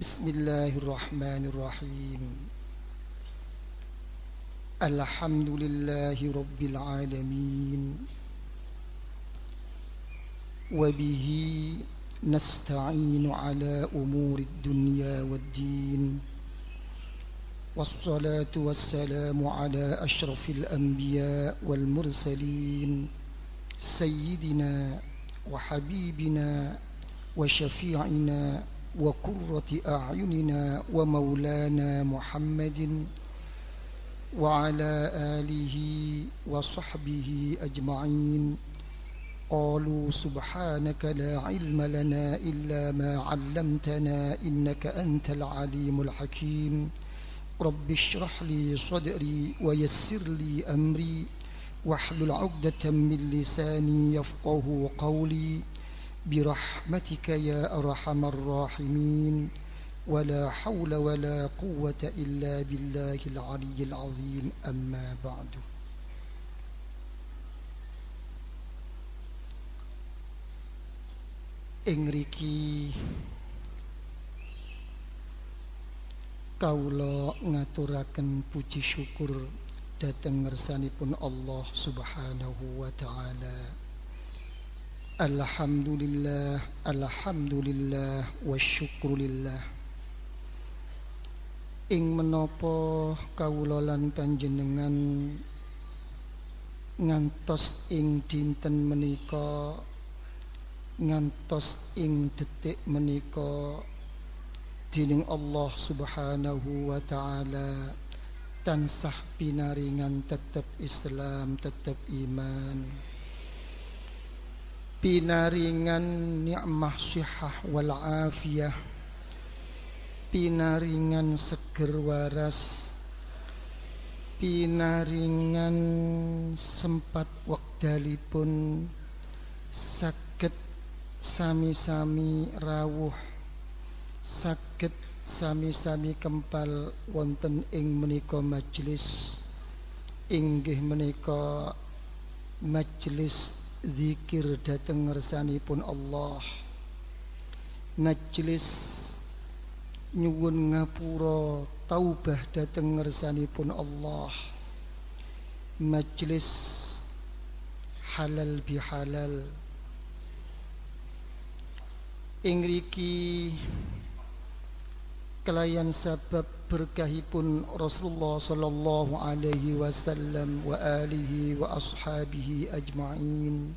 بسم الله الرحمن الرحيم. الحمد لله رب العالمين. وبه نستعين على أمور الدنيا والدين. والصلاة والسلام على أشرف الأنبياء والمرسلين. سيدنا وحبيبنا وشفيعنا وقرة أعيننا ومولانا محمد وعلى آله وصحبه أجمعين. قالوا سبحانك لا علم لنا إلا ما علمتنا إنك أنت العليم الحكيم. رب اشرح لي صدري ويسر لي أمري واحلل عقدة من لساني يفقه قولي. برحمتك يا أرحم الراحمين ولا حول ولا قوة إلا بالله العلي العظيم أما بعد Ingriki Kaulo ngaturaken puji syukur dateng ngersanipun Allah Subhanahu wa taala Alhamdulillah Alhamdulillah wa syukrulillah. Ing menopo kawulolan panjenengan Ngantos ing dinten menika Ngantos ing detik menika Dining Allah subhanahu wa ta'ala Tansah pinaringan tetap Islam tetap iman pinaringan nikmah sihah wal afiyah. Pinaringan seger waras. Pinaringan sempat wekdalipun. Saged sami-sami rawuh. Saged sami-sami kempal wonten ing menika majelis inggih menika majelis zikir dateng pun Allah. Majlis nyuwun ngapura taubah dateng pun Allah. Majlis halal bihalal. Ingriki kelayan sebab berkahipun Rasulullah sallallahu alaihi wasallam wa alihi wa ashabihi ajma'in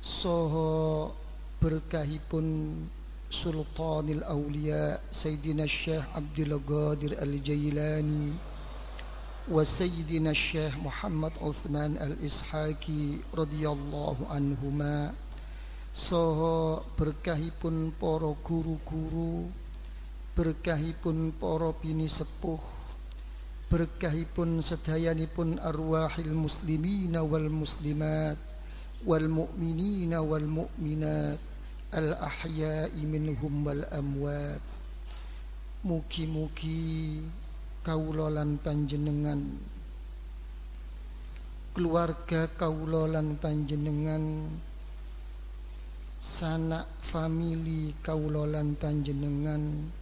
soho berkahipun Sultanil Awliya Sayyidina Syekh Abdul Qadir Al-Jailani wa Sayyidina Syekh Muhammad Uthman Al-Ishaqi radhiyallahu anhuma soho berkahipun para guru-guru berkahipun para bini sepuh berkahipun sedayanipun arwahil muslimina wal muslimat wal mu'minina wal mu'minat al ahya'i minhum wal amwat. Mugi-mugi kaulolan panjenengan keluarga kaulolan panjenengan sanak famili kaulolan panjenengan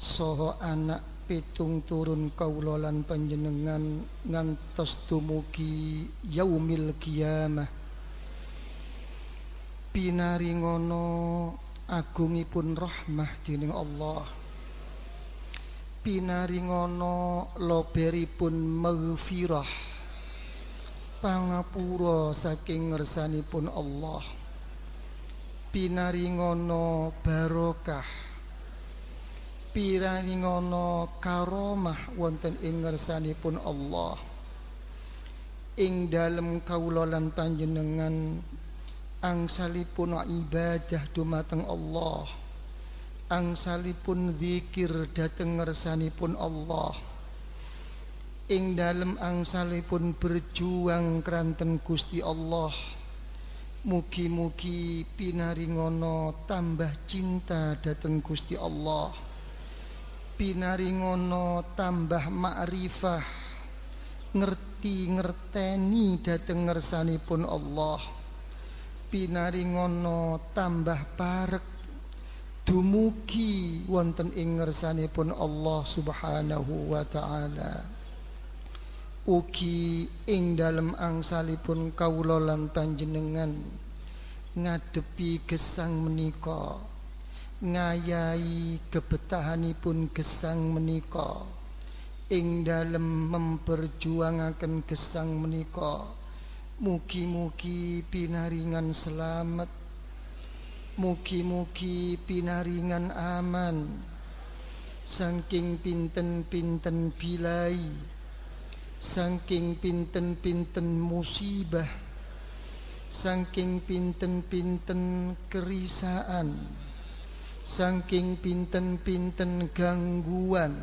soho anak pitung turun kaulolan panjenengan ngantos dumugi yaumil kiamah. Pinaringono agungipun rahmah dening Allah. Pinaringono loberipun maghfirah. Pangapura saking ngersanipun Allah. Pinaringono barokah pirani ngono karomah wonten ing ngersanipun Allah. Ing dalem kawulolan panjenengan angsalipun ibadah dumateng Allah. Angsalipun zikir dateng ngersanipun Allah. Ing dalem angsalipun berjuang kranten Gusti Allah. Mugi-mugi pinaringono tambah cinta dateng Gusti Allah pinaringono tambah ma'rifah ngerti ngerteni dateng ngersanipun Allah. Pinaringono tambah parek. Dumugi wonten ing ngersanipun Allah Subhanahu wa taala. Ugi ing dalem angsalipun kawula lan panjenengan ngadepi gesang menika ngayahi kebetahanipun gesang menika. Ing dalem memperjuangaken gesang menika mugi-mugi pinaringan selamat. Mugi-mugi pinaringan aman. Saking pinten-pinten bilai Saking pinten-pinten musibah Saking pinten-pinten kerisaan Saking pinten-pinten gangguan.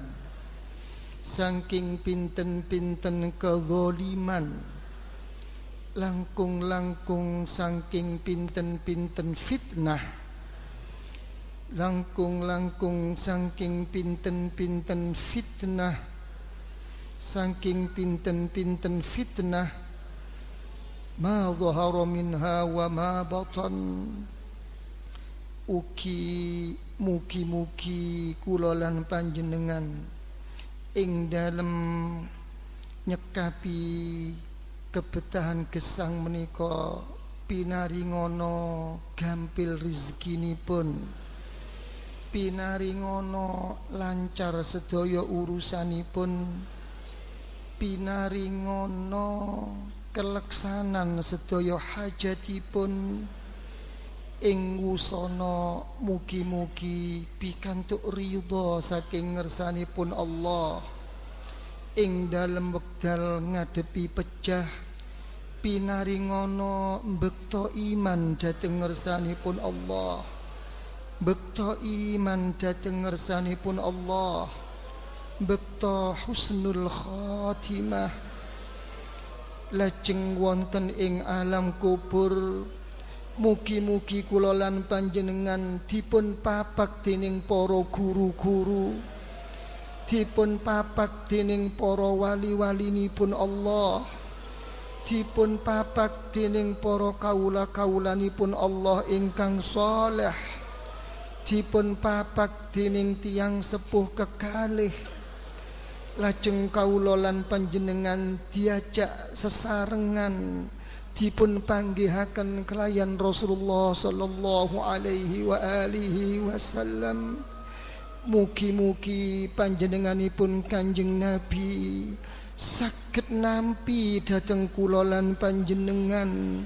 Saking pinten-pinten kezoliman. Langkung-langkung saking pinten-pinten fitnah. Langkung-langkung saking pinten-pinten fitnah. Saking pinten-pinten fitnah. Ma dhahara minha wa ma batan uki mugi-mugi kula lan panjenengan ing dalem nyekapi kebetahan gesang menika pinaringono gampil rezekinipun pinaringono lancar sedaya urusanipun. Pinaringono keleksanan sedaya hajatipun ing wusana mugi-mugi pikantuk ridha saking ngersanipun Allah. Ing dalem wekdal ngadepi pecah pinaringono bekto iman dhateng ngersanipun Allah. Bekto iman dhateng ngersanipun Allah. Bekto husnul khatimah. Lajeng wonten ing alam kubur mugi-mugi kula lan panjenengan dipun papak dening para guru-guru. Dipun papak dening para wali-walinipun Allah. Dipun papak dening para kaula-kaulanipun Allah ingkang saleh. Dipun papak dening tiang sepuh kekalih. Lajeng kaula lan panjenengan diajak sesarengan dipun panggihaken kelayan Rasulullah sallallahu alaihi wa alihi wasallam. Mugi-mugi panjenenganipun Kanjeng Nabi sakit nampi dateng kula lan panjenengan.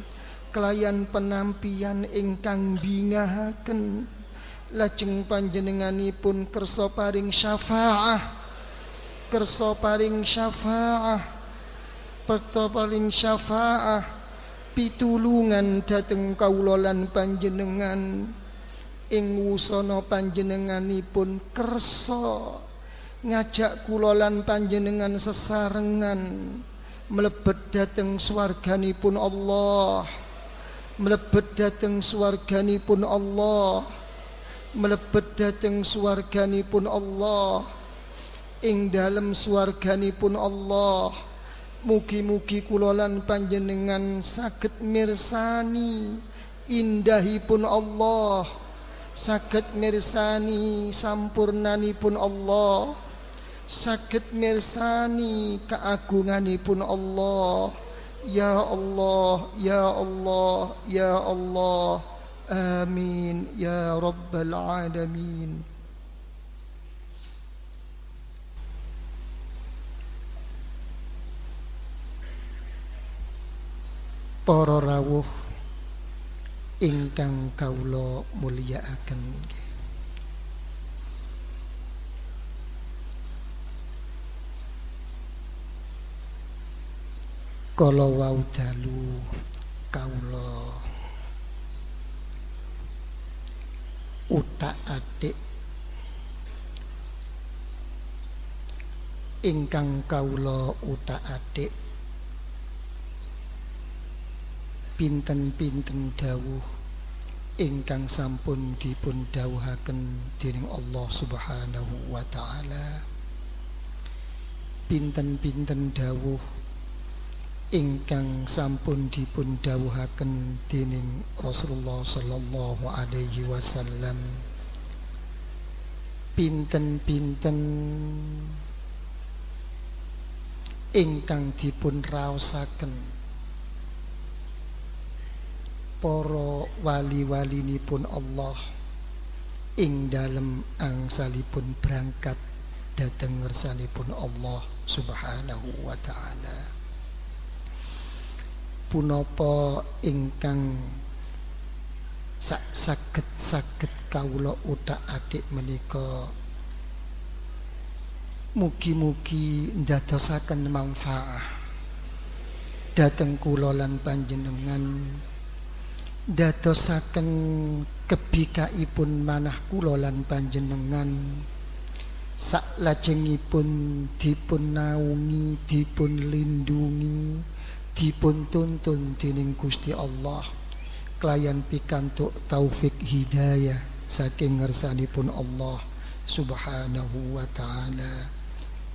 Kelayan penampian ingkang bingahaken lajeng panjenenganipun kersa paring syafaah. Kersa paring syafaah. Perto paring syafaah pitulungan dateng kawula panjenengan. Ing wusana panjenenganipun kersa ngajak kula panjenengan sesarengan. Mlebet dhateng swarganipun Allah. Mlebet dhateng swarganipun Allah. Mlebet dhateng swarganipun Allah. Ing dalem swarganipun Allah mugi-mugi kula lan panjenengan saged mirsani indahipun Allah saged mirsani sampurnanipun Allah sakit mirsani keagunganipun Allah. Ya Allah ya Allah ya Allah. Amin. Ya rabbal alamin para rawuh ingkang kawula mulyakaken kala wau dalu kaula utak adik ingkang kaula utak adik pinten-pinten dawuh ingkang sampun dipun dawuhaken dening Allah Subhanahu wa taala. Pinten-pinten dawuh ingkang sampun dipun dawuhaken dening Rasulullah sallallahu alaihi wasallam. Pinten-pinten ingkang dipun raosaken para wali-walinipun Allah ing dalem angsalipun berangkat dhateng ngersanipun Allah Subhanahu wa taala. Punapa ingkang sak saged-saged kawula utak-adik menika? Mugi-mugi ndadosaken manfaat. Dhateng kula panjenengan ndadosaken kebikaipun manah kula lan panjenengan. Saklajengipun dipun naungi dipun lindungi dipun tuntun dening Gusti Allah. Kelayan pikantuk taufik hidayah saking ngersanipun Allah subhanahu wa ta'ala.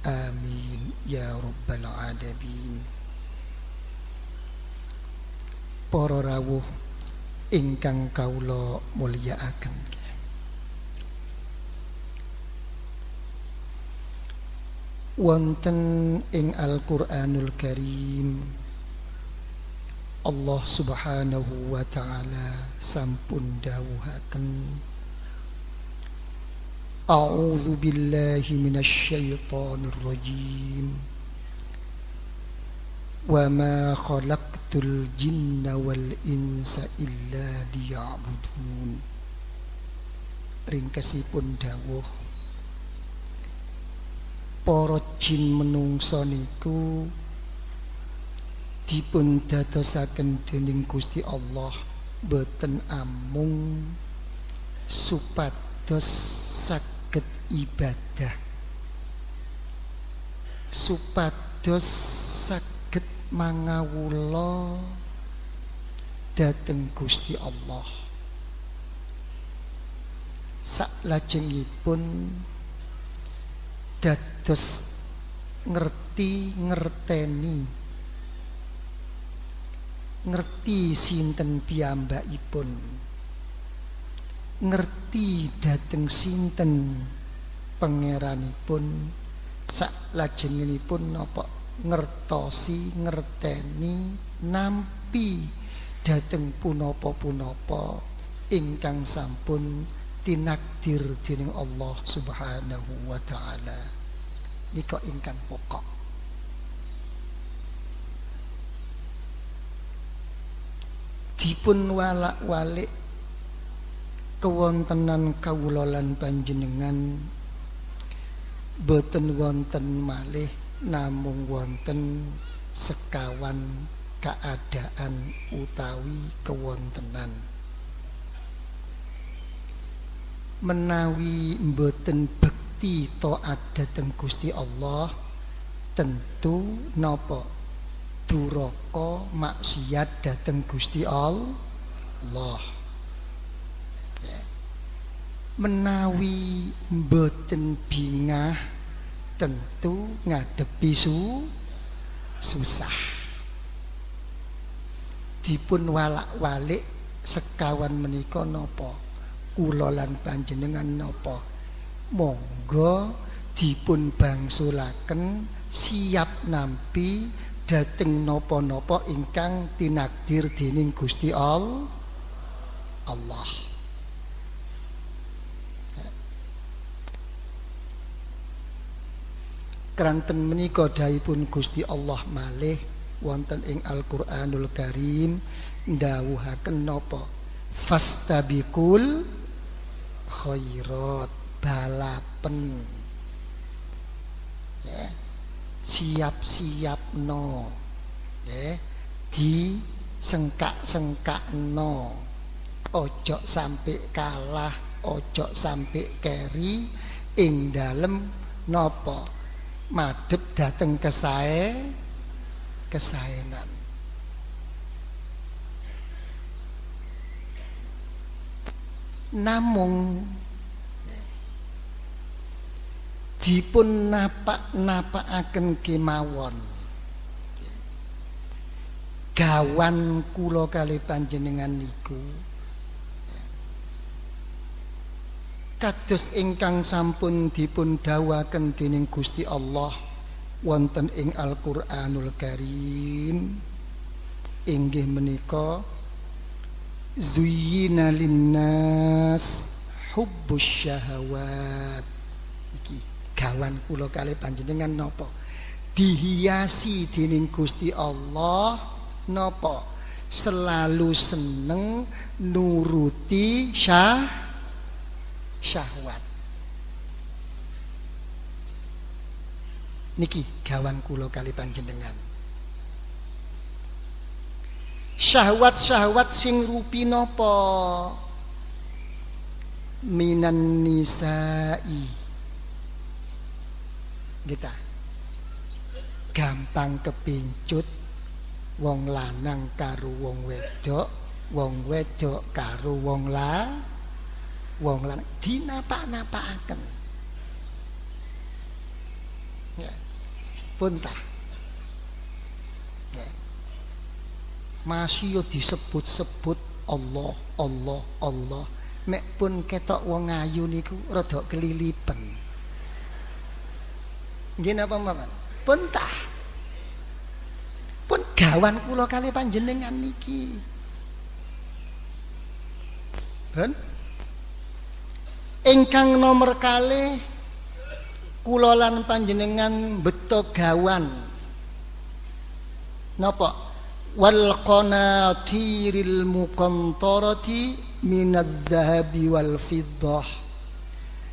Amin. Ya rabbal alamin. Para rawuh ingkang kawula mulyakaken. Wonten ing Al-Qur'anul Karim Allah Subhanahu wa taala sampun dawuhaken A'udzu billahi minasy syaithanir rajim wa ma khalaqtul jinna wal insa illa pun dawuh para jin menungsa niku dipun dadosaken dening Gusti Allah boten amung supados saged ibadah. Supados saged mangawula dhateng Gusti Allah. Saklajengipun dados ngerti ngerteni ngerti sinten piyambakipun ngerti dhateng sinten pangeranipun sak lajengenipun napa ngertosi ngerteni nampi dhateng punapa-punapa. Ingkang sampun tinakdir dening Allah Subhanahu wa taala. Nika ingkang pokok. Dipun walak-walik kewontenan kawula lan panjenengan boten wonten malih namung wonten sekawan keadaan utawi kewontenan. Menawi boten bekti taat dhateng Gusti Allah tentu napa duraka maksiat dhateng Gusti Allah. Menawi mboten bingah tentu ngadepi su susah. Dipun walak-walik sekawan menika napa? Kula panjenengan napa? Monggo dipun bangsulaken siap nampi dhateng napa-napa ingkang tinakdir dening Gusti Allah Keranten menika dahipun Gusti Allah malih wonten ing Al-Qur'anul Karim ndawuhaken napa? Fastabiqul khairat balapen. Ya siap-siap no ya di sengkak-sengkak no ojo sampai kalah ojo sampai keri ing dalem nopo madhep dateng kesae kesaenan namung dipun napak-napakaken kemawon. Gawan kula kali panjenengan niku kados ingkang sampun dipun dawaken dening Gusti Allah wonten ing Al-Qur'anul Karim. Inggih menika zuyyina linnas hubbus syahawat. Iki gawan kula kali panjenengan napa? Dihiasi dening Gusti Allah napa? Selalu seneng nuruti syah syahwat. Niki gawan kula kali panjenengan. Syahwat-syahwat sing rupi napa? Minan nisai. Kita gampang kepincut wong lanang karo wong wedok wong wedok karo wong la wong lanang dinapa-napakaken ya. Puntah ya. Masih yo disebut-sebut Allah Allah Allah. Mek pun ketok wong ayu niku rada kelilipen. Nggih napa mawon pun gawan kula kali panjenengan niki. Ben? Ingkang nomor kali kulolan panjenengan beto gawan. Napa? Wal qanatiril muqantarati minadz zahabi wal fiddah.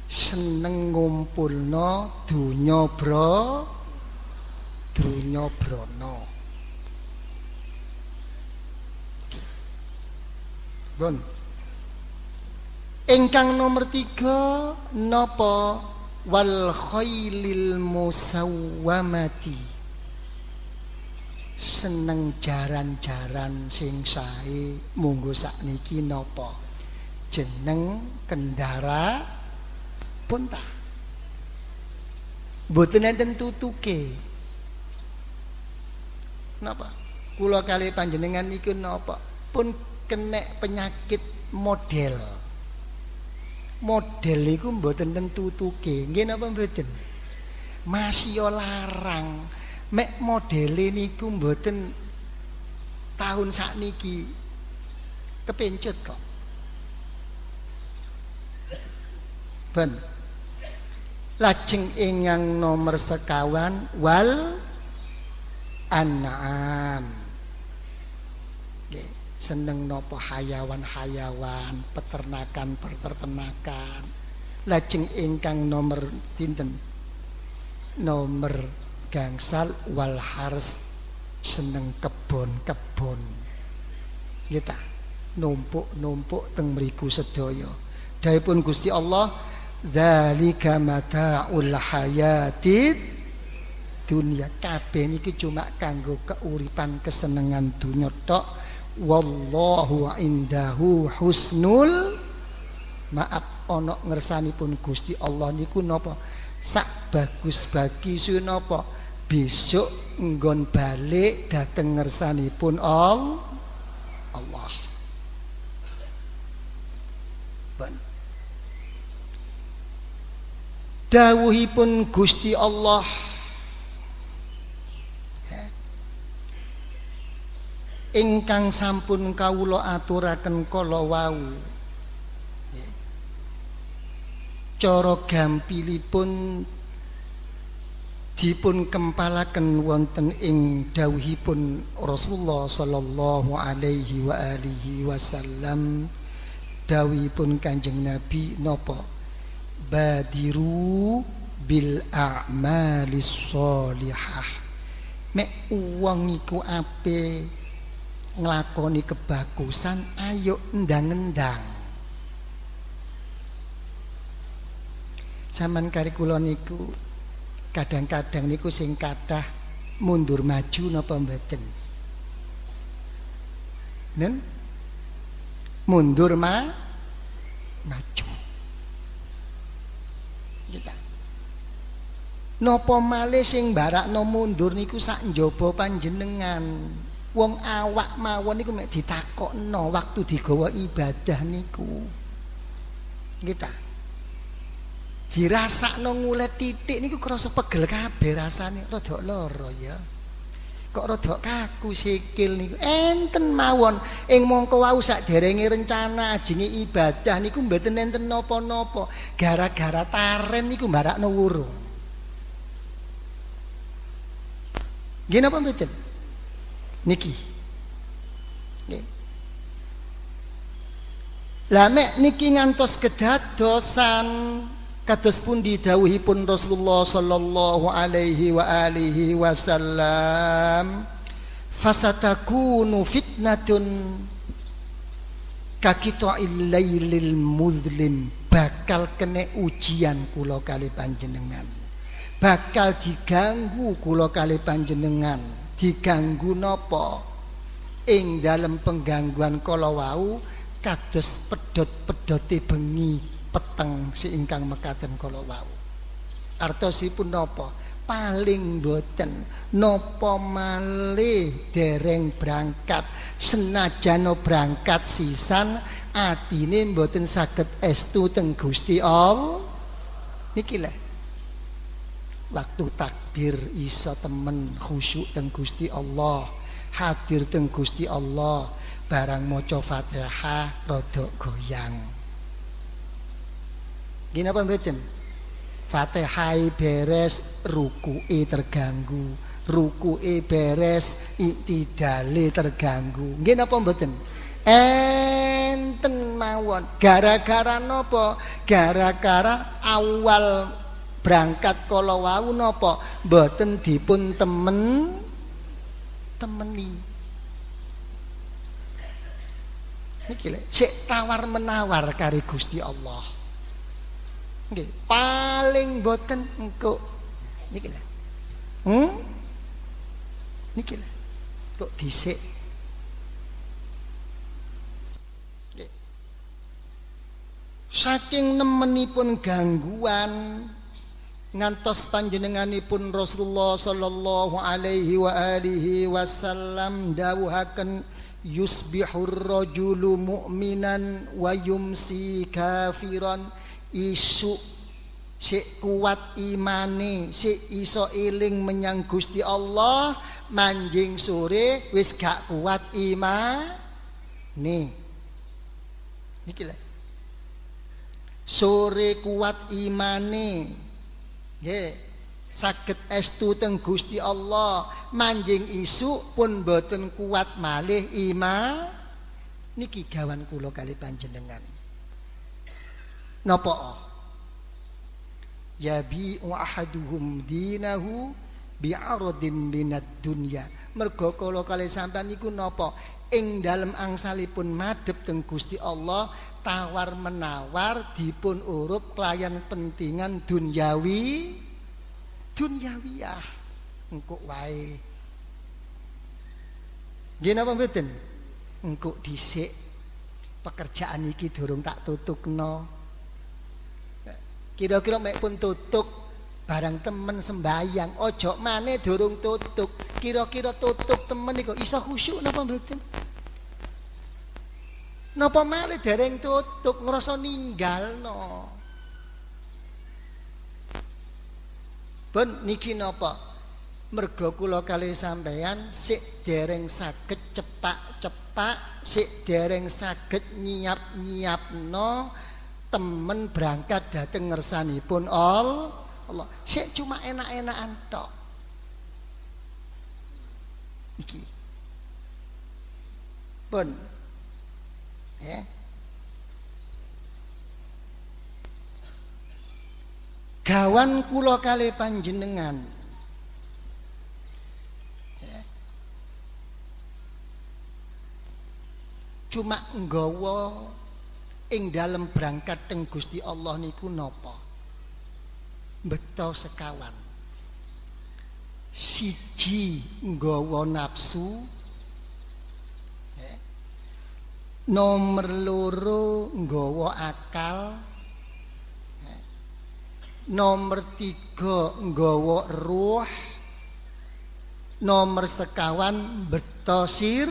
Seneng ngumpulno dunya bro dunya brono Bon. Ingkang nomor tiga Napa? Wal khailil musawwamati. Seneng jaran-jaran sing sae munggo sakniki napa? Jeneng kendara punta. Mboten enten tutuke. Napa? Kula kali panjenengan niku napa? Pun kenek penyakit model model iku mboten tentu tuke. Nggih napa mboten? Masih larang. Mek modele niku mboten tahun sakniki kepencut kok. Ben. Lajeng ingang nomor sekawan wal an'am seneng nopo hayawan-hayawan peternakan-peternakan lajeng ingkang nomor sinten? Nomor gangsal wal harus seneng kebon-kebon. Kita numpuk-numpuk teng mriku sedaya. Pun Gusti Allah dzalika mata'ul hayatid dunia kabeh niki cuma kanggo keuripan kesenengan dunia tok wallahu indahu husnul maaf ana ngersanipun Gusti Allah niku napa sak bagus bagi napa besok nggon balik dateng ngersanipun Allah Allah. Ben dawuhipun Gusti Allah ingkang sampun kawula aturaken kala wau. Cara gampilipun dipun kempalaken wonten ing dawuhipun Rasulullah sallallahu alaihi wa alihi wasallam dawuhipun Kanjeng Nabi napa? Badiru bil a'malis sholihah. Mek wong iku ape nglakoni kebagusan ayo endang-endang Zaman kari niku kadang-kadang niku sing kathah mundur maju napa mboten? Nen? Mundur ma maju. Kita Napa malih sing barakno mundur niku sak njaba panjenengan wong awak mawon niku mek ditakokno waktu digawa ibadah niku. Kita dirasakno ngulet titik niku krasa pegel kabeh rasane rada lara ya. Kok rada kaku sikil niku? Enten mawon. Ing mongko wau sakderenge rencana ajenge ibadah niku mboten enten napa-napa. Gara-gara taren niku mbarakno wurung. Nggih napa mboten niki. Lah mek niki ngantos kedadosan kados pun didhawuhipun Rasulullah sallallahu alaihi wa alihi wasallam fasatakunu fitnatun kakita'il lailil muzlim. Bakal kene ujian kula kali panjenengan. Bakal diganggu kula kali panjenengan diganggu napa? Ing dalam penggangguan kala wau kados pedot-pedote bengi peteng si ingkang mekaten kala wau. Artosipun napa? Paling boten napa malih dereng berangkat? Senajan berangkat sisan atine mboten saged estu teng Gusti Allah niki lho waktu takbir iso temen khusyuk teng Gusti Allah hadir teng Gusti Allah barang maca Fatihah rada goyang Gini apa mboten? Fatihah beres, ruku'i terganggu, ruku'i beres, iktidale terganggu. Nggih napa mboten? Enten mawon. Gara-gara napa? Gara-gara awal berangkat kala wau napa? Mboten dipun temen temeni. Niki lho, sik tawar menawar kari Gusti Allah. Nggih, paling boten engko niki lho. Hmm? Niki lho. Kok dhisik. Saking nemenipun gangguan ngantos panjenenganipun Rasulullah sallallahu alaihi wa alihi wasallam dawuhaken yusbihur rajulu mu'minan wa yumsi kafiran. Isu sik kuat imane sik iso eling menyang Gusti Allah manjing sore wis gak kuat iman nih niki sore kuat imane nggih. Saged estu teng Gusti Allah. Manjing isu pun boten kuat malih iman. Niki gawan kula kali panjenengan. Napa? Yabi'u ahaduhum dinahu bi'aradin minad dunya. Mergo kala kali sampean niku napa ing dalem angsalipun madhep teng Gusti Allah tawar menawar dipun urup klien pentingan dunyawi dunyawiyah engko wae. Nggih napa mboten? Engko dhisik. Pekerjaan iki durung tak tutukno. Kira-kira mek pun tutuk barang temen sembayang, ojo maneh durung tutuk. Kira-kira tutuk temen iku iso khusyuk napa mboten? Napa malih dereng tutuk ngrasa ninggalno. Ben niki napa? Mergo kula kali sampeyan sik dereng saged cepak-cepak, sik dereng saged nyiap-nyiapno temen berangkat dateng pun all Allah. Sik cuma enak-enakan tok. Iki. Pun. Ya. Gawan kula kali panjenengan. Ya. cuma nggawa ing dalam berangkat teng Gusti Allah niku napa beto sekawan. Siji nggawa nafsu nomor loro nggawa akal nomor tiga nggawa ruh nomor sekawan beto sir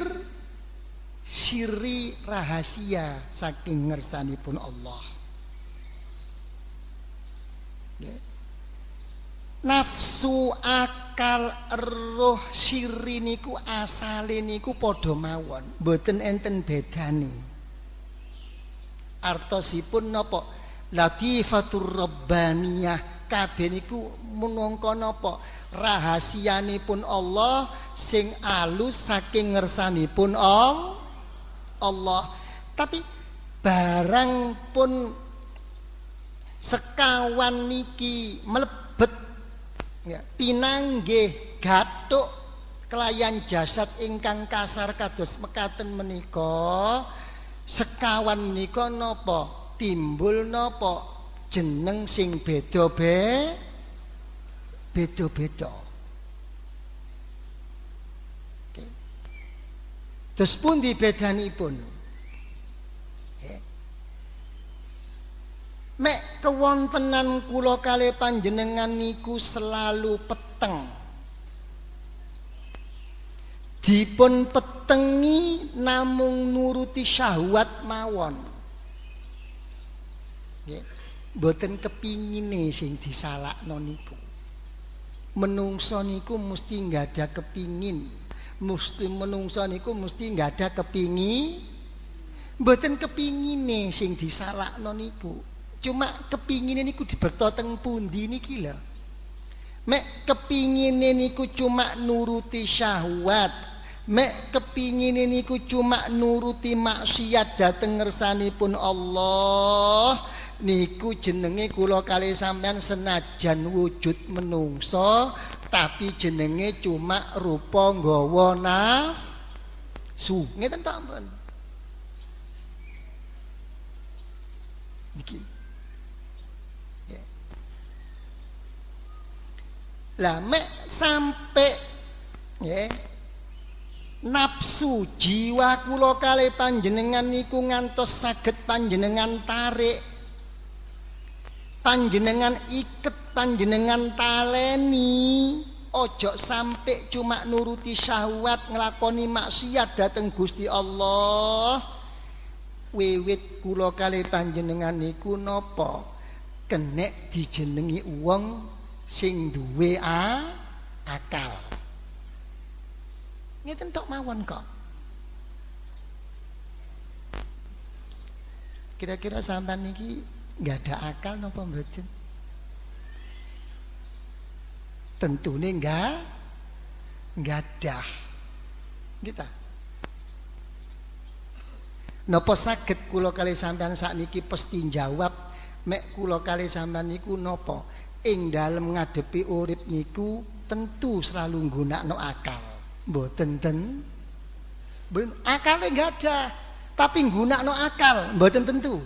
siri rahasia saking ngersanipun Allah Nafsu akal roh siri niku asale niku padha mawon, mboten enten bedane. Artosipun napa? Latifatur Rabbaniyah kabeh niku menungko napa? Rahasianipun Allah sing alus saking ngersanipun Allah. Allah. Tapi barang pun sekawan niki mlebet ya, pinanggih gatuk kelayan jasad ingkang kasar kados mekaten menika sekawan menika napa? Timbul napa? Jeneng sing beda be. Beda-beda. Terus pun di bedanipun Mek kewontenan kula kali panjenengan niku selalu peteng. Dipun petengi namung nuruti syahwat mawon. Nggih, mboten kepingine sing disalakno niku. Menungso niku mesti nggak ada kepingin. Mesti menungso niku mesti nggak ada kepingi. Mboten kepingine sing disalakno niku. Cuma kepingin ini ku dibertoteng pundi niki lho. Mek kepingin niku cuma nuruti syahwat. Mek kepingin niku cuma nuruti maksiat dateng ngersanipun Allah. Niku jenenge kula kali sampean senajan wujud menungso tapi jenenge cuma rupa nggawa nafsu. Ngeten ampun. Niki Lah mek sampai ya nafsu jiwa kula kali panjenengan niku ngantos saged panjenengan tarik. Panjenengan iket panjenengan taleni. Ojo sampai cuma nuruti syahwat ngelakoni maksiat dateng Gusti Allah. Wiwit kula kali panjenengan niku nopo? Kenek dijenengi uang sing duwe a akal. Ngeten tok mawon kok. Kira-kira sampean niki nggak ada akal napa mboten? Tentune enggak ada. Kita. Napa saged kula kali sampean sakniki pasti jawab mek kula kali sampean niku napa? Ing dalam ngadepi urip niku tentu selalu nggunakno akal. Mboten ten. Akalnya enggak ada, tapi nggunakno akal mboten tentu.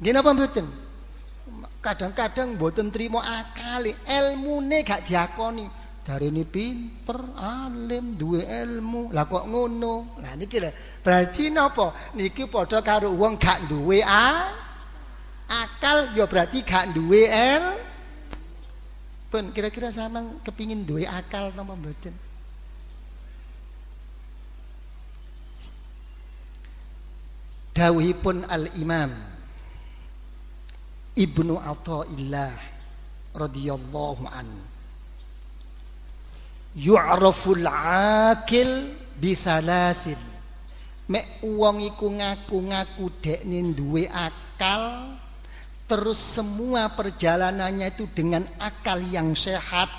Gini apa mboten? Kadang-kadang mboten trimo akali, ilmune gak diakoni. Dari ini pinter, alim, duwe ilmu, lah kok ngono. Nah niki lho. Berarti napa? Niki padha karo wong gak duwe a akal ya berarti gak duwe el. Pun kira-kira sama kepingin duwe akal napa mboten? Dawuhipun al-imam Ibnu Athaillah radhiyallahu an yu'raful akil bisalasin mek wong iku ngaku-ngaku dekne duwe akal terus semua perjalanannya itu dengan akal yang sehat.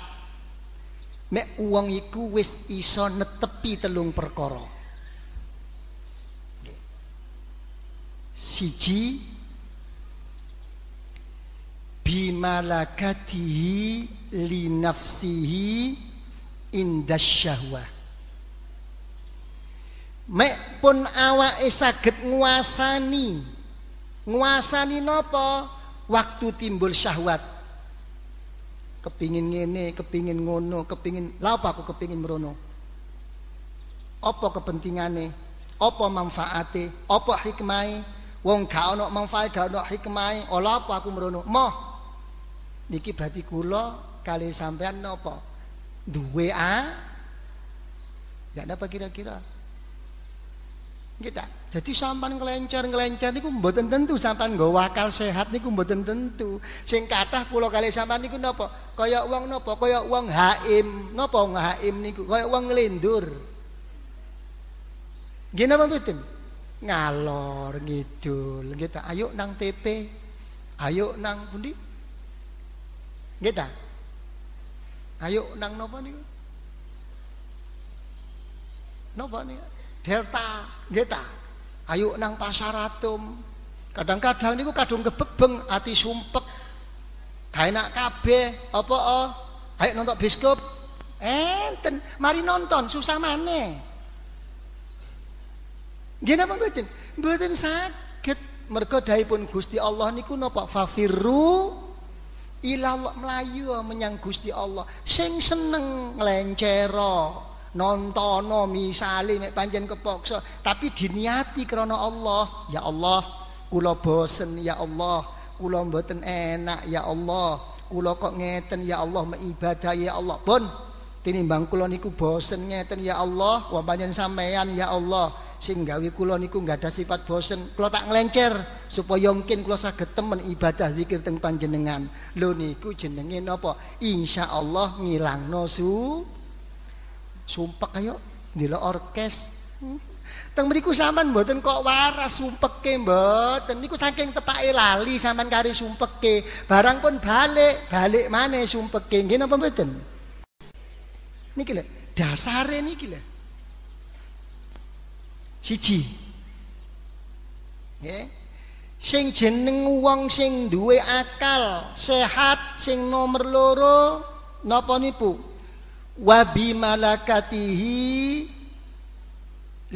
Mek uang iku wis iso netepi telung perkara. Siji bimalakatihi li nafsihi indas syahwah mek pun awake saged nguasani. Nguasani napa waktu timbul syahwat. Kepingin ngene kepingin ngono kepingin lapa aku kepingin merono? Apa kepentingane? Apa manfaate? Apa hikmai wong gak ono manfaat gak ono hikmai ola apa aku merono? Moh. Niki berarti kula kali sampean napa duwe a gak apa kira-kira Kita. Jadi sampan ngelencer-ngelencer niku mboten tentu sampan nggo akal sehat niku mboten tentu. Sing kathah kula kali sampan niku napa? Kaya wong napa? Kaya wong haim. Napa wong haim niku? Kaya wong nglindur. Nggih napa mboten? Ngalor ngidul. Nggih Ayo nang TP. Ayo nang pundi? Nggih Ayo nang napa niku? Napa niku? Delta, nggih Ayo nang pasar atom. Kadang-kadang niku kadung kebebeng ati sumpek. Ga enak kabeh, apa oh? Ayo nonton biskop. Enten, mari nonton susah maneh. Nggih napa mboten? Mboten saged. Mergo pun Gusti Allah niku napa? Fafirru ila melayu menyang Gusti Allah. Sing seneng nglencero nontono misale nek panjen kepaksa tapi diniati karena Allah. Ya Allah kula bosen ya Allah. Kula mboten enak ya Allah. Kula kok ngeten ya Allah ibadah ya Allah. Pun tinimbang kula niku bosen ngeten ya Allah. Wa panjen sampean ya Allah. Sing gawe kula niku nggak ada sifat bosen. Kula tak ngelencer supaya mungkin kula saged temen ibadah zikir teng panjenengan. Lho niku jenenge napa? Insyaallah ngilangno su sumpek ayo dilo orkes. Teng mriku sampean mboten kok waras sumpeke mboten. Niku saking tepake lali sampean kari sumpeke. Barang pun balik balik mana sumpeke. Nggih napa mboten? Niki lho dasare niki lho. Siji. Nggih. Sing jeneng wong sing duwe akal sehat sing nomor loro napa nipu wa bimalakatihi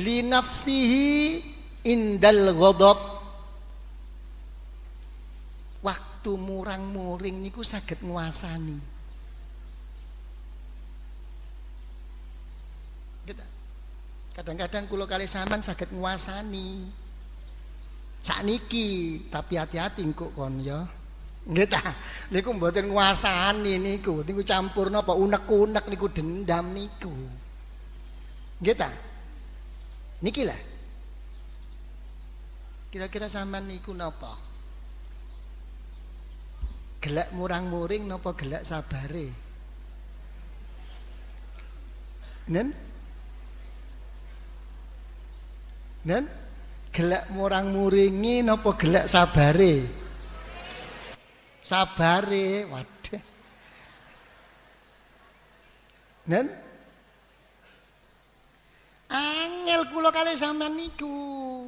li nafsihi indal ghadab. Waktu murang-muring niku saged nguasani. Kadang-kadang kula kali sampean saged nguasani. Sakniki tapi hati-hati kok kon ya Nggih ta. Niku mboten nguasani niku, niku campur napa unek-unek niku dendam niku. Nggih ta. Niki lah. Kira-kira sampean niku napa? Gelak murang-muring napa gelak sabare? Nen? Nen? Gelak murang-muringi napa gelak sabare? Sabare waduh. Nen angel kula kali sampean niku.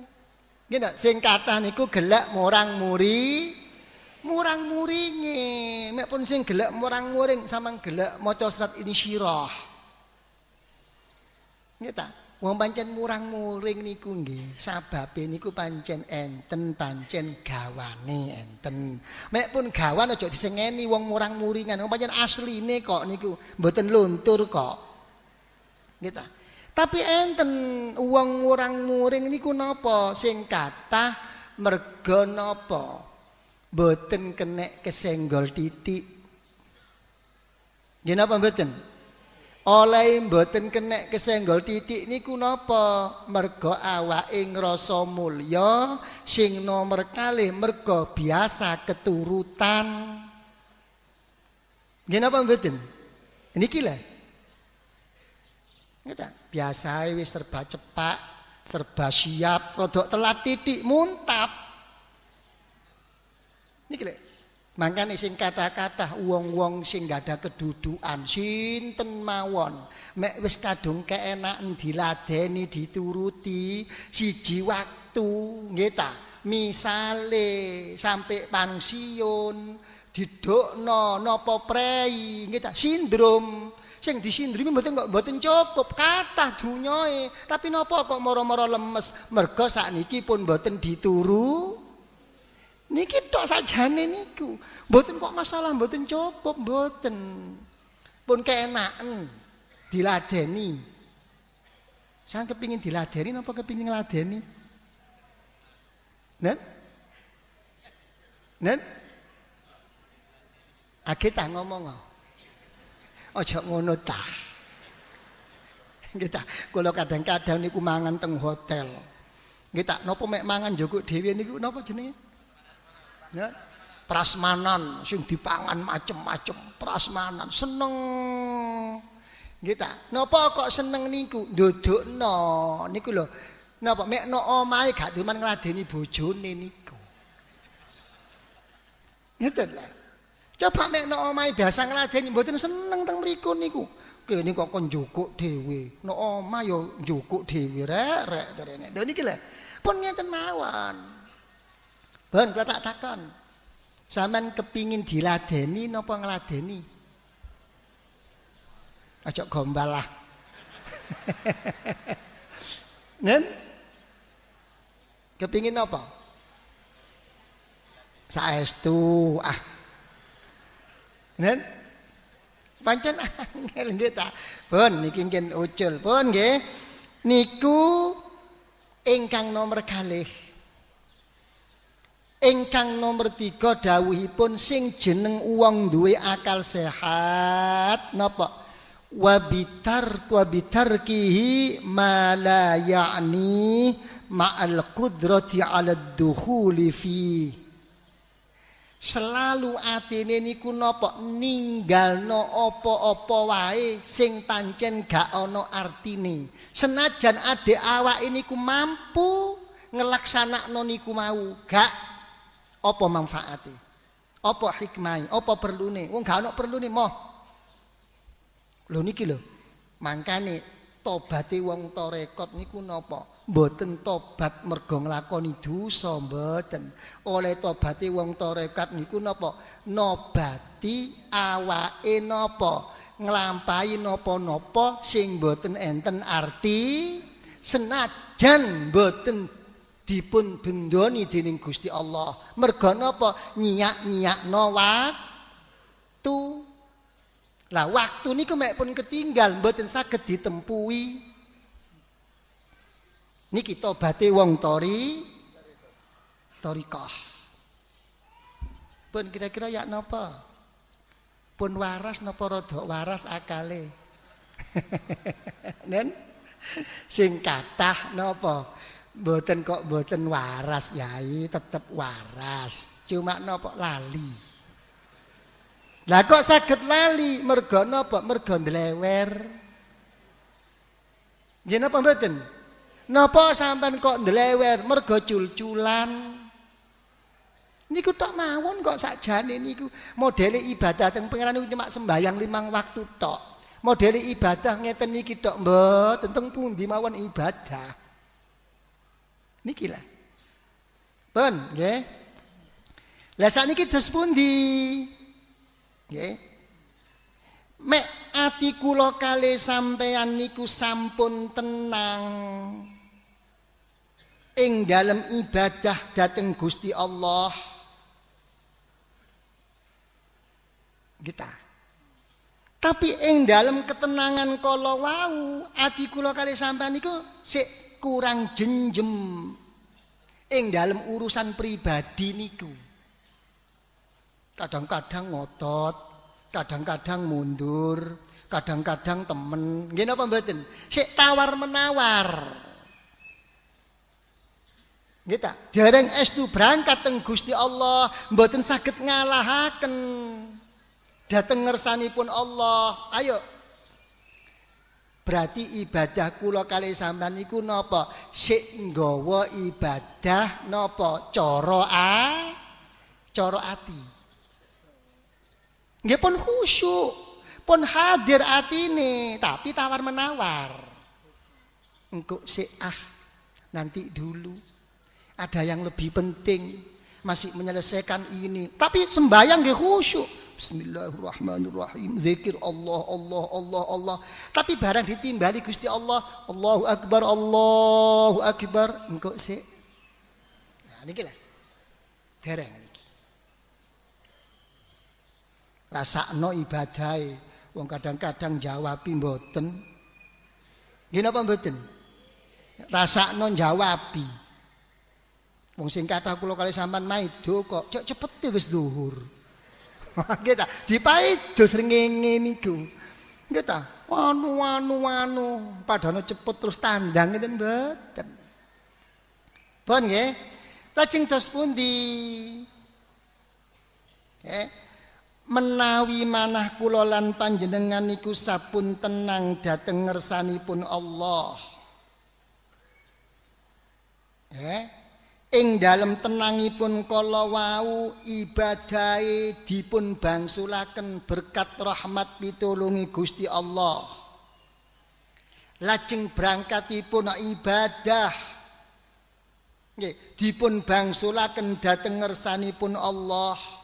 Nggih sing kathah niku gelak murang-muri murang-muringe mek pun sing gelak murang-muring sampean gelak maca surat insyirah. Nggih ta Wong pancen murang-muring niku nggih, sababe niku pancen enten pancen gawane enten. Mek pun gawan aja disengeni wong murang-muringan, wong pancen asline kok niku mboten luntur kok. Ta? Tapi enten wong murang-muring niku napa sing kathah merga napa? Mboten kenek kesenggol titik. Nggih napa mboten? Oleh mboten kenek kesenggol titik niku napa? Mergo awake ngrasa mulya sing nomor kalih mergo biasa keturutan. Nggih napa mboten? Niki lah ngeta biasa wis serba cepak serba siap rodok telat titik muntap. Niki lho Makanya sing kata-kata wong-wong sing gak ada kedudukan sinten mawon? Mek wis kadung keenakan diladeni dituruti siji waktu nggih ta? Misale sampai pensiun didokno napa prei nggih ta? Sindrom. Sing disindromi mboten kok mboten cukup kathah dunyoe. Tapi napa kok moro-moro lemes? Mergo sakniki pun mboten dituru Niki tok sajane niku. Mboten kok masalah mboten cukup mboten. Pun keenaken diladeni. Sang kepingin diladeni napa kepingin ngladeni? Nen? Nen? Age tak ngomong. Aja ngono ta. Nggih ta, kula kadang-kadang niku mangan teng hotel. Nggih tak napa mek mangan jogok dhewe niku napa jenenge? Ya. Prasmanan sing dipangan macem-macem, prasmanan seneng. Tak. Napa kok seneng niku? Ndodokno niku lho. Napa mek no omahe gak diman ngladeni bojone niku. Ngeten lah. Coba mek no omahe biasa ngladeni mboten seneng teng mriku niku. Kene kok kon njukuk dhewe. No omah yo njukuk dhewe rek rek terene. Lho niki lho. Pun ngeten mawon. Ben kula tak takon. Sampeyan kepingin diladeni napa ngladeni? Aja gombal lah. Nen? Kepingin apa? Saestu ah. Nen? Pancen angel nggih ta. Pun niki ucul. Pun nggih. Niku ingkang nomor kalih ingkang nomor tiga dawuhipun sing jeneng uang duwe akal sehat napa? Wabitar wabitar kihi mala ya'ni ma'al qudrati 'ala dukhuli fi. Selalu atine niku napa? Ninggalno apa-apa wae sing pancen gak ana artine. Senajan ade awak ini ku mampu ngelaksanakno niku mau, gak apa manfaate? Apa hikmah? Apa perlune? Wong gak ono perlune moh. Lho niki lho. Mangkane tobate wong tarekat niku napa? Mboten tobat mergo nglakoni dosa mboten. Oleh tobate wong tarekat niku napa? Nobati awake napa? nglampahi napa-napa sing boten enten arti senajan boten dipun bendoni dening Gusti Allah. Merga napa? Nyiyak-nyiyakno waktu. Lah waktu niku mek pun ketinggal mboten saged ditempuhi. Niki tobaté wong tori torikoh. Pun kira-kira ya napa? pun waras napa rada waras akale nen sing kathah napa mboten kok mboten waras yai tetep waras. Cuma napa lali? Lah kok saged lali? Mergo napa? Mergo ndlewer. Nggih napa mboten? Napa sampean kok ndlewer? Mergo cul-culan. Niku tok mawon kok sakjane niku. Modele ibadah teng pangeran niku cuma sembayang limang waktu tok. Modele ibadah ngeten niki tok mboten. Teng pundi mawon ibadah. Niki lah. Pun nggih. Lah sakniki terus pundi? Nggih. Mek ati kula kali sampeyan niku sampun tenang. Ing dalam ibadah dateng Gusti Allah. kita. Tapi ing dalam ketenangan kala wau, ati kula kali sampean niku sik kurang jenjem ing dalam urusan pribadi niku. Kadang-kadang ngotot, kadang-kadang mundur, kadang-kadang temen. Nggih napa mboten? Sik tawar-menawar. Nggih ta? Dereng estu berangkat teng Gusti Allah, mboten saged ngalahaken dateng ngersanipun Allah. Ayo. Berarti ibadah kula kali sampean niku napa? Sik nggawa ibadah napa? Cara a cara ati. Nggih pun khusyuk, pun hadir atine, tapi tawar menawar. Engkau sik ah nanti dulu. Ada yang lebih penting masih menyelesaikan ini. Tapi sembahyang nggih khusyuk. Bismillahirrahmanirrahim. Zikir Allah, Allah, Allah, Allah. Tapi barang ditimbali Gusti Allah, Allahu Akbar, Allahu Akbar. Engkau sih. Nah, ini lah. Dereng niki. Rasakno ibadai. Wong kadang-kadang jawabi mboten. Gini apa mboten? Rasakno jawabi. Wong sing kata kula kali sampean maido kok cek cepet wis zuhur. Nggih ta, dipaido srengenge niku. Nggih ta, anu anu anu padane cepet terus tandang ngeten mboten. Pun nggih. Lajeng dos pundi? Nggih. Menawi manah kula lan panjenengan niku sapun tenang dhateng ngersanipun Allah. Eh, ing dalem tenangipun kala wau ibadahe dipun bangsulaken berkat rahmat pitulungi Gusti Allah. Lajeng berangkatipun ibadah nggih dipun bangsulaken dhateng ngersanipun Allah.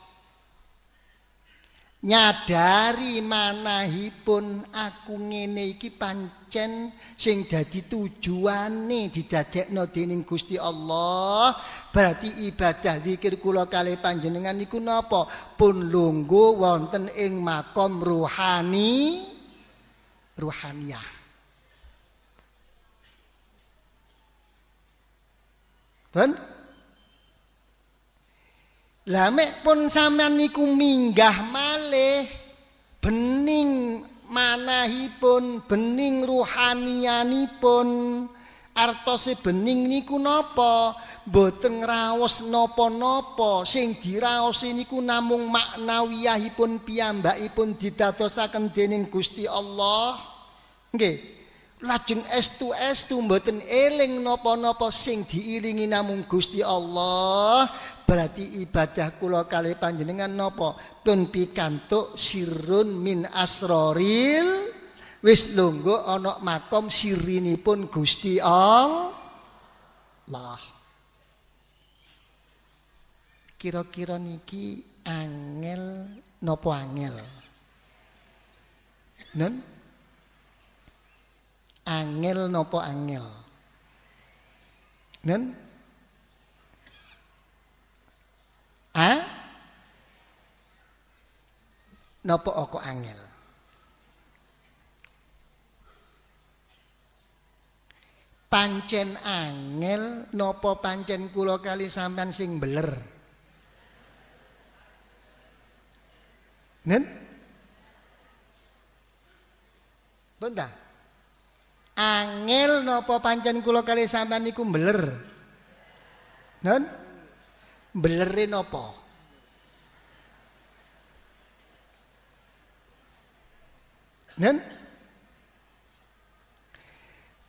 nyadari manahipun aku ngene iki pancen sing dadi tujuane didadekno dening Gusti Allah berarti ibadah zikir kula kali panjenengan niku napa? Pun lungguh wonten ing makom ruhani ruhaniyah Dan Lah pun sampean niku minggah malih bening manahipun, bening ruhanianipun. Artose bening niku napa? Mboten ngraos napa-napa, sing diraos niku namung maknawiyahipun piyambakipun didadosaken dening Gusti Allah. Nggih. Lajeng estu-estu mboten eling napa-napa sing diilingi namung Gusti Allah. Berarti ibadah kula kali panjenengan napa? Pun pikantuk sirun min asroril wis lungguh ana makom sirinipun Gusti Allah. Kira-kira niki angel napa angel? Nen? Angel napa angel? Nen? Ha? Napa kok angel? Pancen angel napa pancen kula kali sampean sing beler? Nen? Benda. Angel napa pancen kula kali sampean niku beler? Nen? Belere napa? Nen?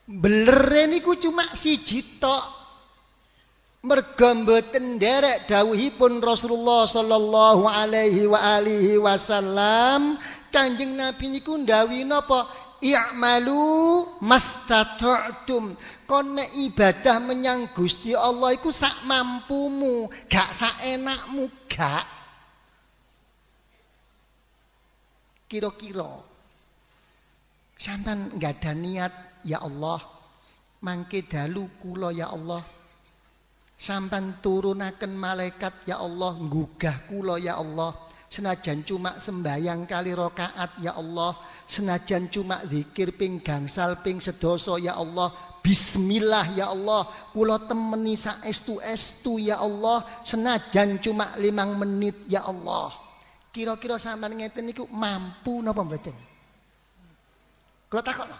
Belere niku cuma siji tok. Merga mboten nderek dawuhipun Rasulullah sallallahu alaihi wa alihi wasallam, Kanjeng Nabi niku ndawuhi napa? I'malu mastata'tum. Kon ibadah menyang Gusti Allah iku sak mampumu gak sak enakmu gak. Kira-kira sampean nggak ada niat ya Allah mangke dalu kula ya Allah. Sampean turunaken malaikat ya Allah nggugah kula ya Allah Senajan cuma sembayang kali rokaat ya Allah Senajan cuma zikir ping gangsal ping sedoso ya Allah Bismillah ya Allah Kulo temeni saestu estu ya Allah Senajan cuma limang menit ya Allah Kira-kira sampean ngeten niku mampu napa mboten? Kulo takok no.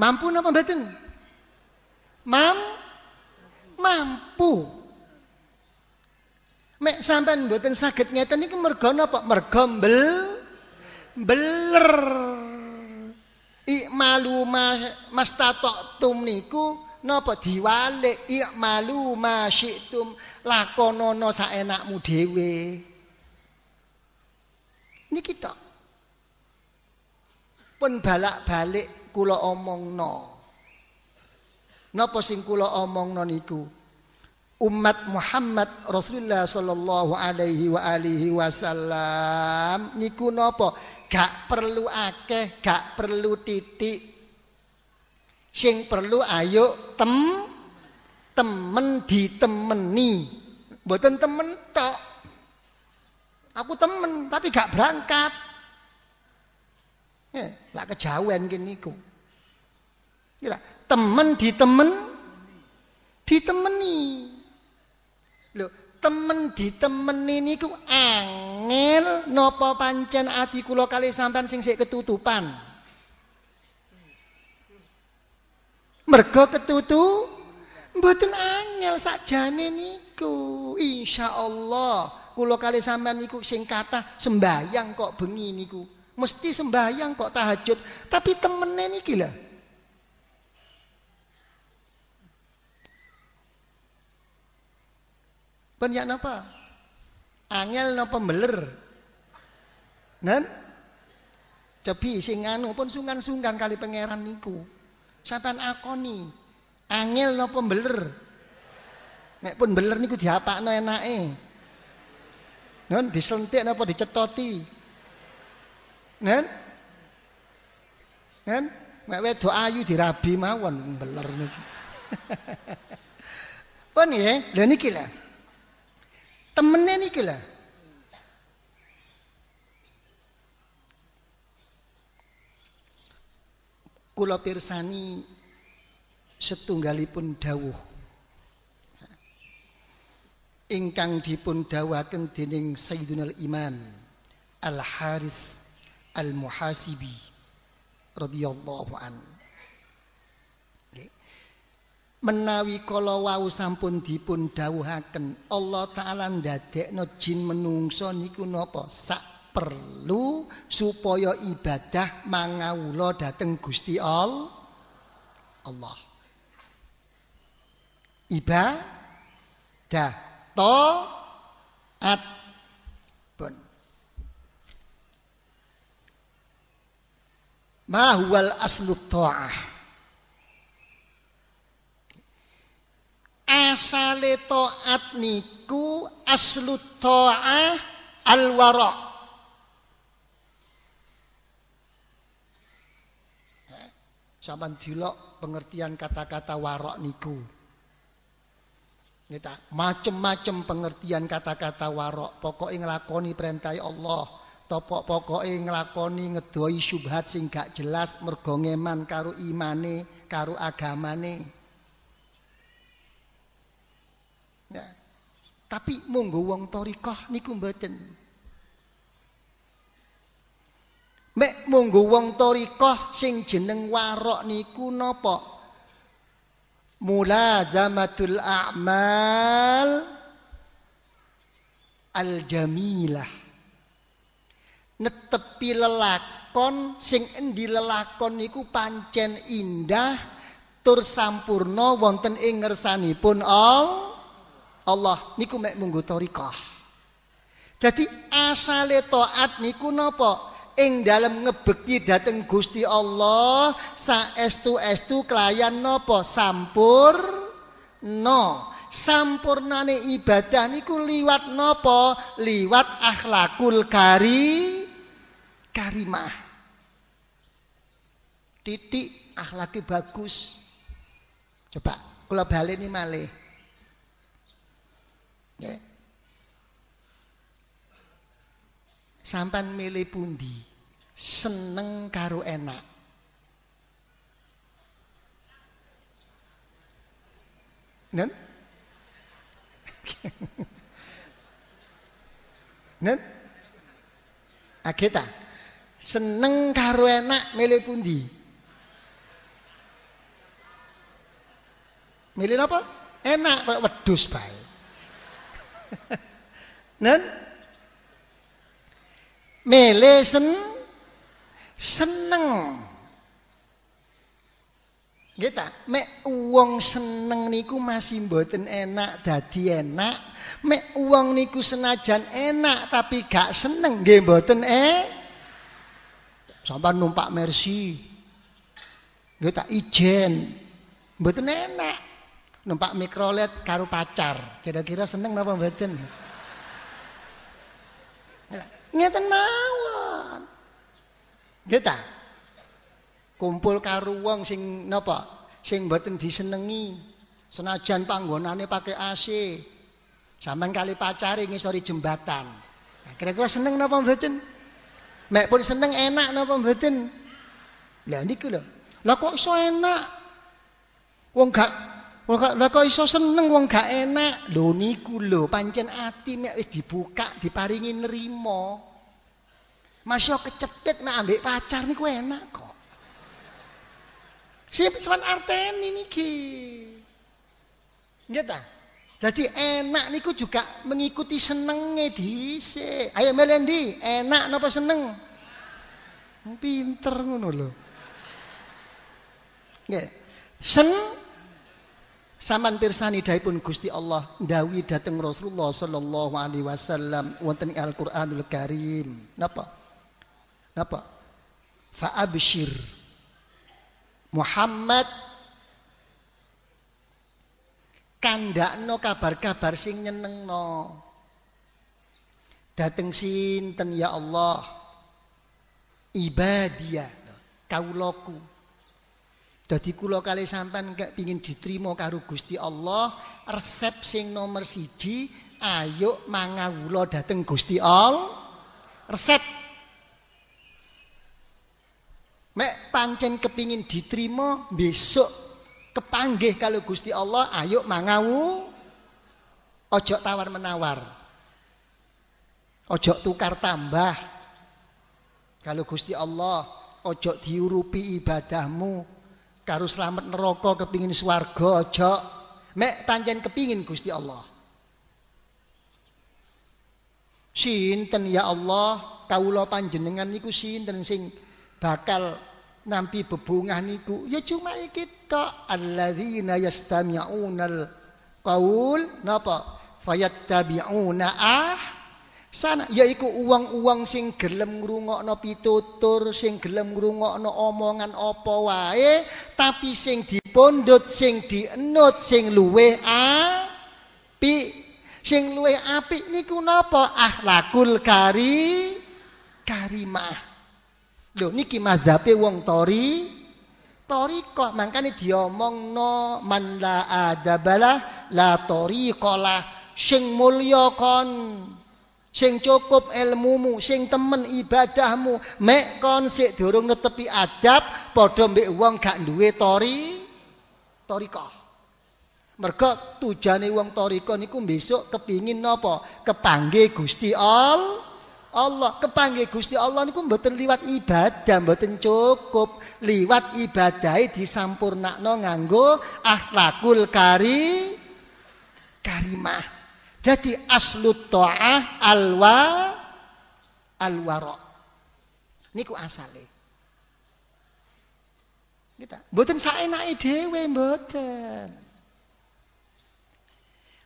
Mampu napa mboten? Mam mampu. Mek sampean mboten saged ngeten niku merga napa? Merga mbel beler. Ikmalu mastata'tum niku napa diwalik ikmalu masyitum lakonono saenakmu dhewe. Niki tok. Pun balak-balik kula omongno. Napa sing kula omongno niku? Umat Muhammad Rasulullah sallallahu alaihi wa alihi wasallam niku napa gak perlu akeh gak perlu titik. Sing perlu ayo tem temen ditemeni. Mboten temen tok. Aku temen tapi gak berangkat. Ya lak kejawen kene niku. Temen ditemen ditemeni Lho, temen ditemeni niku angel napa pancen ati kula kali sampean sing sik ketutupan. Mergo ketutu mboten angel sakjane niku. Insyaallah kula kali sampean niku sing kathah sembayang kok bengi niku. Mesti sembayang kok tahajud, tapi temene niki lho. Banyak napa? Angel napa beler? Nen? Cepi sing anu pun sungkan-sungkan kali pangeran niku. Sampean akoni. Angel napa beler? Nek pun beler niku diapakno enake. Nen diselentik napa dicetoti? Nen? Nen? Mek wedok ayu dirabi mawon beler niku. Pun ya, lha niki lah. Temene niki lah. Kula pirsani setunggalipun dawuh ingkang dipun dawuhaken dening Sayyidunal Imam Al Haris Al Muhasibi radhiyallahu an menawi kala wau sampun dipun dawuhaken Allah taala ndadekno jin menungso niku napa? Sak perlu supaya ibadah mangawula dateng Gusti Allah Allah. Ibadah taat pun ma huwal aslu ta'ah asale taat niku aslu ta'ah al-wara Sampai dilok pengertian kata-kata warok niku. Nita, macem-macem pengertian kata-kata warok. Pokoknya ngelakoni perintah Allah. Topok pokoknya ngelakoni ngedoi syubhat sing gak jelas. Mergongeman karu imane, karu agamane. Ya. Tapi monggo wong thariqah niku mboten. Mek monggo wong thariqah sing jeneng warok niku napa? Mulazamatul a'mal al-jamilah. Netepi lelakon sing endi lelakon niku pancen indah tur sampurna wonten ing ngersanipun Allah Allah niku mek munggo thariqah. Jadi asale taat niku napa? Ing dalam ngebekti dateng Gusti Allah saestu-estu kelayan napa? Sampur no. Sampurnane ibadah niku liwat napa? Liwat akhlakul kari karimah. Titik akhlaki bagus. Coba kula balik ini malih. Sampan milih pundi seneng karo enak. Nen? Nen? Ageta. Seneng karo enak milih pundi? Milih apa? Enak, wedus baik. Nen mele sen seneng. Kita mek uang seneng niku masih mboten enak dadi enak. Mek uang niku senajan enak tapi gak seneng nggih mboten eh. Sampai numpak Mercy. Nggih tak ijen. Mboten enak numpak mikrolet karo pacar. Kira-kira seneng napa mboten? Ngeten mawon. Kita kumpul karo wong sing napa? Sing mboten disenengi. Senajan panggonane pakai AC. Sampeyan kali pacare ngisori jembatan. Kira-kira seneng napa mboten? Mek pun seneng enak napa mboten? Lah niku lho. Lah kok iso enak? Wong gak Lah kok iso seneng wong gak enak? Lho niku lho, pancen ati nek wis dibuka diparingi nerima. Masih kecepit nek ambek pacar niku enak kok. Sampeyan arteni niki. Nggih ta? Jadi enak niku juga mengikuti senenge dhisik. Ayo Melendi, enak napa seneng? Pinter ngono lho. Nggih. Sen Saman pirsani pun Gusti Allah ndawi dateng Rasulullah sallallahu alaihi wasallam wonten Al-Qur'anul Karim. Napa? Napa? Fa abshir Muhammad kandakno kabar-kabar sing nyenengno. Dateng sinten ya Allah. Ibadia kaulaku. Dadi kula kali sampean gak pingin diterima karo Gusti Allah, resep sing nomor siji, ayo mangawula dateng Gusti Allah. Resep. Mek pancen kepingin diterima besok kepanggih kalau Gusti Allah ayo mangawu. Ojo tawar menawar. Ojo tukar tambah. Kalau Gusti Allah ojo diurupi ibadahmu karo selamat neraka kepingin swarga ojo mek panjen kepingin Gusti Allah. Sinten ya Allah? Kawula panjenengan niku sinten sing bakal nampi bebungah niku? Ya cuma iki tok. Alladzina yastami'unal qaul napa? Fayattabi'una ah sana yaiku uang-uang sing gelem ngrungokno pitutur sing gelem ngrungokno omongan apa wae tapi sing dipondhut sing dienut sing luwe api. Sing luwe apik niku napa? Akhlakul kari karimah. Lho niki mazhabe wong Tori Toriko makanya diomongno man la adabala la torikola sing mulya kon sing cukup ilmumu sing temen ibadahmu mek kon sik durung netepi adab padha mbek wong gak duwe tori toriko. Mergo tujane wong toriko niku besok kepingin napa kepanggih Gusti Allah Allah. Kepanggih Gusti Allah niku mboten liwat ibadah mboten cukup. Liwat ibadah disampurnakno nganggo akhlakul kari karimah jadi aslut ta'ah alwa alwara niku asale kita mboten saenake dhewe mboten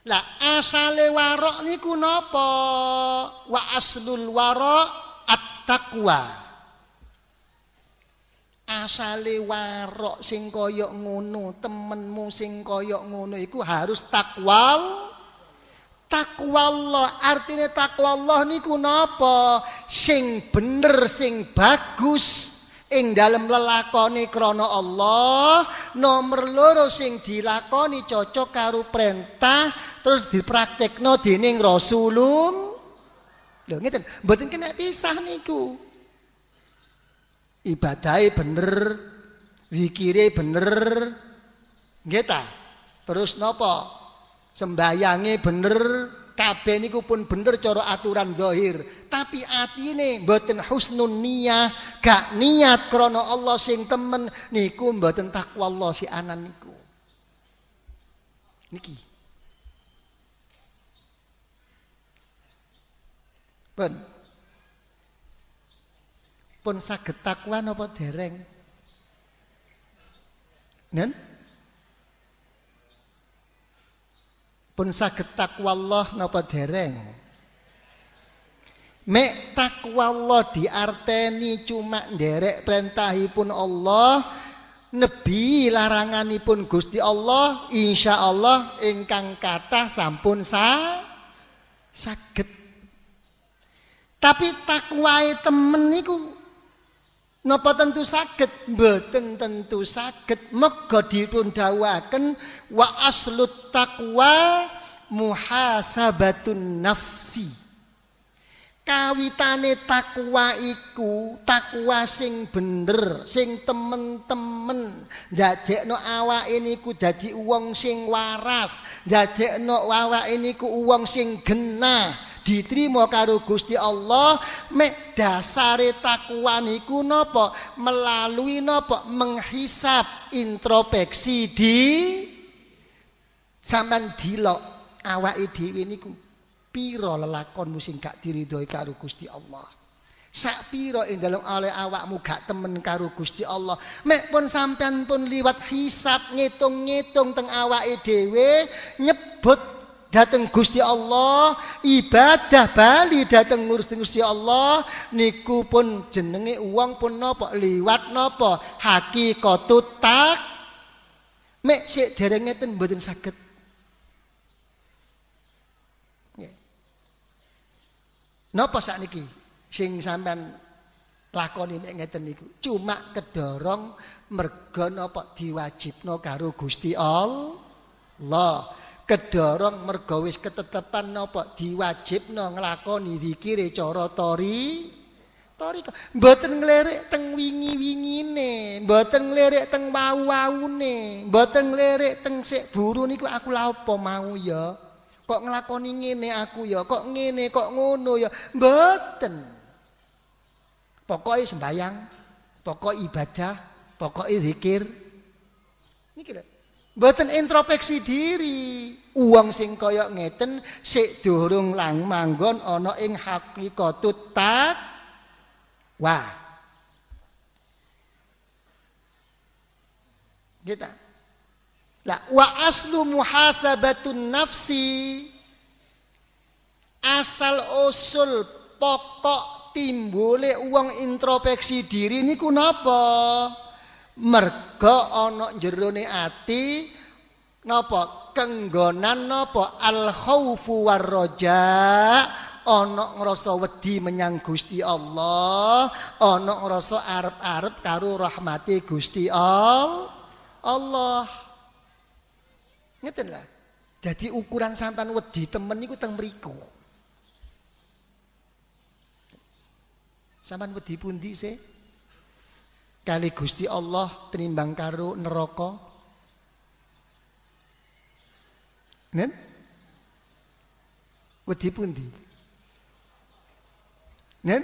lah asale warok niku napa? Wa aslul warok at-taqwa. Asale warok sing kaya ngono, temenmu sing kaya ngono iku harus takwa. Takwa Allah, artinya takwa Allah niku napa? Sing bener, sing bagus. Ing dalam lelakoni krana Allah nomor loro sing dilakoni cocok karo perintah terus dipraktekno dening Rasulun lho ngeten. Mboten kena pisah niku. Ibadahe bener zikire bener. Nggih ta? Terus napa sembayange bener kabeh niku pun bener cara aturan zahir. Tapi atine mboten husnun niyah gak niat krana Allah sing temen niku mboten takwa Allah si anan niku. Niki. Pun. Pun saged takwa napa dereng? Nen pun saged takwa Allah napa dereng? Mek takwa Allah diarteni cuma nderek perintahipun Allah nebi laranganipun Gusti Allah insya Allah ingkang kata sampun sa saged. Tapi takwae temen niku Napa tentu saged? Mboten tentu saged. Merga dipun dawuhaken wa aslut taqwa muhasabatun nafsi. Kawitane takwa iku takwa sing bener sing temen-temen. Ndadekno awake niku dadi wong sing waras. Ndadekno awake niku wong sing genah diterima karo Gusti Allah mek dasare takwa niku napa? Melalui napa? Menghisap introspeksi di sampean dilok awake dhewe niku. Pira lelakonmu sing gak diridhoi karo Gusti Allah? Sak pira ing dalem oleh awakmu gak temen karo Gusti Allah? Mek pun sampean pun liwat hisap ngitung-ngitung teng awake dhewe nyebut dateng Gusti Allah ibadah bali dateng ngurus Gusti Allah niku pun jenenge uang pun napa liwat napa hakikatut tak. Mek sik dereng ngeten mboten saged. Napa sakniki sing sampean lakoni nek ngeten niku? Cuma kedorong merga napa diwajibno karo Gusti Allah kedorong mergo wis ketetepan napa? Diwajibno nglakoni zikire cara tori tori mboten nglerik teng wingi-wingine mboten nglerik teng wau-waune mboten nglerik teng sik buru niku aku apa mau ya? Kok nglakoni ngene aku ya? Kok ngene kok ngono ya? Mboten. Pokoke sembayang pokok ibadah pokoke zikir. Niki Mboten introspeksi diri. Uang sing kaya ngeten sik durung lang manggon ana ing hakikatut tak wah. Kita. Lah wa aslu muhasabatun nafsi asal usul pokok timbule uang introspeksi diri niku napa? Merga ana jerone ati napa? Kenggonan napa? Al khaufu war raja ana ngrasa wedi menyang Gusti Allah ana ngrasa arep-arep karo rahmati Gusti Allah. Ngeten lah. Jadi ukuran sampan wedi temen niku teng mriku. Sampan wedi pundi sih kali Gusti Allah tenimbang karo neraka Nen? Wedi pundi? Nen?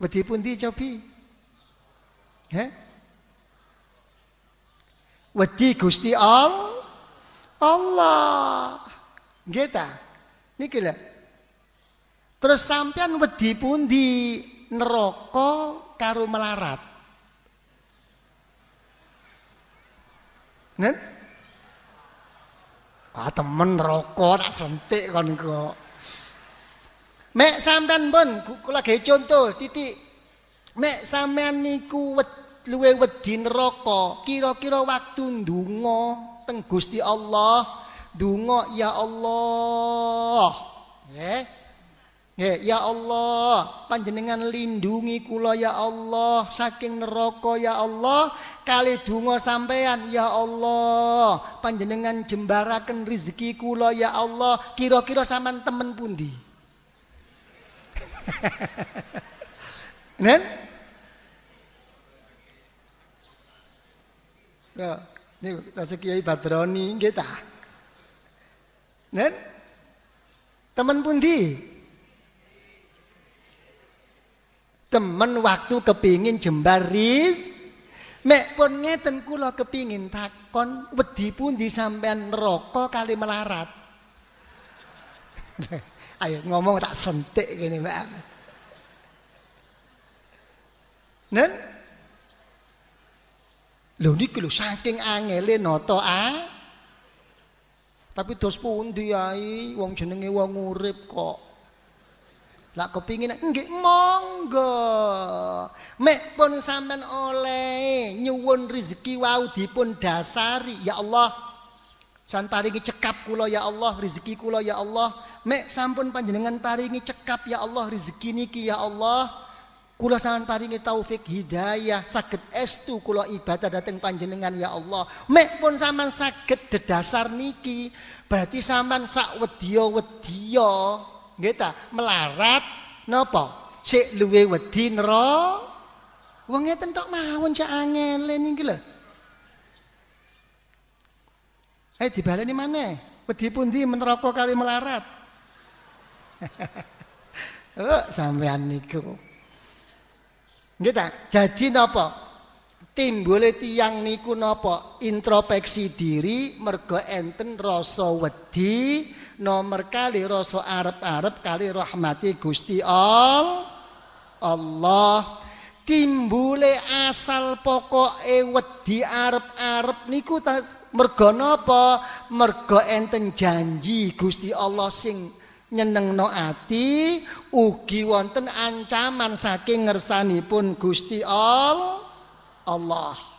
Wedi pundi cobi? Heh? Wedi Gusti Allah. Allah. Nggih ta? Niki lho. Terus sampean wedi pundi? Neraka karo melarat. Nen? Ah temen neraka tak sentik kon kok. Mek sampean pun kula gawe contoh titik. Mek sampean niku luwe wedi neraka, kira-kira waktu ndonga teng Gusti Allah, ndonga ya Allah. Nggih. Ya Allah, panjenengan lindungi kula ya Allah saking neraka ya Allah. Kali donga sampean ya Allah, panjenengan jembaraken rezeki kula ya Allah. Kira-kira sampean temen pundi? Nen? Ya, ini kita Kiai Badroni nggih? Nen? Temen pundi? Temen waktu kepingin jembaris mek pun ngeten kula kepingin takon wedi pun disampean neraka kali melarat. Ayo ngomong tak sentik gini mbak. Nen? Lho niki lho saking angele nata ah tapi dos pundi ai wong jenenge wong urip kok Lah kepingin nggih monggo. Mek pun sampean oleh nyuwun rezeki wau dipun dasari ya Allah. San paringi cekap kula ya Allah, rezeki kula ya Allah. Mek sampun panjenengan paringi cekap ya Allah rezeki niki ya Allah. Kula sampean paringi taufik hidayah saged estu kula ibadah dateng panjenengan ya Allah. Mek pun sampean saged dedasar niki, berarti sampean sak wedya-wedya nggih ta melarat napa sik luwe wedi nera wong ngeten tok mawon cak angel niki lho Ayo dibaleni maneh Wedi pundi meneraka kali melarat. oh, sampean niku. Nggih ta? Jadi napa? Timbule tiang niku napa? Introspeksi diri mergo enten rasa wedi nomor kali rasa arep-arep kali rahmati Gusti Allah Allah. Timbule asal pokoke wedi arep-arep niku mergo napa? Mergo enten janji Gusti Allah sing nyenengno ati ugi wonten ancaman saking ngersanipun Gusti Allah Allah.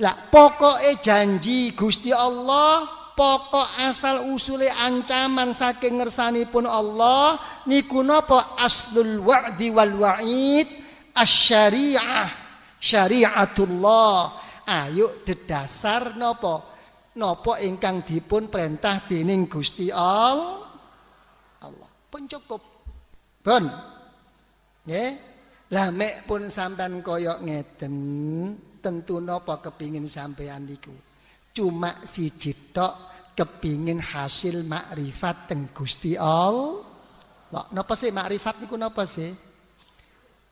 Lah pokoknya janji Gusti Allah, pokok asal usule ancaman saking ngersanipun Allah niku napa aslul wa'di wal wa'id asy-syariah syariatullah. Ayo dedasar napa? Napa ingkang dipun perintah dening Gusti Allah. Allah. Pun cukup. Pun. Nggih. Lah mek pun sampean koyok ngeten, tentu napa kepingin sampean niku. Cuma siji tok kepingin hasil makrifat teng Gusti Allah. Lah napa sih makrifat niku napa sih?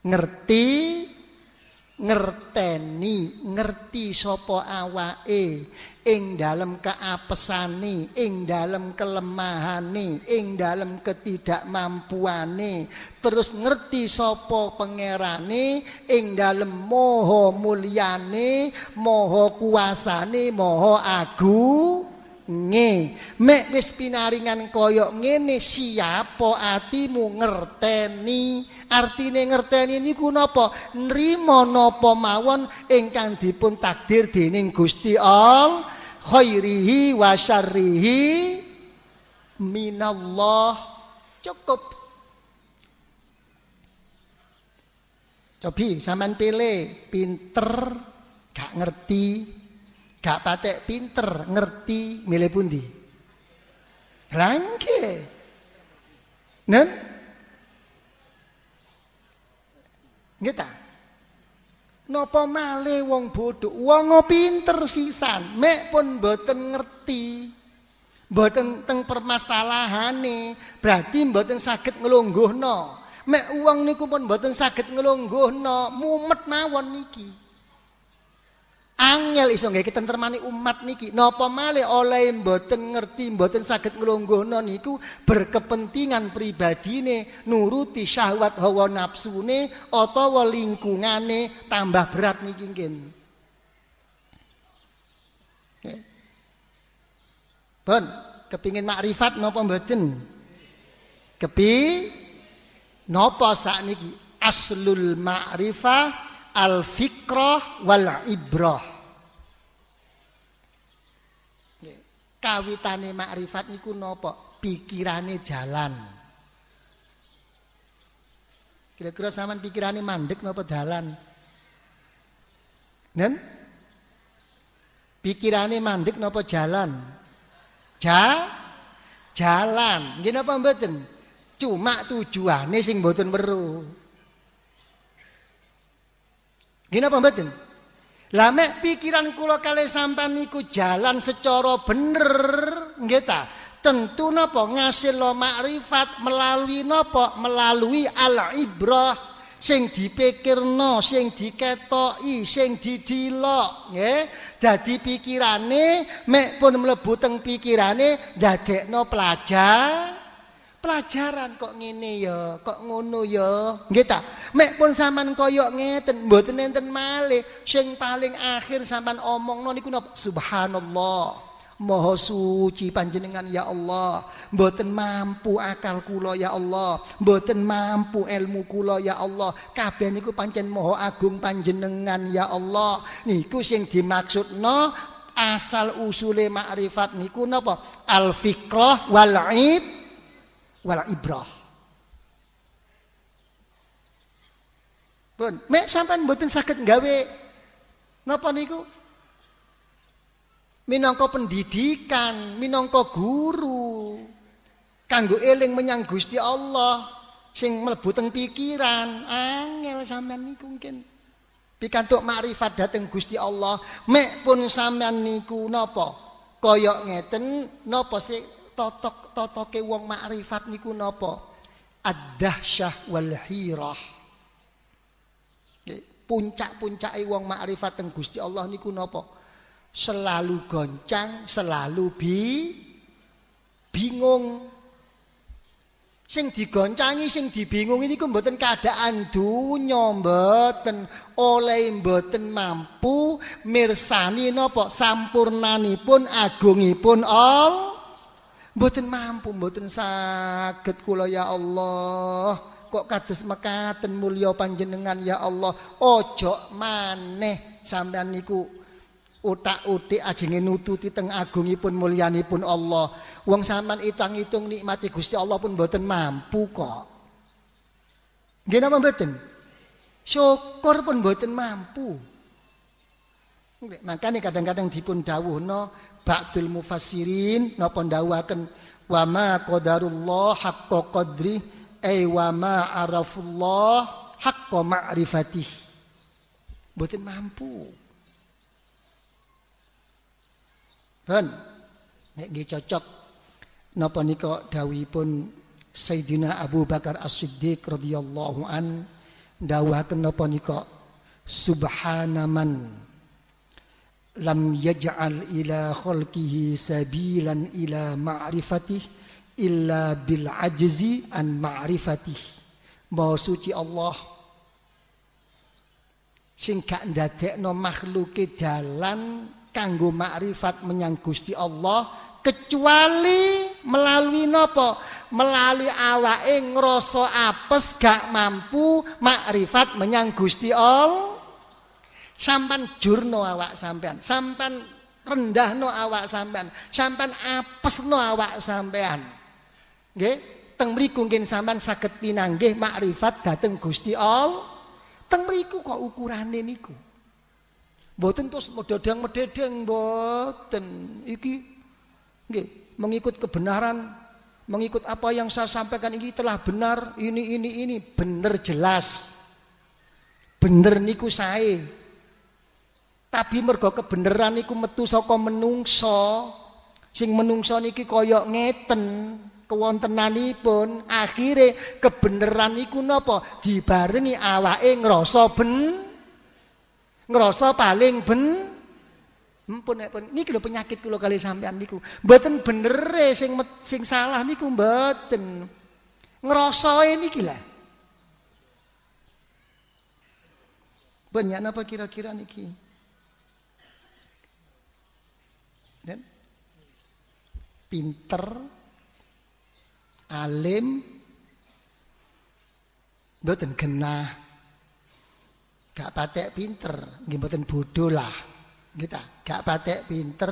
Ngerti ngerteni, ngerti sapa awake, ing dalam keapesane, ing dalam kelemahane, ing dalam ketidakmampuane, terus ngerti sapa pangerane, ing dalam moho mulyane, moho kuasane, moho agu nge mek wis pinaringan koyok ngene siapa atimu ngerteni? Artine ngerteni niku napa? Nrimo napa mawon ingkang dipun takdir dening Gusti Allah khairihi wa syarrihi minallah cukup cobi sampean pilih pinter gak ngerti Gak patek pinter, ngerti milih pundi. Langke. Nen? Nggih Napa male wong bodoh, wong pinter sisan, mek pun mboten ngerti. Mboten teng permasalahane, berarti mboten saged nglungguhno. Mek wong niku pun mboten saged nglungguhno, mumet mawon niki. Angel iso nggih ketentremane umat niki. Napa malih oleh mboten ngerti, mboten saged nglungguhna niku berkepentingan pribadine, nuruti syahwat hawa nafsune utawa lingkungane tambah berat niki nggih. Bon, kepingin makrifat napa mboten? Kepi napa sakniki aslul ma'rifah al fikrah wal ibrah kawitane makrifat niku napa? Pikirane jalan. Kira-kira sampean pikirane mandek napa dalan? Nen? Pikirane mandek napa jalan? Ja? Jalan. Nggih napa mboten? Cuma tujuane sing mboten weruh. Gini apa mboten? Lah mek pikiran kula kali sampean niku jalan secara bener, nggih ta? Tentu napa ngasil makrifat melalui napa? Melalui al ibrah sing dipikirno, sing diketoki, sing didilok, nggih. Dadi pikirane mek pun mlebu teng pikirane ndadekno pelajar pelajaran kok ngene ya, kok ngono ya. Nggih ta? Mek pun sampean kaya ngeten, mboten enten malih. Sing paling akhir sampean omongno niku napa? Subhanallah. Maha suci panjenengan ya Allah. Mboten mampu akal kula ya Allah. Mboten mampu ilmu kula ya Allah. Kabeh niku pancen maha agung panjenengan ya Allah. Niku sing dimaksudno asal usule makrifat niku napa? Al fikrah wal ib wala ibrah. Pun, mek sampean mboten saged gawe napa niku? Minangka pendidikan, minangka guru. Kanggo eling menyang Gusti Allah sing mlebu pikiran, angel sampean niku mungkin. pikantuk makrifat dateng Gusti Allah mek pun sampean niku napa kaya ngeten napa sih totok totoke wong makrifat niku napa? Ad-dahsyah wal hirah. Puncak-puncake wong makrifat teng Gusti Allah niku napa? Selalu goncang selalu bi bingung. Sing digoncangi, sing dibingung ini ku mboten keadaan dunya mboten oleh mboten mampu mirsani napa? Sampurnanipun agungipun all mboten mampu mboten saged kula ya Allah kok kados mekaten mulya panjenengan ya Allah ojo maneh sampean niku utak-utik ajenge nututi teng agungipun mulyanipun Allah. Wong sampean itang-itung nikmati Gusti Allah pun mboten mampu kok. Nggih napa mboten? Syukur pun mboten mampu. Makanya kadang-kadang dipun dawuhno ba'dul mufassirin napa ndawuhaken wa ma qadarullah haqqa qadri ay wa ma arafullah haqqa ma'rifatih. Mboten mampu. Kan nek nggih cocok napa nika dawuhipun Sayyidina Abu Bakar As-Siddiq radhiyallahu an dawuhaken napa nika subhanaman lam yaj'al ila khalqihi sabilan ila ma'rifatih illa bil ajzi an ma'rifatih. Maha suci Allah sing gak ndadekno makhluke dalan kanggo makrifat menyang Gusti Allah kecuali melalui nopo? Melalui awake ngrasa apes gak mampu makrifat menyang Gusti Allah sampan jurno awak sampean sampan rendahno awak sampean sampan apesno awak sampean nggih teng mriku nggih sampean saged pinanggih makrifat dhateng Gusti Allah teng mriku kok ukurane niku Mboten terus mededeng-mededeng mboten. Iki nggih, mengikut kebenaran, mengikut apa yang saya sampaikan ini telah benar, ini ini ini benar jelas. Bener niku saya. Tapi mergo kebenaran niku metu saka menungso. Sing menungso niki kaya ngeten kewontenanipun akhire kebenaran iku napa dibarengi awake ngrasa ben ngerasa paling ben Mpun nek pun niki lho penyakit kula kali sampean niku. Mboten bener e sing sing salah niku mboten. Ngrasake niki lah. Banyak apa kira-kira niki? Pinter alim mboten genah gak patek pinter, nggih bodoh lah. Kita gak patek pinter,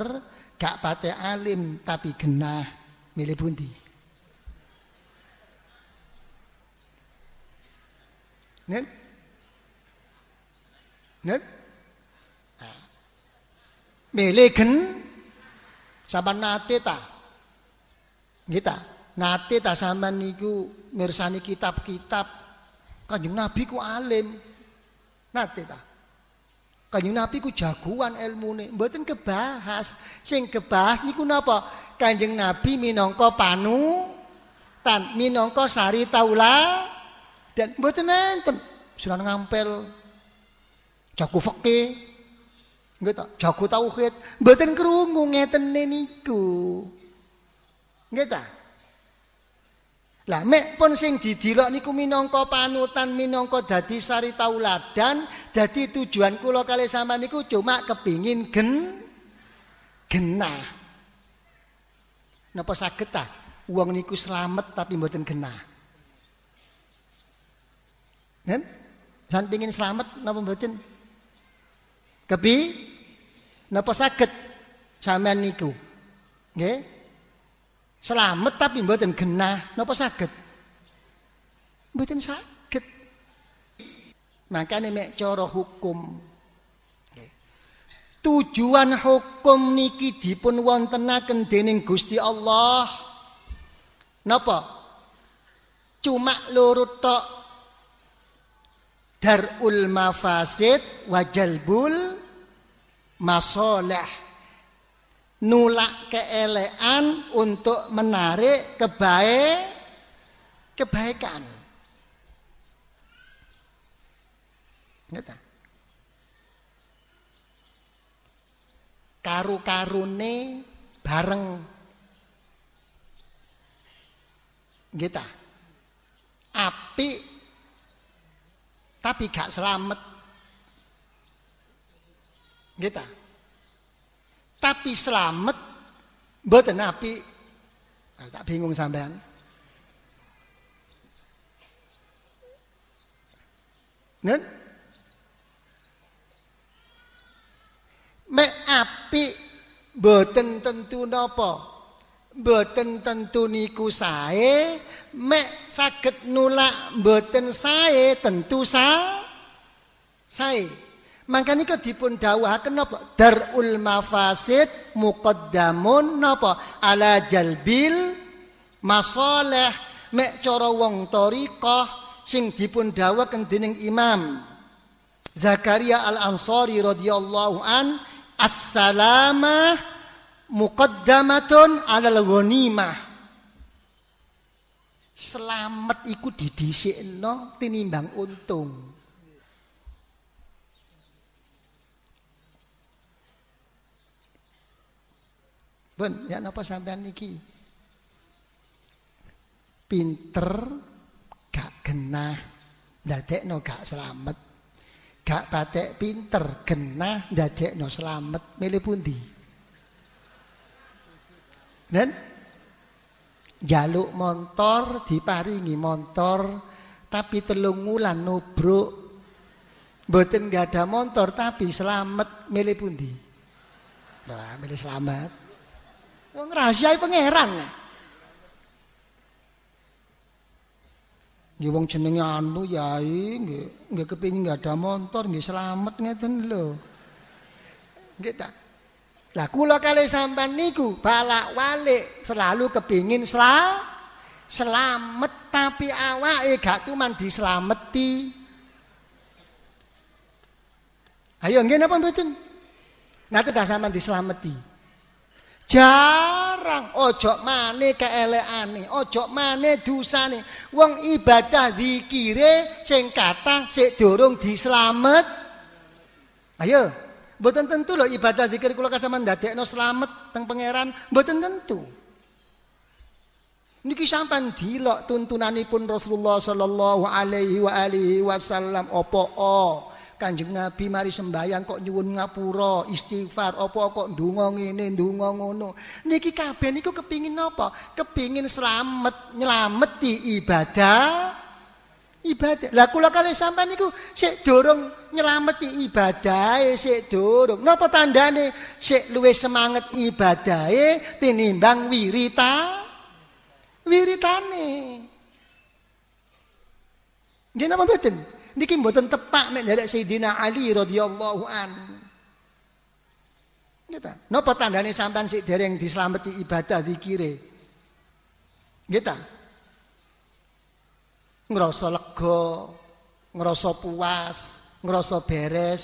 gak patek alim tapi genah milih bundi. Nen? Nen? Nah. Milih gen sampean nate? Kita nate ta sampean niku mirsani kitab-kitab. Kanjeng Nabi ku alim, Nate ta. Kanjeng Nabi ku jagoan ilmune, mboten kebahas. Sing kebahas niku napa? Kanjeng Nabi minangka panu tan minangka sari taula dan mboten enten. Sunan ngampel jago fikih. Nggih ta? Jago tauhid. Mboten krungu ngeten niku nggih ta lah mek pun sing didilok niku minangka panutan minangka dadi sari tauladan dadi tujuan kula kali sama niku cuma kepingin gen genah napa saged ta wong niku selamat tapi mboten genah Nen? San pingin selamat napa mboten? Kepi napa saged sampean niku? Nggih? Selamat tapi mboten genah, napa saged? Mboten saged. Makane mek cara hukum Tujuan hukum niki dipun wontenaken dening Gusti Allah. Napa? Cuma loro tok. darul mafasid wa jalbul masoleh nulak keelean untuk menarik kebaik kebaikan. Ngerti? Karu-karune bareng kita api tapi gak selamat kita tapi selamat mboten api tak bingung sampean Nen? Mek api boten tentu napa? Boten tentu niku sae, mek saged nulak boten sae tentu sa sae. Mangka nika dipun dawuhaken napa? Darul mafasid muqaddamun napa? Ala jalbil masalih mek cara wong thariqah sing dipun dawuhaken dening Imam Zakaria Al-Ansari radhiyallahu an as-salamah muqaddamatun 'alal ghanimah Selamat iku didhisikno tinimbang untung. Ben, ya napa sampean niki? Pinter gak genah. No gak selamat gak patek pinter genah no selamat milih pundi? Dan jaluk motor diparingi motor tapi telung wulan nubruk. Mboten gak ada motor tapi selamat milih pundi? Nah milih selamat wong rahasia pangeran Nggih wong jenenge anu yai nggih nggih kepengin nggak ada motor nggih selamat ngeten lho. Nggih ta. Lah kula kali sampean niku balak-walik selalu kepingin sel selamat tapi awake gak cuman dislameti. Ayo nggih napa mboten? Nanti dah sampean dislameti. Jarang ojo mane keeleane, ojo mane dosane. Wong ibadah zikire sing kata sik durung dislamet. Ayo, mboten tentu loh ibadah zikir kula kasaman ndadekno slamet teng pangeran, mboten tentu. Niki sampean dilok tuntunanipun Rasulullah sallallahu alaihi wa alihi wasallam opo oh. Kanjeng Nabi mari sembayang kok nyuwun ngapura, istighfar, apa kok ndonga ngene, ndonga ngono. Niki kabeh niku kepingin napa? Kepingin selamat, nyelameti ibadah ibadah. Lah kula kali sampean niku sik durung nyelameti ibadahe sik durung. Napa tandane sik luwih semangat ibadahe tinimbang wirita wiritane. Nggih napa mboten? Niki mboten tepak mek nderek Sayyidina Ali radhiyallahu an. Nggih Napa tandane sampean sik dereng dislameti ibadah zikire? Nggih ta? Ngrasa lega, ngrasa puas, ngrasa beres.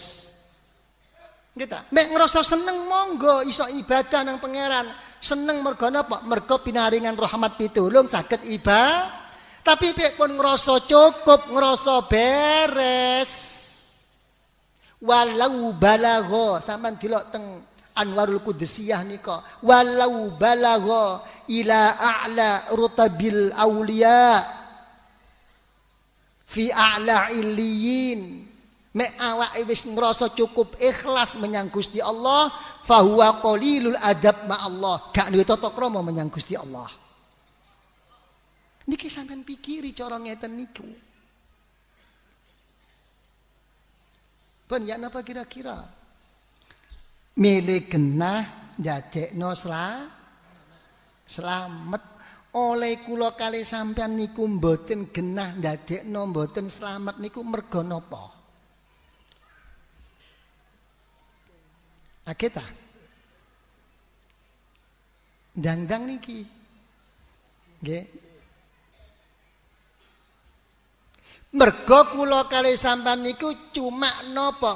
Nggih ta? Mek ngrasa seneng monggo iso ibadah nang pangeran. Seneng mergo napa? Mergo pinaringan rahmat pitulung saged ibadah tapi piye pun ngerasa cukup, ngerasa beres. Walau balagho, sampean dilok teng Anwarul Qudusiyah nika. Walau balagho ila a'la rutabil aulia fi a'la illiyin. Mek awake wis ngerasa cukup ikhlas menyang Gusti Allah, fahuwa qalilul adab ma Allah. Gak duwe tata krama menyang Allah. Niki sampean pikiri cara ngeten niku. Pun ya napa kira-kira? Milih genah ndadekno sela selamat oleh kula kali sampean niku mboten genah ndadekno mboten selamat niku mergo napa? Akita. Dang-dang niki. Nggih, Mergo kula kali sampean niku cuma nopo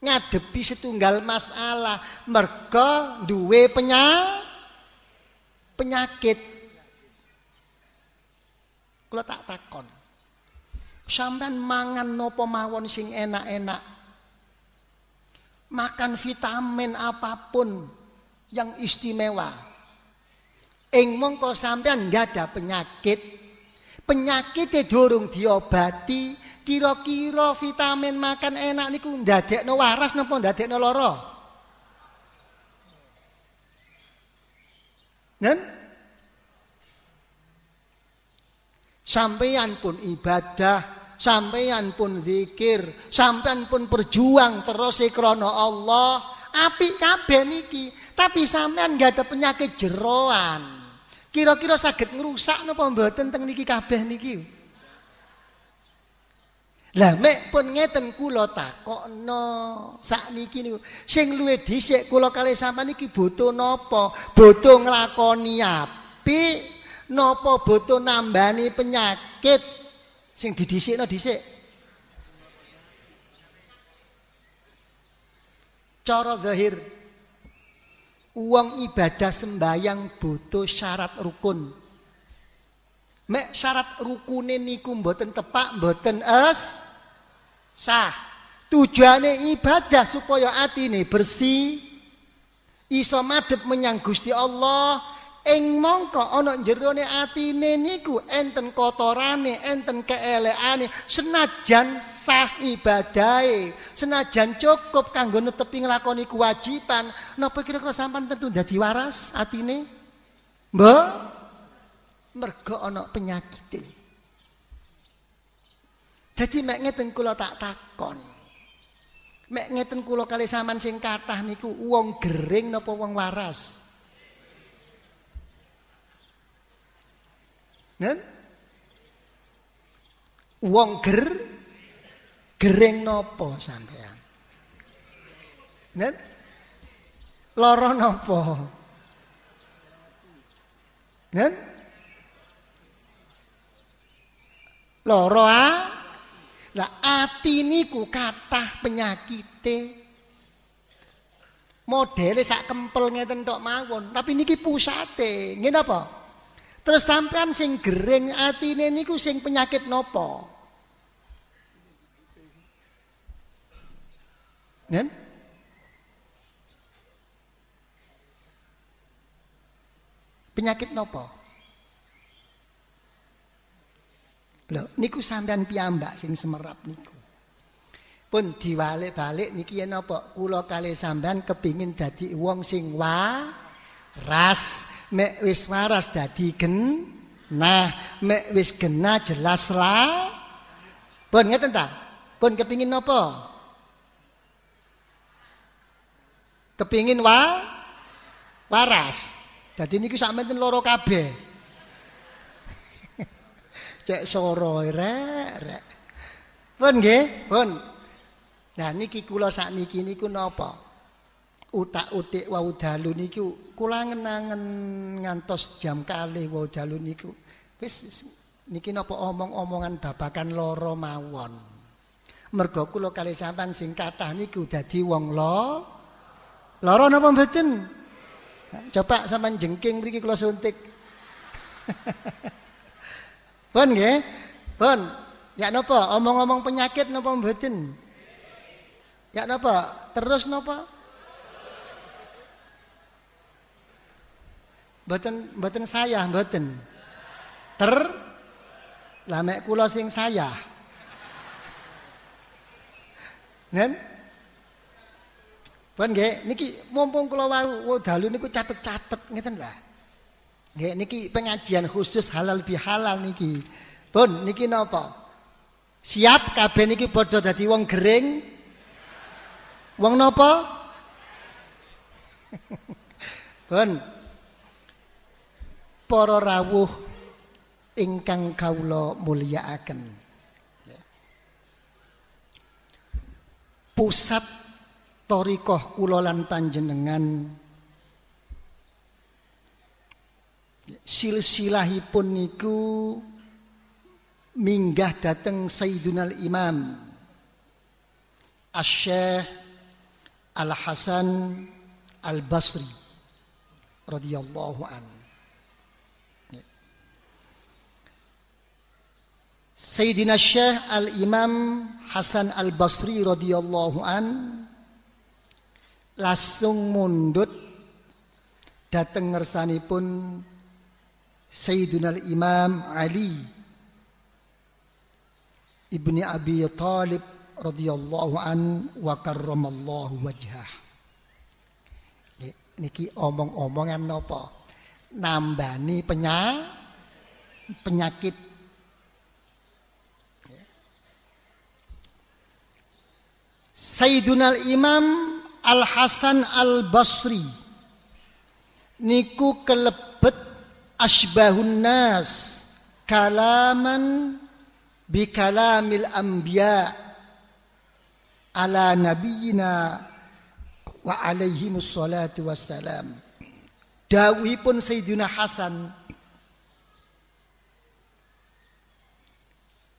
ngadepi setunggal masalah. Mergo duwe penya penyakit. Kula tak takon. Sampean mangan nopo mawon sing enak-enak? Makan vitamin apa pun yang istimewa. Ing mongko sampean nggak ada penyakit penyakit durung diobati kira-kira vitamin makan enak niku ndadekno waras napa ndadekno lara Nen? Sampeyan pun ibadah, sampeyan pun zikir, sampeyan pun berjuang terus krana Allah, apik kabeh niki. Tapi sampeyan nggak ada penyakit jeroan. Kira-kira saged ngrusak napa mboten teng niki kabeh niki? Lah mek pun ngeten kula takokno sakniki niku sing luwih dhisik kula kalih sampean niki butuh napa? Butuh nglakoni apik napa butuh nambani penyakit sing didhisikno dhisik? Cara zahir Uang ibadah sembayang butuh syarat rukun. Mek syarat rukune niku mboten tepak, mboten es sah. Tujuane ibadah supaya atine bersih, iso madhep menyang Gusti Allah, ing mongko ana jerone atine niku enten kotorane enten keelekane senajan sah ibadahe senajan cukup kanggo netepi nglakoni kewajiban napa kira-kira sampean tentu dadi waras atine? Mbok mergo ana penyakite. Jadi mek ngeten kula tak takon mek ngeten kula kali sampean sing kathah niku wong gering napa wong waras Nen? Wong ger gering nopo sampean? Nen? Lara nopo? Nen? Lara ah? Lah ati niku kathah penyakite. Modele sak kempel ngeten tok mawon, tapi niki pusate. Ngene apa? Terus sampean sing gering atine niku sing penyakit nopo? Nen? Penyakit nopo? Lho, niku sampean piyambak sing semerap niku. Pun diwalik-balik niki yen napa? Kula kalih sampean kepingin dadi wong sing waras mek wis waras dadi gen nah mek wis genah jelas lah. Pun ngeten ta? Pun kepingin napa kepingin wa waras. Dadi niku sak menten loro kabeh. Cek soro rek rek. Pun nggih pun. Nah niki kula sak niki niku napa utak-utik wau dalu niku kula ngenangen ngantos jam kali wau dalu niku. Wis niki napa omong-omongan babakan loro mawon. Mergo kula kali sampean sing kathah niku dadi wong lo loro napa mboten? Coba sampean jengking mriki kula suntik. Pun nggih pun. Ya napa omong-omong penyakit napa mboten? Ya napa terus napa Mboten mboten saya mboten. Ter lah mek kula sing saya. Nen? Pun nggih niki mumpung kula wau dalu niku catet-catet ngeten lah. Nggih niki pengajian khusus halal bihalal niki. Pun niki napa? Siap kabeh niki padha dadi wong gering. Wong napa? Pun para rawuh ingkang kawula mulyakaken pusat torikoh kula lan panjenengan silsilahipun niku minggah dateng Sayyidunal Imam Asy-Syaikh Al-Hasan Al-Basri radhiyallahu an. Sayyidina Syekh Al-Imam Hasan Al-Basri radhiyallahu an langsung mundut dateng ngersanipun Sayyidina Al-Imam Ali ibni Abi Talib radhiyallahu an wa karramallahu wajhah. Niki omong-omongan nopo nambani penya penyakit Sayyidunal Imam Al Hasan Al Basri niku kelebet asbahun nas. Kalaman bi kalamil anbiya. Ala nabiyina wa alaihi musallatu wassalam. Dawuhipun Sayyidina Hasan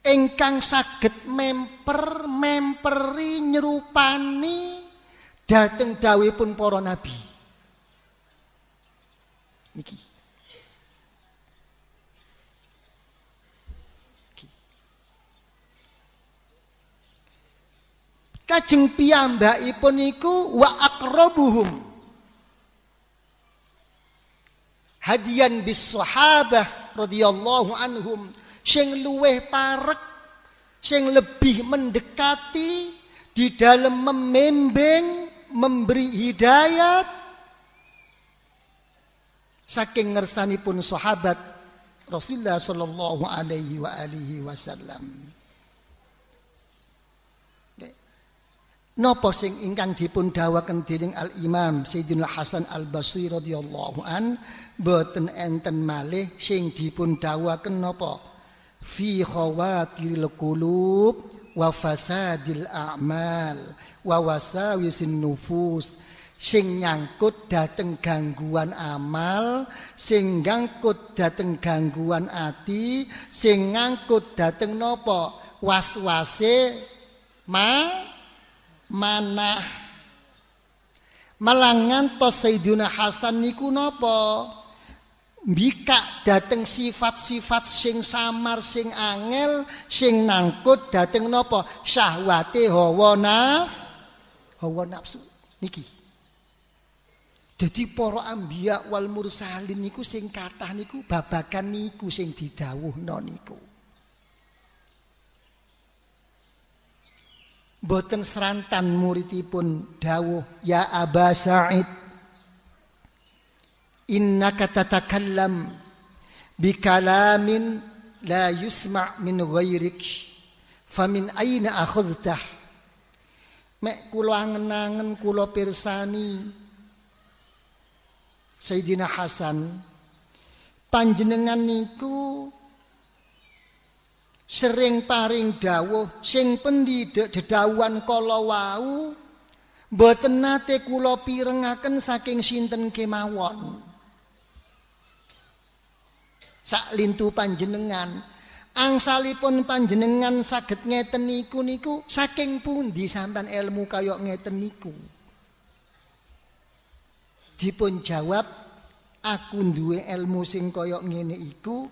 ingkang saged memper memperi nyerupani dhateng dawuhipun para nabi. Niki. Kajeng piyambakipun niku wa aqrabuhum. Hadiyan bis sahabah radhiyallahu anhum sing luweh parek sing lebih mendekati di dalam membimbing memberi hidayat. Saking ngersanipun sahabat Rasulullah sallallahu alaihi wa alihi wasallam. Napa sing ingkang dipun dawaken dening Al Imam Sayyidina Hasan Al Basri radhiyallahu an boten enten malih sing dipun dawaken napa fi khawatiril qulub wa fasadil a'mal wa wasawisin nufus. Sing nyangkut dateng gangguan amal sing nyangkut dateng gangguan ati sing nyangkut dateng napa waswase ma manah. Malangan to Sayyidina Hasan niku napa mbikak dateng sifat-sifat sing samar sing angel sing nangkut dateng napa? Syahwate hawa naf hawa nafsu. Niki. Jadi para ambiya wal mursalin niku sing kathah niku babakan niku sing didhawuhna niku. Boten serantan muridipun dawuh ya Aba Sa'id innaka tatakallam bikalamin la yusma' min ghairik famin aina akhadhtah mek kula angen-angen kula pirsani. Sayyidina Hasan panjenengan niku sering paring dawuh sing pendidik dedawan kala wau mboten nate kula pirengaken saking sinten kemawon sak lintu panjenengan angsalipun panjenengan saged ngeten niku niku saking pundi sampean ilmu kaya ngeten niku dipun jawab aku duwe ilmu sing kaya ngene iku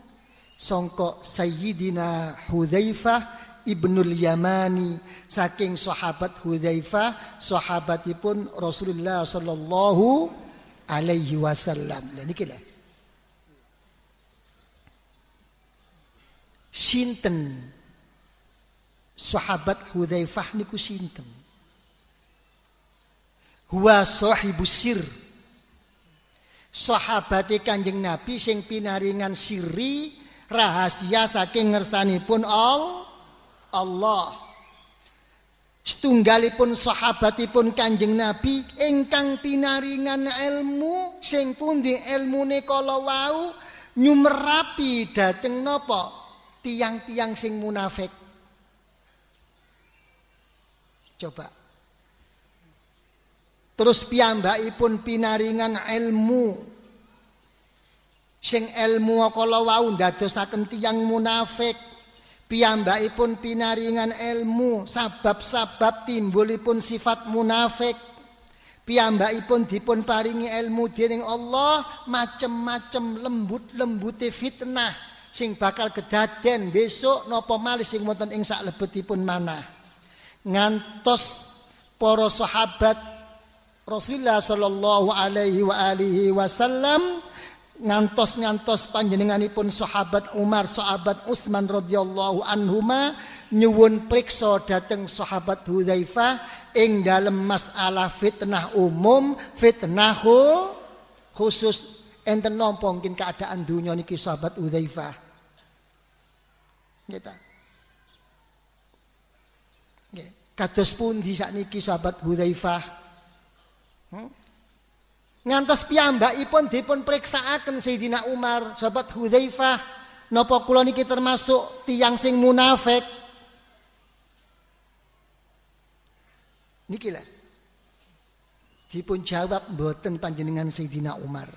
songko Sayyidina Hudzaifah Ibnul Yamani saking sahabat Hudzaifah sahabatipun Rasulullah sallallahu alaihi wasallam. Lah niki lho. Sinten sahabat Hudzaifah niku sinten? Huwa sahibus sir. Sahabate Kanjeng Nabi sing pinaringan siri rahasia saking ngersanipun all Allah. Setunggalipun sahabatipun Kanjeng Nabi ingkang pinaringan ilmu sing pundi ilmune kala wau nyumerapi dhateng napa tiang-tiang sing munafik. Coba. Terus piyambakipun pinaringan ilmu sing ilmu kala wau ndadosaken tiyang munafik Piyambakipun pinaringan ilmu, sabab-sabab timbulipun sifat munafik. Piyambakipun dipun paringi ilmu dening Allah, macem-macem lembut-lembute fitnah sing bakal kedaden besok napa malih sing wonten ing saklebetipun manah. Ngantos para sahabat Rasulullah sallallahu alaihi wa alihi wasallam ngantos-ngantos panjenenganipun sahabat Umar, sahabat Utsman radhiyallahu anhuma nyuwun priksa dhateng sahabat Hudzaifah ing dalem masalah fitnah umum, fitnah khusus enten napa mungkin keadaan dunia niki sahabat Hudzaifah. Nggih ta? Nggih. Kados pundi sakniki sahabat Hudzaifah? Hmm? Ngantos piyambakipun dipun periksaaken Sayyidina Umar, sahabat Hudzaifah, napa kula niki termasuk tiang sing munafik? Niki lah. Dipun jawab mboten panjenengan Sayyidina Umar.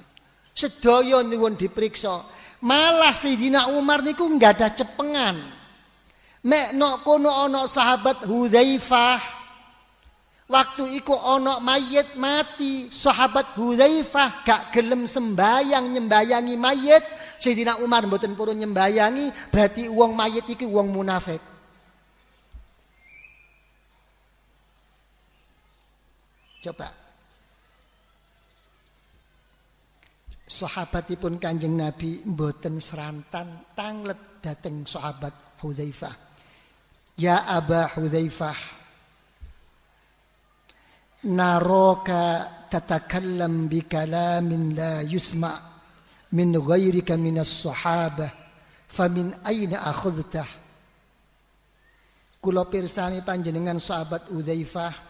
Sedaya nyuwun diperiksa. Malah Sayyidina Umar niku nggak ada cepengan. Mek nok kono ana sahabat Hudzaifah Waktu iku ono mayit mati, sahabat Hudzaifah gak gelem sembayang nyembayangi mayit. Sayyidina Umar mboten purun nyembayangi, berarti uang mayit iki uang munafik. Coba. Sahabatipun Kanjeng Nabi mboten serantan tanglet dateng sahabat Hudzaifah. Ya Aba Hudzaifah, naroka tatakallam bikalamin la yusma min ghairika min as-sahabah famin aina akhudtah kula pirsani panjenengan sahabat Udzaifah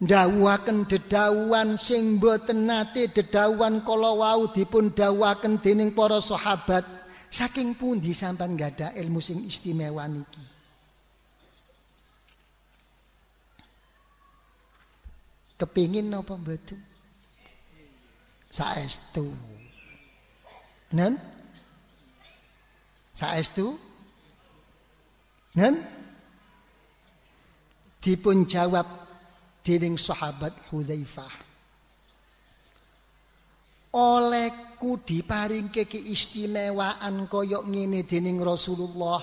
dawuhaken dedawan sing boten nate dedawan kala wau dipun dawuhaken dening para sahabat saking pundi sampean gadah ilmu sing istimewa niki Kepingin napa mboten? Saestu. Nen? Saestu? Nen? Dipun jawab dening sahabat Hudzaifah. Olehku diparingke keistimewaan koyok ngene dening Rasulullah.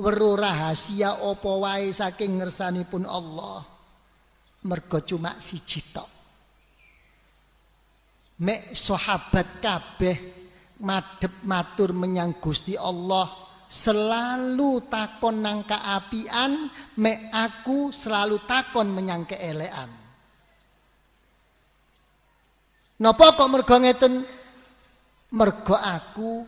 Weruh rahasia apa wae saking ngersanipun Allah mergo cuma siji tok mek sahabat kabeh madhep matur menyang Gusti Allah selalu takon nang kaapian mek aku selalu takon menyang keelekan Napa kok mergo ngeten mergo aku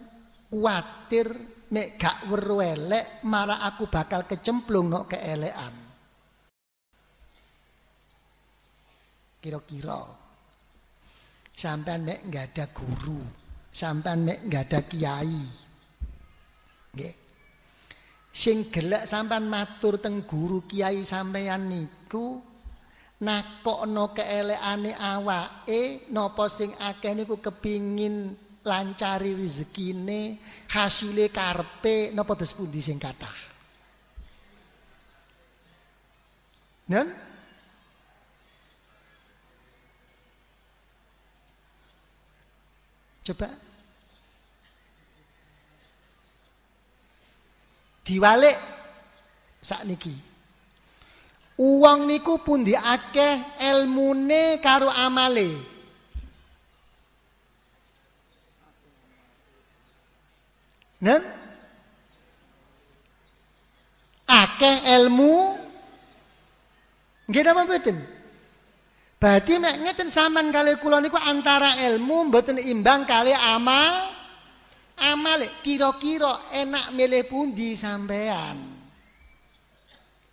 kuatir mek gak weru elek malah aku bakal kecemplung nok keelekan Kira-kira sampean nek nggak ada guru, sampean nek nggak ada kiai. Nggih. Sing gelek sampean matur teng guru kiai sampean niku nakokno keelekane awake napa sing akeh niku kepingin lancari rezekine, hasile karepe napa dos pundi sing kathah. Nen? Coba. Diwalik niki, Uang niku pundi akeh ilmune karo amale. Nen? Akeh ilmu nggih napa mboten? Berarti mek ngeten sampean kali kula niku antara ilmu mboten imbang kali amal. Amal kira-kira enak milih pundi sampean.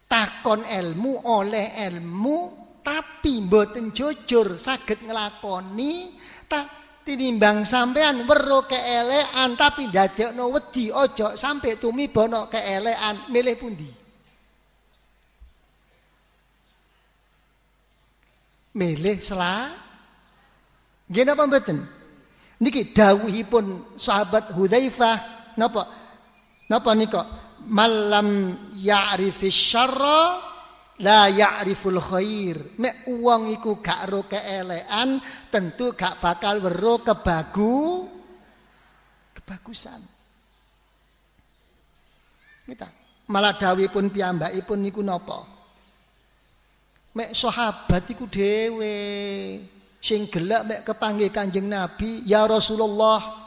Takon ilmu oleh ilmu tapi mboten jujur saged nglakoni tak tinimbang sampean weruh keelekan tapi dadekno wedi aja sampai tumiba keelekan milih pundi. milih sela nggih mboten niki dawuhipun sahabat Hudzaifah napa Napa nika? Malam ya'rifis syarra la ya'riful khair. Nek wong iku gak ro keelekan, tentu gak bakal weruh kebagu kebagusan. Kita malah dawuhipun piyambakipun niku napa? Mek sahabat iku dhewe sing gelak mek kepanggih Kanjeng Nabi, ya Rasulullah,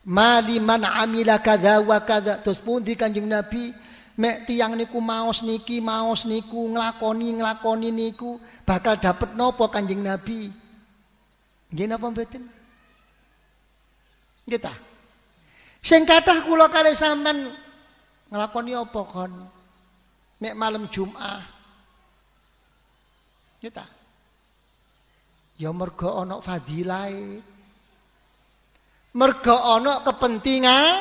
Mali man amila kadza wa kadza. Terus pundi Kanjeng Nabi mek tiang niku maos niki maos niku nglakoni nglakoni niku bakal dapat nopo Kanjeng Nabi? Nggih napa mboten? Nggih ta? Sing kathah kula kali sampean nglakoni apa kon? Mek malam Jumat. Nggih ta? Ya mergo ana fadilahe. Mergo ana kepentingan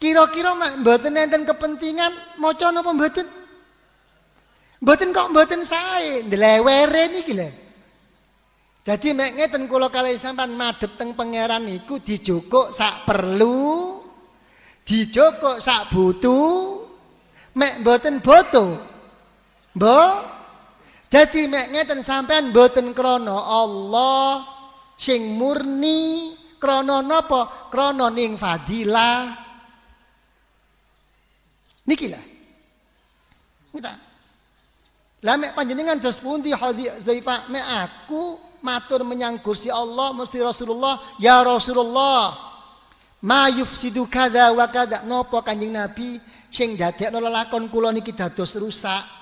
kira-kira mboten enten kepentingan maca napa mboten? Mboten kok mboten sae, ndelewere niki lho. Jadi mek ngeten kula kalih sampean madhep teng pangeran niku dijokok sak perlu, dijokok sak butuh, mek mboten boto. Mbok Jadi mek ngeten sampean mboten krana Allah sing murni Krono napa? Krono ning fadilah. Niki lah. Kita. Lah mek panjenengan dos pundi Zaifa mek aku matur menyang kursi Allah mesti Rasulullah ya Rasulullah ma yufsidu kada wa kada napa Kanjeng Nabi sing dadekno lelakon kula niki dados rusak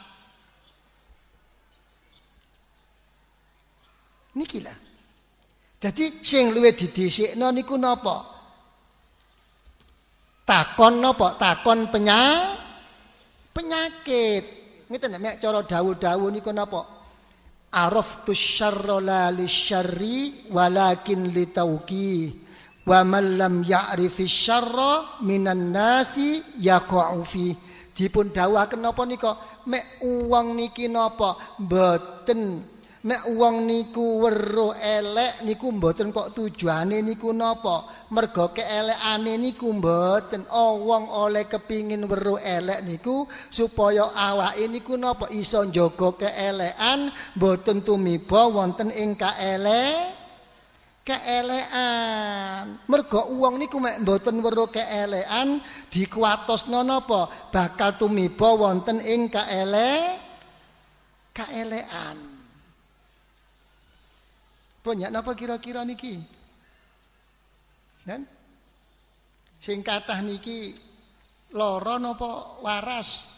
niki lah jadi sing luwih didhisikno niku napa? Takon napa? Takon penya penyakit. Ngeten nek cara dawuh-dawuh niku napa? Araftu syarra la lisyarri walakin litauqi. Wa man lam ya'rifi syarra minan nasi yaqa'u fi. Dipun dawuhaken napa nika? Mek uang niki napa? Mboten Nek wong niku weruh elek niku mboten kok tujuane niku napa? Mergo keelekane niku mboten. Oh wong oleh kepingin weruh elek niku supaya awake niku napa iso njaga keelekan mboten tumiba wonten ing kaelek keelekan. Mergo wong niku mek mboten weruh keelekan dikuatosno napa? Bakal tumiba wonten ing kaelek kaelekan. Banyak napa kira-kira niki? Kan? Sing kathah niki lara napa waras?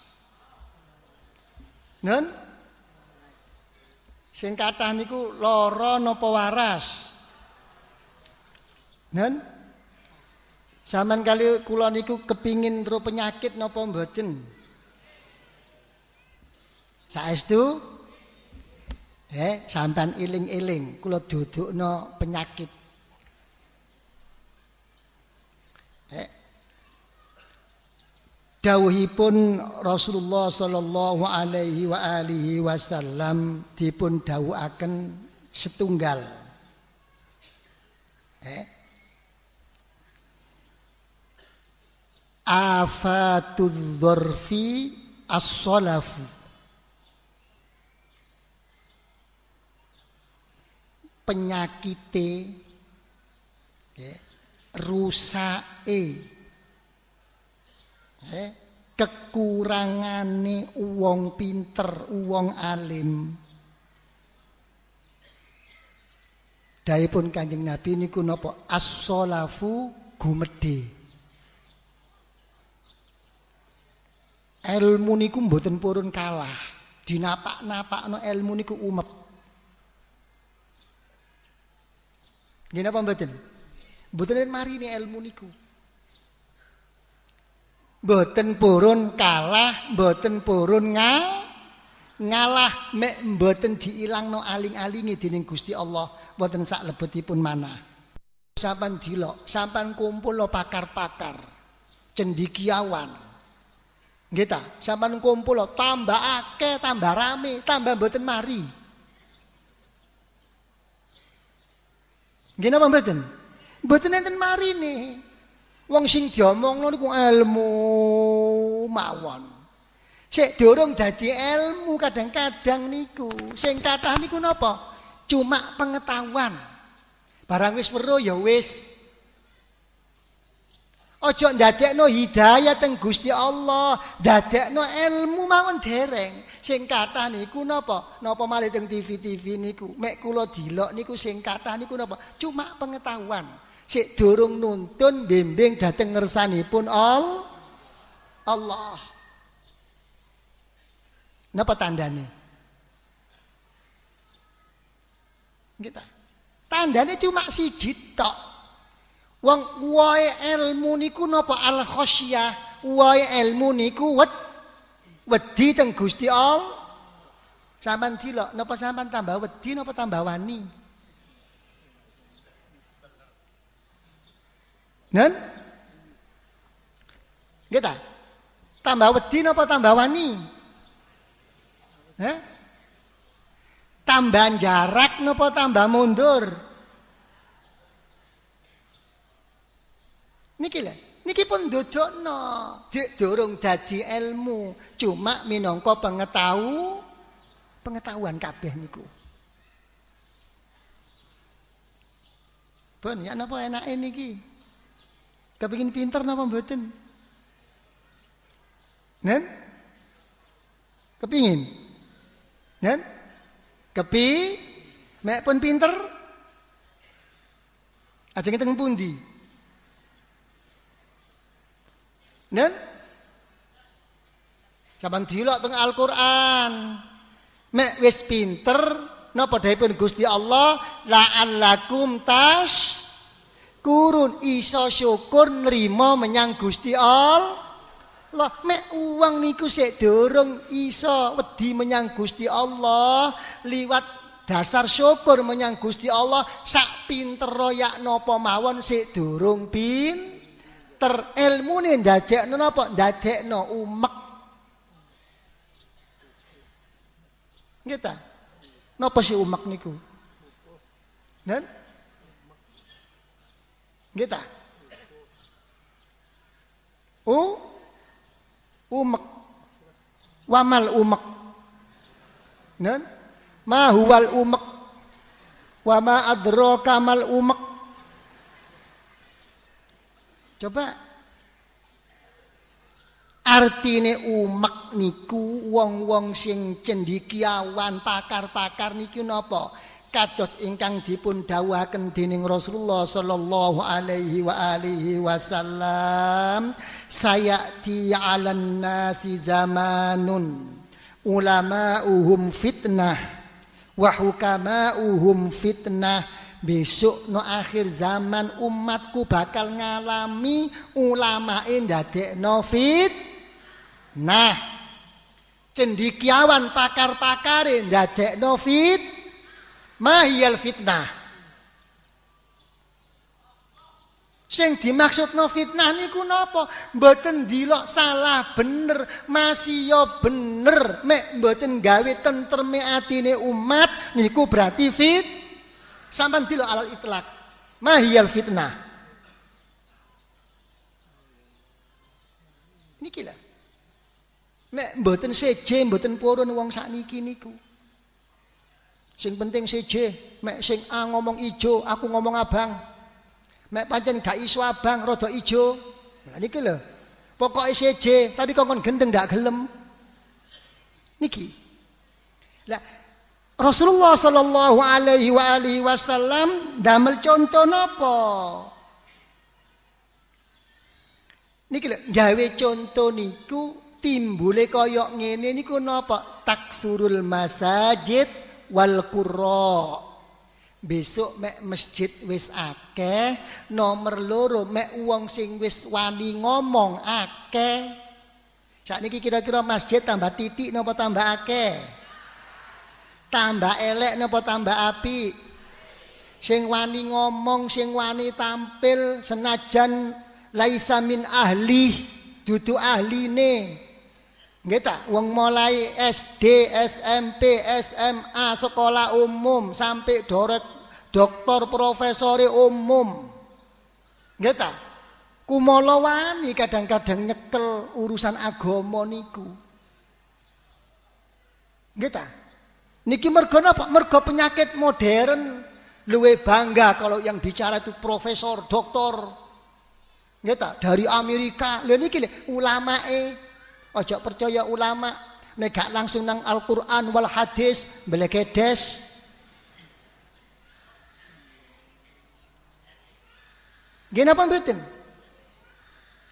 Nen? Sing kathah niku lara napa waras? Nen? Saman kali kula niku kepingin ro penyakit napa mboten? Saestu Eh, sampean iling-iling kula dudukno penyakit. Eh. Dawuhipun Rasulullah sallallahu alaihi wa alihi wasallam dipun dawuhaken setunggal. Eh. Afatul dzarfi as-salafu penyakite ya, rusake ya, kekurangane wong pinter, wong alim. Daipun Kanjeng Nabi niku napa? As-salafu gumedhe. Ilmu niku mboten purun kalah. Dinapak-napakno ilmu niku umep. Nggih napa mboten? Mboten mari ini ilmu niku. Mboten purun kalah, mboten purun nga ngalah mek mboten diilangno aling-alingi dening Gusti Allah mboten sak lebetipun mana. Sampan dilok, sampan kumpul lo pakar-pakar cendikiawan. Nggih ta? Sampan kumpul lo tambah akeh, tambah rame, tambah mboten mari. Nggih napa mboten? Mboten enten marine. Wong sing diomongno niku ilmu mawon. Sik durung dadi ilmu kadang-kadang niku. Sing kathah niku napa? Cuma pengetahuan. Barang wis weruh ya wis. Ojo ndadekno hidayah teng Gusti Allah, ndadekno ilmu mawon dereng. Sing kathah niku napa? Napa malih teng TV-TV niku? Mek kula dilok niku sing kathah niku napa? Cuma pengetahuan. Sik durung nuntun bimbing dhateng ngersanipun all Allah. Napa tandane? Kita. Tandane cuma siji tok. Wong wae ilmu niku napa al khasyah, wae ilmu niku wed wedi teng Gusti Allah. Sampeyan dilok napa sampeyan tambah wedi napa tambah wani? Nen? Kita tambah wedi apa tambah wani? Hah? Tambah jarak napa tambah mundur? Niki lho, niki pun dodokno, dik durung dadi ilmu, cuma minangka pengetahu pengetahuan kabeh niku. Pun ya napa enake niki? Kepingin pinter napa mboten? Nen? Kepingin? Nen? Kepi? Mek pun pinter? Ajeng teng pundi? Nen? Saban dilok teng Al-Qur'an. Mek wis pinter napa pun Gusti Allah la'allakum tash kurun iso syukur nerima menyang Gusti Allah. Lah mek uang niku sik durung iso wedi menyang Gusti Allah liwat dasar syukur menyang Gusti Allah sak pinter royak napa mawon sik durung pinter ilmune ndadekno napa ndadekno umek Nggih Napa sih umek niku? Nen? Kita. U umek. Wamal umek. Nen? Ma huwal umek. Wa ma adraka mal umek. Coba artine umek niku wong-wong sing cendikiawan pakar-pakar niku napa? kados ingkang dipun dawuhaken dening Rasulullah sallallahu alaihi wa alihi wasallam sayati 'alan nasi zamanun ulama'uhum fitnah wa hukama'uhum fitnah besok no akhir zaman umatku bakal ngalami ulamae ndadekno fit nah cendikiawan pakar-pakare ndadekno fit Mahiyal fitnah. Sing dimaksudno fitnah niku napa? Mboten dilok salah bener, masih yo bener. Mek mboten gawe tentreme atine umat niku berarti fit. Sampeyan dilok alal itlak. Mahiyal fitnah. Niki lah. Mek mboten seje, mboten purun wong sakniki niku. Sing penting siji, mek sing A ngomong ijo, aku ngomong abang. Mek pancen gak iso abang, rada ijo. Lah niki lho. Pokoke siji, tapi kok gendeng ndak gelem. Niki. Lah Rasulullah sallallahu alaihi wa alihi wasallam damel contoh napa? Niki lho, gawe contoh niku timbule kaya ngene niku napa? Taksurul masajid wal qurra besok mek masjid wis akeh nomor loro mek wong sing wis wani ngomong akeh sakniki kira-kira masjid tambah titik napa tambah akeh tambah elek napa tambah api sing wani ngomong sing wani tampil senajan laisa min ahli dudu ahline Nggih tak wong mulai SD, SMP, SMA, sekolah umum sampai dorek doktor profesor umum. Nggih tak? Kumala wani kadang-kadang nyekel urusan agama niku. Nggih ta? Niki mergo napa? Mergo penyakit modern luwe bangga kalau yang bicara itu profesor, doktor. Nggih ta? Dari Amerika. Lha niki ulamae aja percaya ulama nek gak langsung nang Al-Qur'an wal hadis mbelekedes. Gini apa mboten?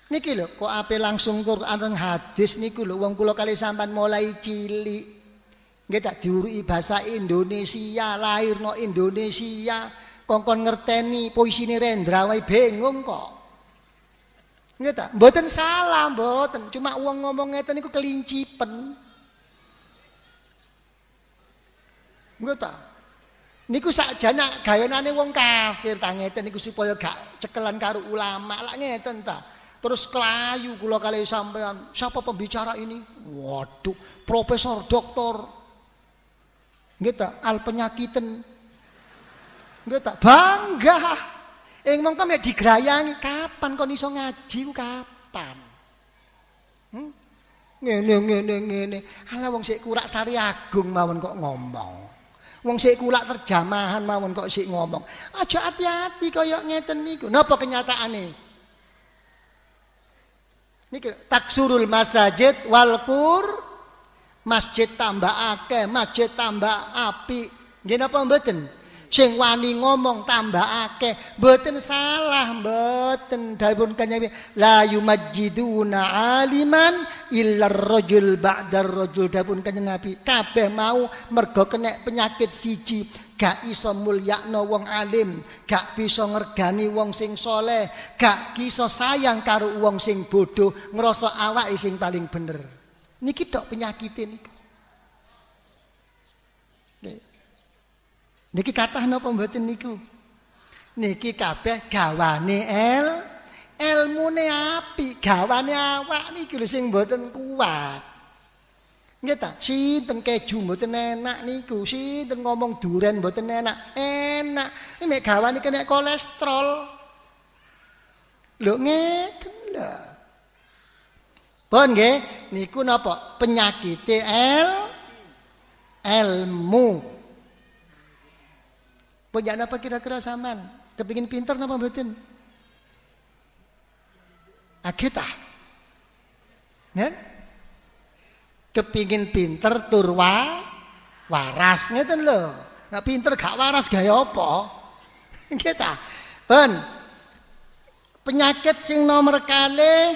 Niki lho, kok ape langsung Quran hadis niku lho wong kula kali sampean mulai cilik. Nggih tak diurui bahasa Indonesia, lahir no Indonesia, kongkon ngerteni puisine Rendra wae bingung kok. Nggih tak? Mboten salah, mboten. Cuma uang ngomong ngeten niku kelincipen. Nggih tak? Niku sakjana gawenane wong kafir ta ngeten niku supaya gak cekelan karo ulama. Lah ngeten ta. Terus kelayu kula kali sampean. Siapa pembicara ini? Waduh, profesor, doktor. Nggih al penyakiten. Nggih Bangga. Ing mongko mek digrayangi kapan kon iso ngaji kapan? Hmm? Ngene ngene ngene. Ala wong sik kurak sari agung mawon kok ngomong. Wong sik kulak terjemahan mawon kok sik ngomong. Aja hati-hati kaya ngeten niku. Napa kenyataane? Niki taksurul masajid wal kur masjid tambah akeh, masjid tambah api. Nggih napa mboten? Sing wani ngomong tambah akeh, mboten salah, mboten dawuh kanjeng la yumajjiduna aliman illa rajul ba'dar rajul dawuh kanjeng Nabi. Kabeh mau mergo kena penyakit siji, gak iso mulyakno wong alim, gak bisa ngergani wong sing soleh, gak iso sayang karo wong sing bodoh, ngerasa awake sing paling bener. Niki tok penyakit niku. Niki kathah napa mboten niku? Niki kabeh gawane el ilmune api, gawane awak niki lho sing mboten kuat. Nggih ta? Sinten keju mboten enak niku, sinten ngomong duren mboten enak. Enak. Ini mek gawane kena kolesterol. Lho ngeten lho. Pun nggih, niku napa? Penyakit el ilmu. Punya apa kira-kira sampean? Kepingin pinter napa mboten? Ageta. Nggih? kepingin pinter turwa waras ngeten lho. Nek pinter gak waras gaya apa? Nggih ta? Ben. Penyakit sing nomor kali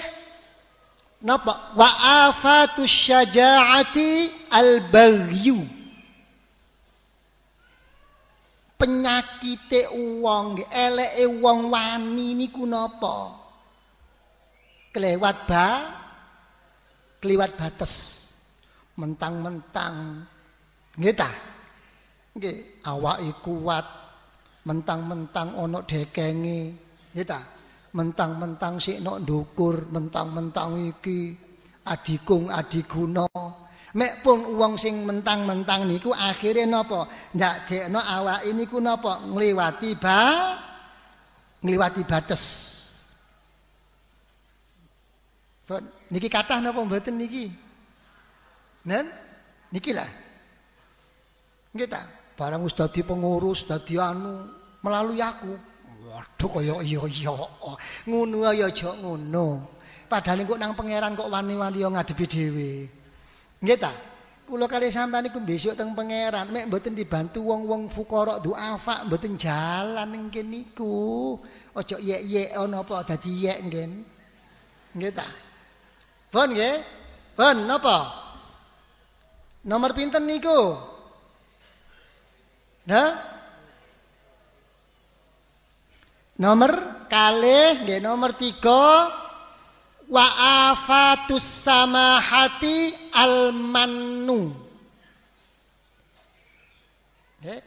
napa? Wa afatus syaja'ati al-baghyu. Penyakite wong, eleke wong wani niku napa? Kelewat ba? Kelewat batas. Mentang-mentang. Nggih ta? Nggih. Awake kuat. Mentang-mentang ana dekenge nggih ta mentang-mentang sik nok ndukur mentang-mentang iki adikung adiguna mek pun wong sing mentang-mentang niku akhire napa ndadekno awake niku napa ngliwati ba ngliwati bates niki kathah napa mboten niki Nen niki lah. Nggih ta? Barang wis dadi pengurus, dadi anu melalui aku. Waduh kaya iya iya. Ngono ya aja ngono. Padahal kok nang pangeran kok wani-wani yo ngadepi dhewe. Nggih ta? Kula kali sampean niku besok teng pangeran, mek mboten dibantu wong-wong fukara duafa mboten jalan ning niku. Aja yek-yek ana apa dadi yek ngen. Nggih ta? Pun nggih? Pun napa? Nomor pinten niku? Nah? Nomor kalih nggih nomor tiga wa afatus samahati al mannu. Nggih.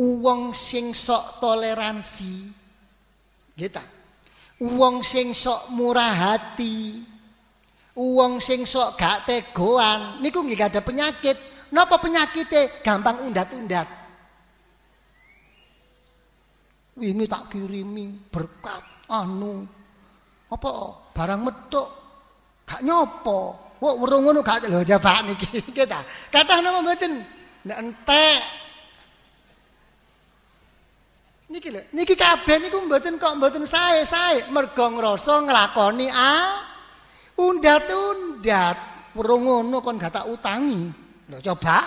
Uwong sing sok toleransi. Nggih ta? Uwong sing sok murah hati. Uang sing sok gak tegoan niku nggih ada penyakit. Napa penyakitnya? Gampang undat-undat. Wingi tak kirimi berkat anu. Apa barang metuk gak nyopo. Wong weruh ngono gak lho jabak niki. Kita kathah napa mboten? Nek entek. Niki lho niki kabeh niku mboten kok mboten sae-sae. Mergo ngrasa nglakoni a undat-undat. Weruh ngono kon gak tak utangi. Lho coba.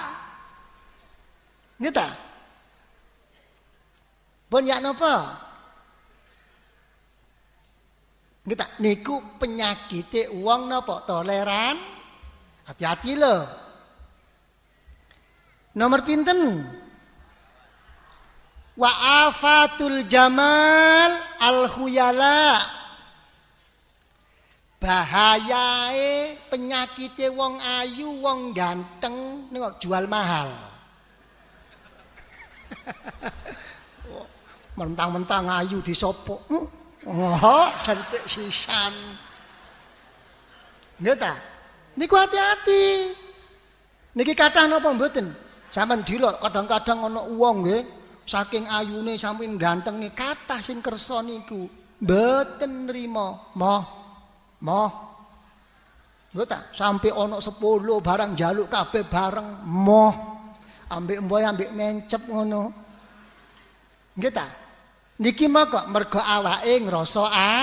Nggih ta Pun ya napa? Kita niku penyakit uang napa toleran. Hati-hati loh. Nomor pinten? Wa afatul jamal al khuyala. Bahayae penyakit wong ayu, wong ganteng niku jual mahal. Mentang-mentang ayu disopok. Hmm. Oh, santik sisan. Nggih ta? Niku hati-hati. Niki kathah napa mboten? Sampeyan dilok kadang-kadang ana wong nggih saking ayune saking gantenge kathah sing kersa niku mboten nrimo. Moh. Moh. Nggih ta? Sampai ana 10 barang jaluk kabeh bareng moh. Ambek mboy ambek mencep ngono. Nggih ta? Niki maka mergo awake ngrasa a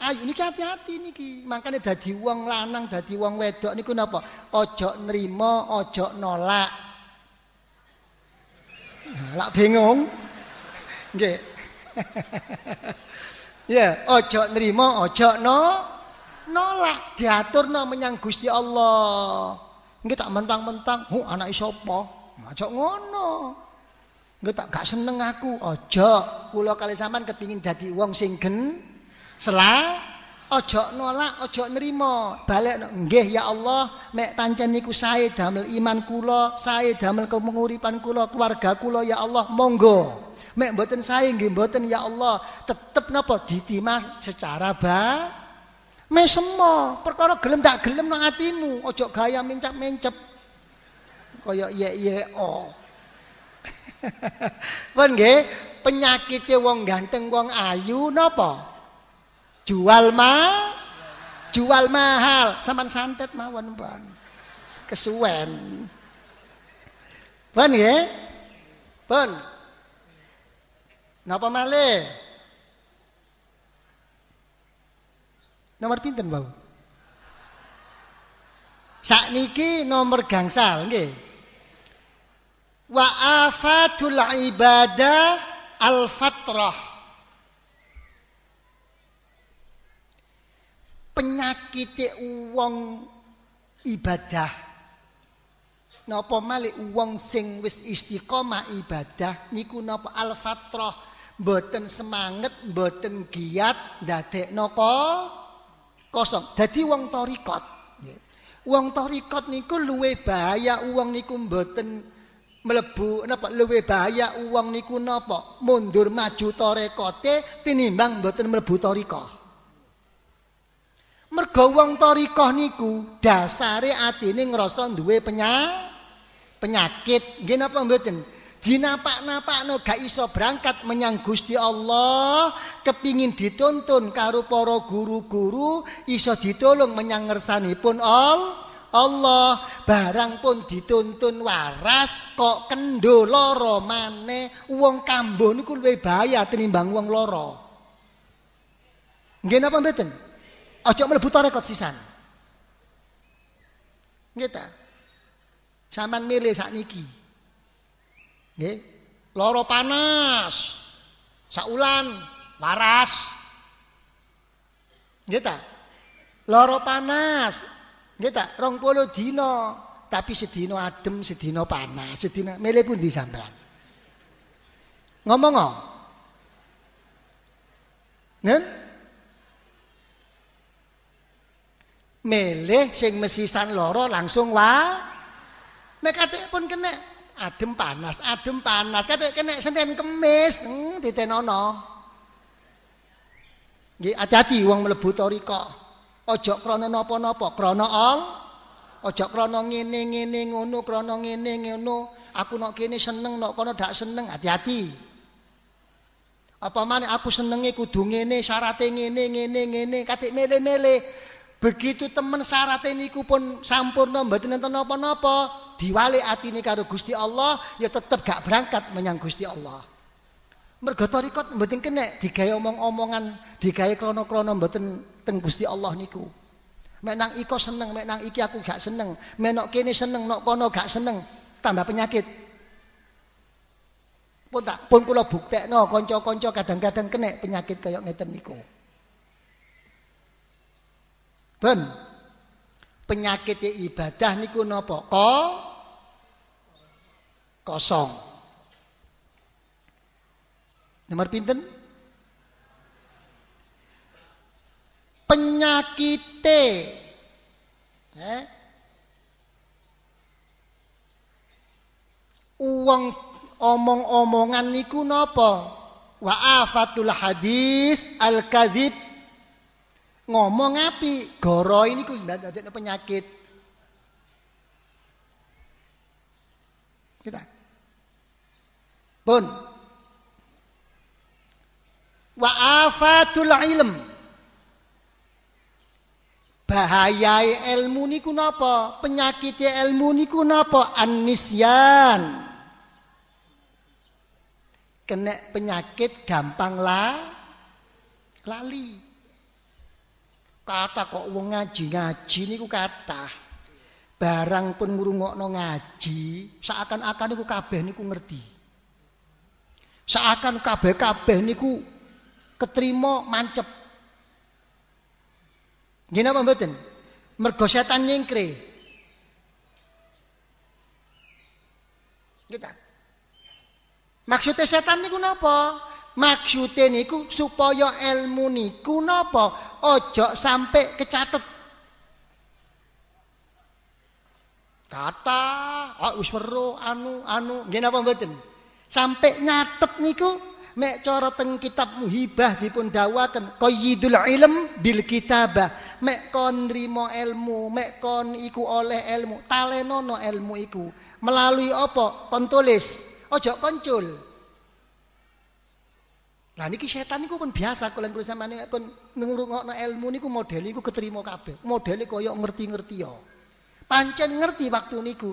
Ayo niki hati-hati niki. Makane dadi wong lanang, dadi wong wedok niku napa? Aja nrimo, aja nolak. Lak bingung. Nggih. ya, aja nrimo, aja no nolak. Diaturno menyang Gusti Allah. Nggih tak mentang-mentang, "Oh, anak sapa?" Aja ngono. Nggak tak gak seneng aku. Ojo, kula kali sampean kepingin dadi wong sing gen sela ojo nolak, ojo nerima. Balik nggih ya Allah, mek pancen niku sae damel iman kula, sae damel kemenguripan kula, keluarga kula ya Allah, monggo. Mek mboten sae nggih mboten ya Allah, tetep napa ditima secara ba mesemo. Perkara gelem tak gelem nang atimu, ojo gaya mencap-mencep. Kaya ye-ye oh. Pun nggih, penyakite wong ganteng wong ayu napa? Jual ma jual mahal, sampean santet mawon, Pun. Kesuwen. Pun nggih? Pun. Napa malih? Nomor pinten, Bang? Sakniki nomor gangsal nggih wa afatul ibadah al fatrah penyakit uang ibadah. Napa malih uang sing wis istiqomah ibadah niku napa al fatrah mboten semangat mboten giat ndadekno kosong. Dadi wong torikot wong torikot niku luwe bahaya uang niku mboten melebu napa? Luwe bahaya uang niku napa? Mundur maju tarekote tinimbang mboten mlebu tarekah mergo wong tarekah niku dasare atine ngrasa duwe penya penyakit. Nggih napa mboten? Dinapak-napakno gak iso berangkat menyang Gusti Allah kepingin dituntun karo para guru-guru iso ditolong menyang ngersanipun Allah Allah barang pun dituntun waras kok kendo loro maneh wong kambo niku luwih bahaya tinimbang wong loro. Nggih napa mboten? Aja mlebu rekod sisan. Nggih ta? Sampean milih sakniki. Nggih? Loro panas. Saulan waras. Nggih ta? Panas Nggih tak 20 dina, tapi sedina adem, sedina panas, sedina milih pundi sampean? Ngomong kok. Nen? Milih sing mesisan loro langsung wa. Nek pun kena adem panas, adem panas. Kate kena Senin Kemis, hmm, ditenono. Nggih, hati-hati wong mlebu toriko. Ojo krana napa-napa, krana all. Ojo krana ngene-ngene ngono, krana ngene ngono. Aku nok kene seneng, nok kono dak seneng, hati-hati. Apa mana aku senenge kudu ngene, syaratnya ngene, ngene, ngene, katik mele-mele. Begitu temen syaratnya niku pun sampurna mboten enten napa-napa, diwali atine karo Gusti Allah ya tetep gak berangkat menyang Gusti Allah. Mergo tarikot mboten kena digawe omong-omongan, digawe krono-krono mboten teng Gusti Allah niku. Mek nang iko seneng, mek nang iki aku gak seneng, menok kene seneng, nok kono gak seneng, tambah penyakit. Pun tak pun kula buktekno kanca-kanca kadang-kadang kena penyakit kaya ngeten niku. Ben penyakit ibadah niku napa? Ko kosong. Nomor pinten? Penyakite eh? Uang omong-omongan niku napa? Wa afatul hadis al kadzib. Ngomong api, goro ini ku ndadekno penyakit. Kita. Pun. Wa afatul ilm. Bahayai ilmu niku napa? Penyakitnya ilmu niku napa? Anisyan kena penyakit gampang lah lali. Kata kok wong ngaji-ngaji niku kata. Barang pun ngrungokno ngaji, seakan-akan niku kabeh niku ngerti. Seakan kabeh-kabeh niku keterima mancep. Gini apa mboten? Mergo setan nyingkre. Kita Maksudnya setan niku napa? Maksudnya niku supaya ilmu niku napa? Ojo sampai kecatet. Kata, oh wis anu anu, nggih napa mboten? Sampai nyatet niku mek cara teng kitab muhibah dipun dawaken qayyidul ilm bil kitabah mek kon nrimo ilmu mek kon iku oleh ilmu talenono ilmu iku melalui apa kon tulis ojo koncul. Nah niki setan niku pun biasa kalau kula sampeyan pun ngrungokno ilmu niku model iku keterima kabeh. Modele koyo ngerti-ngerti ya. Pancen ngerti waktu niku.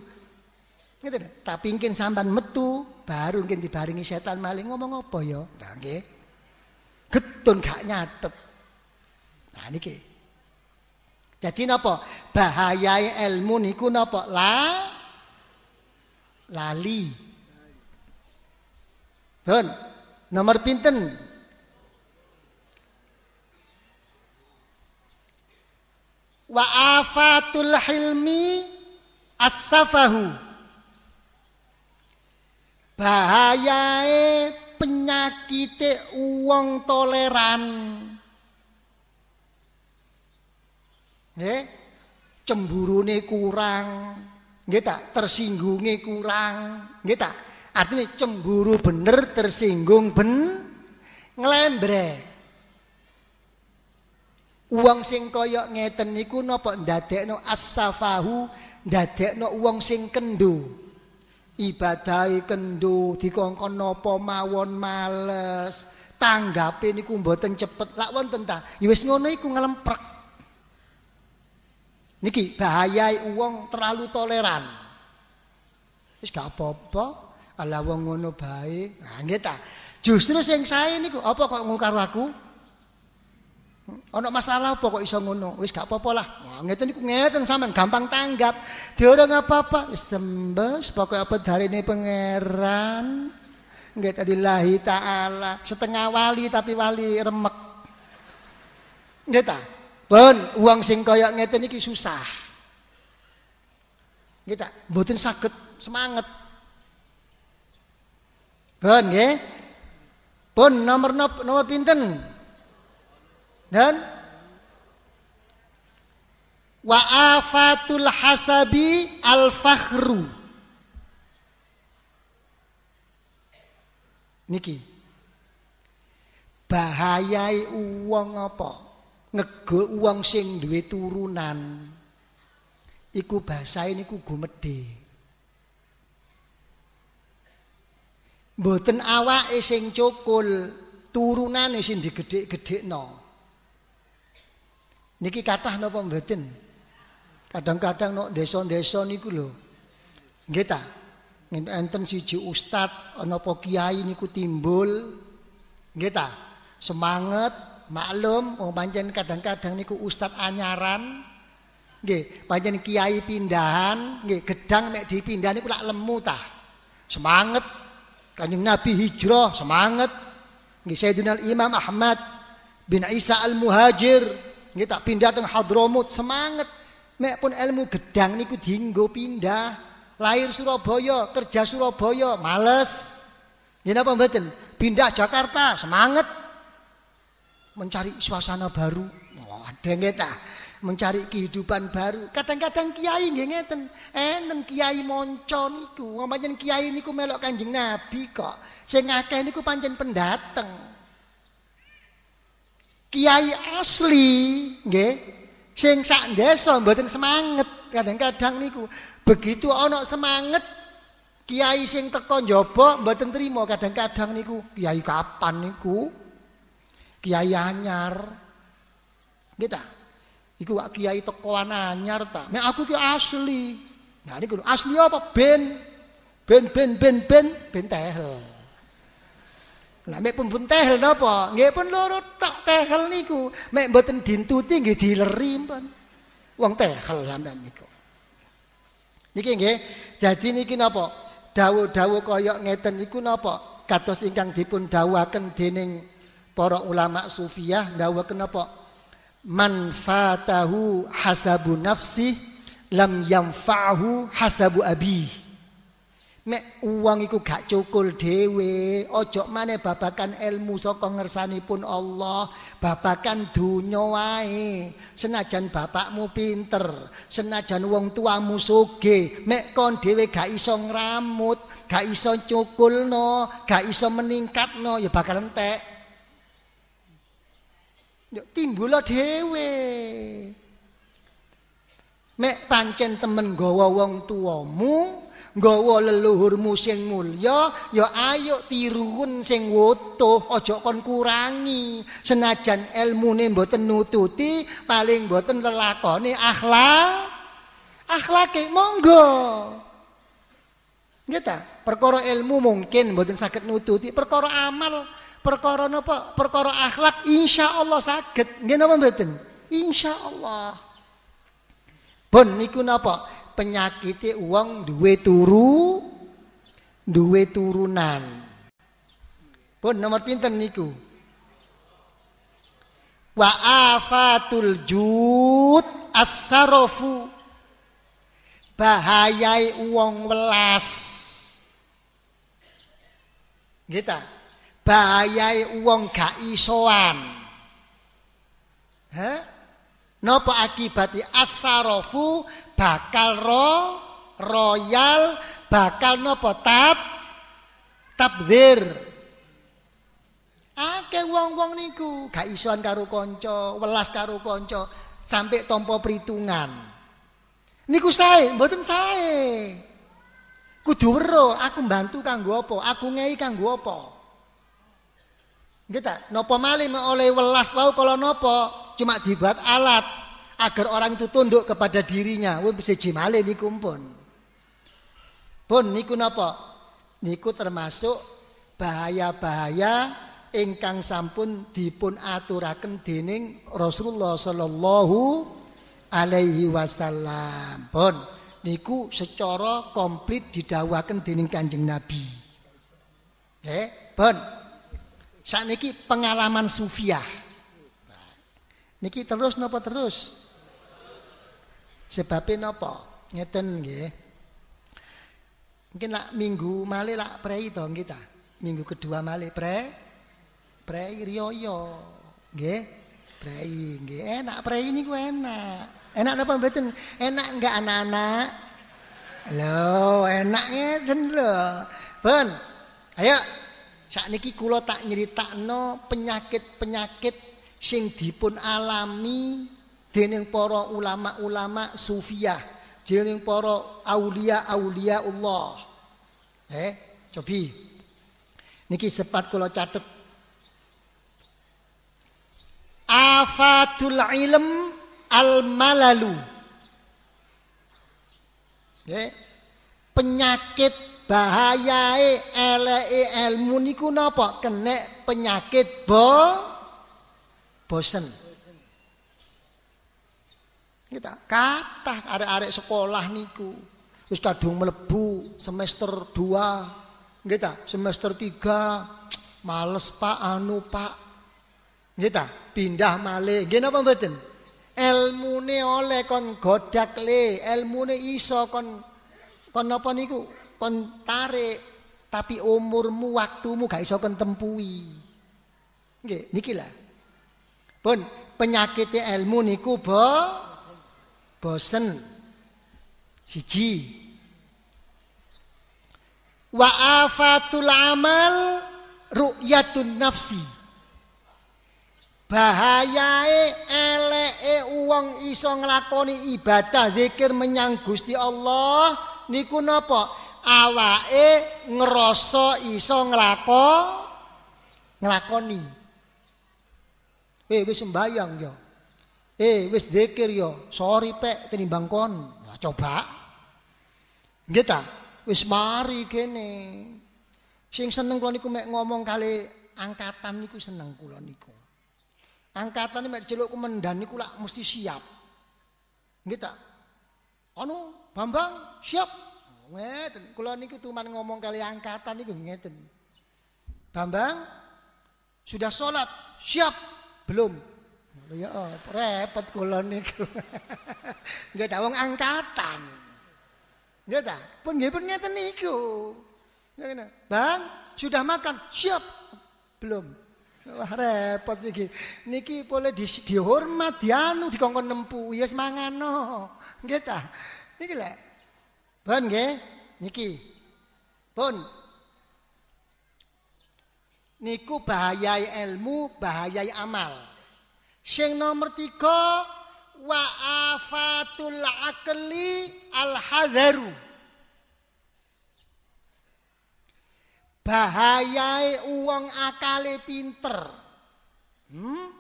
Gitu deh. Tapi mungkin sampean metu baru mungkin dibaringi setan maling ngomong apa ya? Nah nggih. Getun gak nyatet. Nah niki. Jadi napa? Bahaya ilmu niku napa? La lali. Pun nomor pinten? Wa afatul hilmi as-safahu. Penyakit uang toleran. Nggih. Cemburune kurang. Nggih tak? Tersinggunge kurang. Nggih tak? Artinya cemburu bener tersinggung ben ngelembre. Uang sing koyok ngeten niku napa ndadekno as-safahu, ndadekno uang sing kendo. Ibadahi kendo dikongkon napa mawon males. Tanggape niku mboten cepet. Lak wonten ta? Ya wis ngono iku ngelemprek. Niki bahaya uang terlalu toleran. Wis gak apa-apa. Ala wong ngono bae. Nah nggih ta. Justru sing sae niku apa kok ngono karo aku? Ana masalah apa kok iso ngono? Wis gak apa-apa lah. Wah, ngeten niku ngeten sampean gampang tanggap. Diora apa-apa, wis tembes pokoke apa darine pangeran. Nggih tadi lahi taala, setengah wali tapi wali remek. Nggih ta? Pun uang sing kaya ngeten iki susah. Nggih ta? Mboten saged semangat Pun nggih. Pun nomor nomor pinten? Dan wa afatul hasabi al fakhru. Niki. Bahayai uang apa? Ngego uang sing duwe turunan. Iku bahasa ini ku gumedhe. Mboten awake sing cukul, turunane sing digedhek-gedhekno. Niki kathah napa mboten? Kadang-kadang nok desa-desa niku lho. Nggih ta? Enten siji ustad ana apa kiai niku timbul. Nggih ta? Semangat, maklum wong pancen kadang-kadang niku ustad anyaran. Nggih, pancen kiai pindahan, nggih gedang mek dipindah niku lak lemu ta. Semangat. Kanjeng Nabi hijrah, semangat. Nggih Sayyidina Imam Ahmad bin Isa Al-Muhajir Nggih tak pindah teng Hadramut semangat. Mek pun ilmu gedang niku dienggo pindah. Lahir Surabaya, kerja Surabaya, males. Nggih napa mboten? Pindah Jakarta, semangat. Mencari suasana baru. Oh, ada nggih mencari kehidupan baru. Kadang-kadang kiai nggih ngeten, enten kiai monco niku, pancen kiai niku melok Kanjeng Nabi kok. Sing akeh niku pancen pendateng. Kiai asli nggih sing sak desa mboten semangat kadang-kadang niku. Begitu ana semangat kiai sing teko njaba mboten trima kadang-kadang niku kiai kapan niku? Kiai anyar. Ta? Iku wak kiai teko anyar ta. Nek aku ki asli. Nah niku asli apa? Ben. Ben ben ben ben ben tehel. Lah mek pun tehel napa? Nggih pun loro tok tehel niku. Mek mboten dintuti nggih dileri pun. Wong tehel sampean niku. Niki nggih. Jadi niki napa? Dawuh-dawuh kaya ngeten niku napa? Kados ingkang dipun dawuhaken dening para ulama sufiyah dawuhaken napa? Man fatahu hasabu nafsi lam yamfa'hu hasabu abih. Mek uang iku gak cukul dhewe, ojo maneh babakan ilmu saka ngersanipun Allah, babakan dunya wae. Senajan bapakmu pinter, senajan wong tuamu sugih, mek kon dhewe gak iso ngramut, gak iso cukulno, gak iso meningkatno ya bakal entek. Yo timbul dhewe. Mek pancen temen gawa wong tuamu, nggawa leluhurmu sing mulya ya ayo tiruun sing wutuh aja kon kurangi. Senajan ilmune mboten nututi paling mboten lelakone akhlak akhlake monggo. Nggih ta? Perkara ilmu mungkin mboten saged nututi perkara amal perkara napa perkara akhlak insyaallah saged nggih napa mboten insyaallah bon niku napa penyakite uang duwe turu duwe turunan. Pun nomor pinten niku? Wa afatul jud as-sarafu. Bahayai uang welas. Kita bahayai uang gak isoan. Hah? Napa akibati as-sarafu bakal ro royal bakal nopo tab tabdir akeh wong-wong niku gak isuan karo kanca welas karo kanca sampai tompo perhitungan. Niku sae mboten sae. Kudu wero aku bantu kanggo apa? Aku ngei kanggo apa Kita nopo malih oleh welas wau kalau nopo cuma dibuat alat agar orang itu tunduk kepada dirinya. Wih bisa jimale niku pun. Pun niku napa? Niku termasuk bahaya-bahaya ingkang sampun dipun aturaken dening Rasulullah sallallahu alaihi wasallam. Pun niku secara komplit didhawuhaken dening Kanjeng Nabi. Eh, pun. Sakniki pengalaman sufiah. Niki terus napa terus? Sebabnya napa? Ngeten nggih. Mungkin lak minggu malih lak prei to kita. Minggu kedua malih pre prei riyoyo. Nggih. Prei nggih. Enak prei niku enak. Enak napa mboten? Enak enggak anak-anak? Lho, enak ngeten lho. Pun. Ayo sakniki kula tak nyeritakno penyakit-penyakit sing dipun alami dening para ulama-ulama sufiah, dening para aulia-aulia Allah. Eh, cobi. Niki sepat kula catet. afatul ilm al malalu. Nggih. Penyakit bahayae eleke ilmu niku napa? Kenek penyakit bo bosen. Kita kata arek-arek sekolah niku. Wis kadung mlebu semester 2 nggih semester 3 males Pak. Anu Pak. Nggih pindah malih. Nggih napa mboten? Ilmune oleh kon godak le. Ilmune iso kon kon napa niku kon tapi umurmu waktumu gak iso kon tempui nggih niki lah. Pun penyakit ilmu niku bo bosen. Siji. Wa afatul amal ru'yatun nafsi. Bahayae eleke wong iso nglakoni ibadah zikir menyang Gusti Allah niku napa awake ngrasa iso nglako nglakoni eh wis sembayang ya Eh wis zikir yo, sorry pek tenimbang kon. Nah, coba. Nggih ta? Wis mari kene. Sing seneng kula niku mek ngomong kali angkatan niku seneng kula niku. Angkatan mek celuk kumendan niku lak mesti siap. Nggih ta? Anu, Bambang, siap. Ngeten, kula niku tuman ngomong kali angkatan niku ngeten. Bambang, sudah sholat, siap? Belum. Ya repot kula niku. Nggih ta wong angkatan. Nggih ta? Pun nggih pun ngeten niku. Bang, sudah makan? Siap. Belum. Wah repot iki. Niki boleh di, dihormat dianu dikongkon nempu. Ya semangano. Nggih ta? Niki lek. Pun nggih. Niki. Pun. Niku bahayai ilmu, bahayai amal. Sing nomor tiga wa afatul akli al hadaru. Bahayai uang akale pinter. Hmm?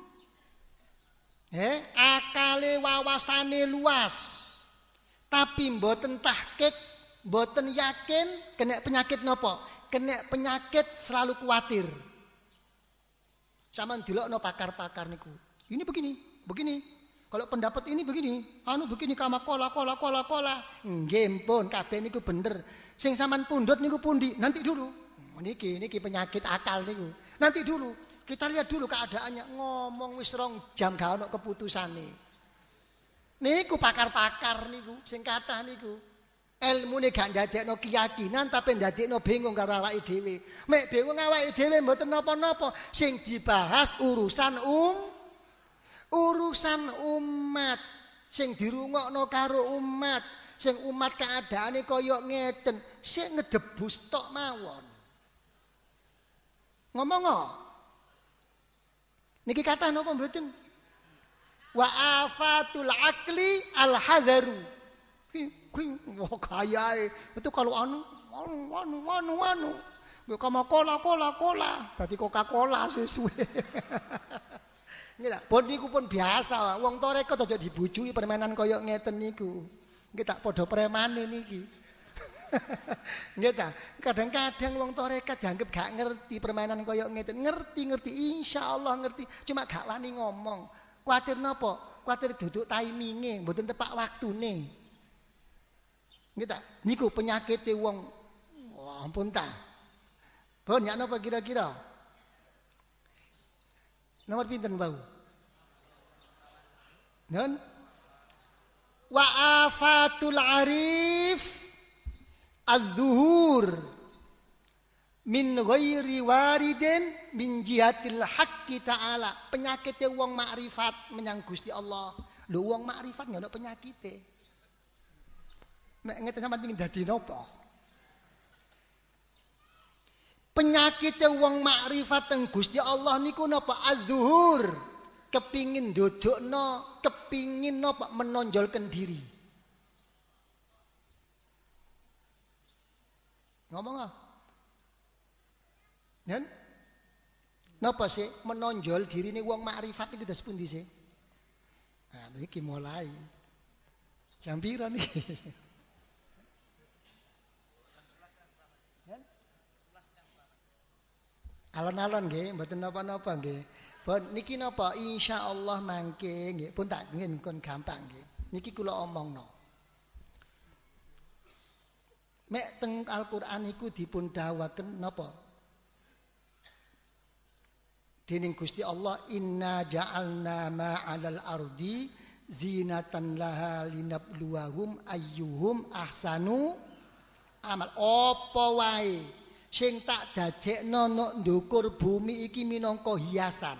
Eh, akale wawasane luas. Tapi mboten tahkik, mboten yakin kena penyakit nopo? Kena penyakit selalu khawatir. Sama no pakar-pakar niku. Ini begini, begini. Kalau pendapat ini begini, anu begini kama kola kola kola kola. Nggih pun kabeh niku bener. Sing sampean pundhut niku pundi? Nanti dulu. Niki niki penyakit akal niku. Nanti dulu. Kita lihat dulu keadaannya. Ngomong wis rong jam gak ono keputusane. Niku pakar-pakar niku sing kathah niku. Ilmune gak ndadekno keyakinan tapi ndadekno bingung karo awake dhewe. Mek bingung awake dhewe mboten napa-napa. Sing dibahas urusan um urusan umat sing dirungokno karo umat sing umat keadaane kaya ngeten sing ngedebus tok mawon ngomong niki kata napa mboten wa afatul akli al hadaru kuwi kayae itu kalau anu anu anu anu anu kamu kola kola kola tadi coca cola sesuai Nggih ta? Pun niku pun biasa, wong toreko aja dibujui permainan kaya ngeten niku. Nggih tak padha premane niki. Nggih ta? Kadang-kadang wong toreka dianggap gak ngerti permainan kaya ngeten. Ngerti, ngerti insyaallah ngerti, cuma gak wani ngomong. Kuatir napa? Kuatir duduk timinge, mboten tepak waktune. Nggih ta? Niku penyakite wong Wah, ampun ta. Pun ya napa kira-kira? Nomor pinten bau? Non? Wa afatul arif az-zuhur min ghairi waridin min jihatil haqqi ta'ala. Penyakitnya wong makrifat menyang Gusti Allah. Lho wong makrifat nggak ada penyakitnya. Nek ngeten sampean pengin dadi napa? Penyakit wong makrifat teng Gusti Allah niku napa az-zuhur. Kepingin dodokno, kepingin napa menonjolkan diri. Ngomong ah. Kan? Napa sih menonjol diri ini wong makrifat iki terus pundi sih? Nah, iki mulai. Jampiran iki. Alon-alon nggih, mboten napa-napa nggih. Bon niki napa insyaallah mangke nggih, pun tak ngin kon gampang nggih. Niki kula omongno. Mek teng Al-Qur'an iku dipun dawaken napa? Dening Gusti Allah inna ja'alna ma 'alal ardi zinatan laha linabluwahum ayyuhum ahsanu amal. Apa wae sing tak dadekno nok ndukur bumi iki minangka hiasan.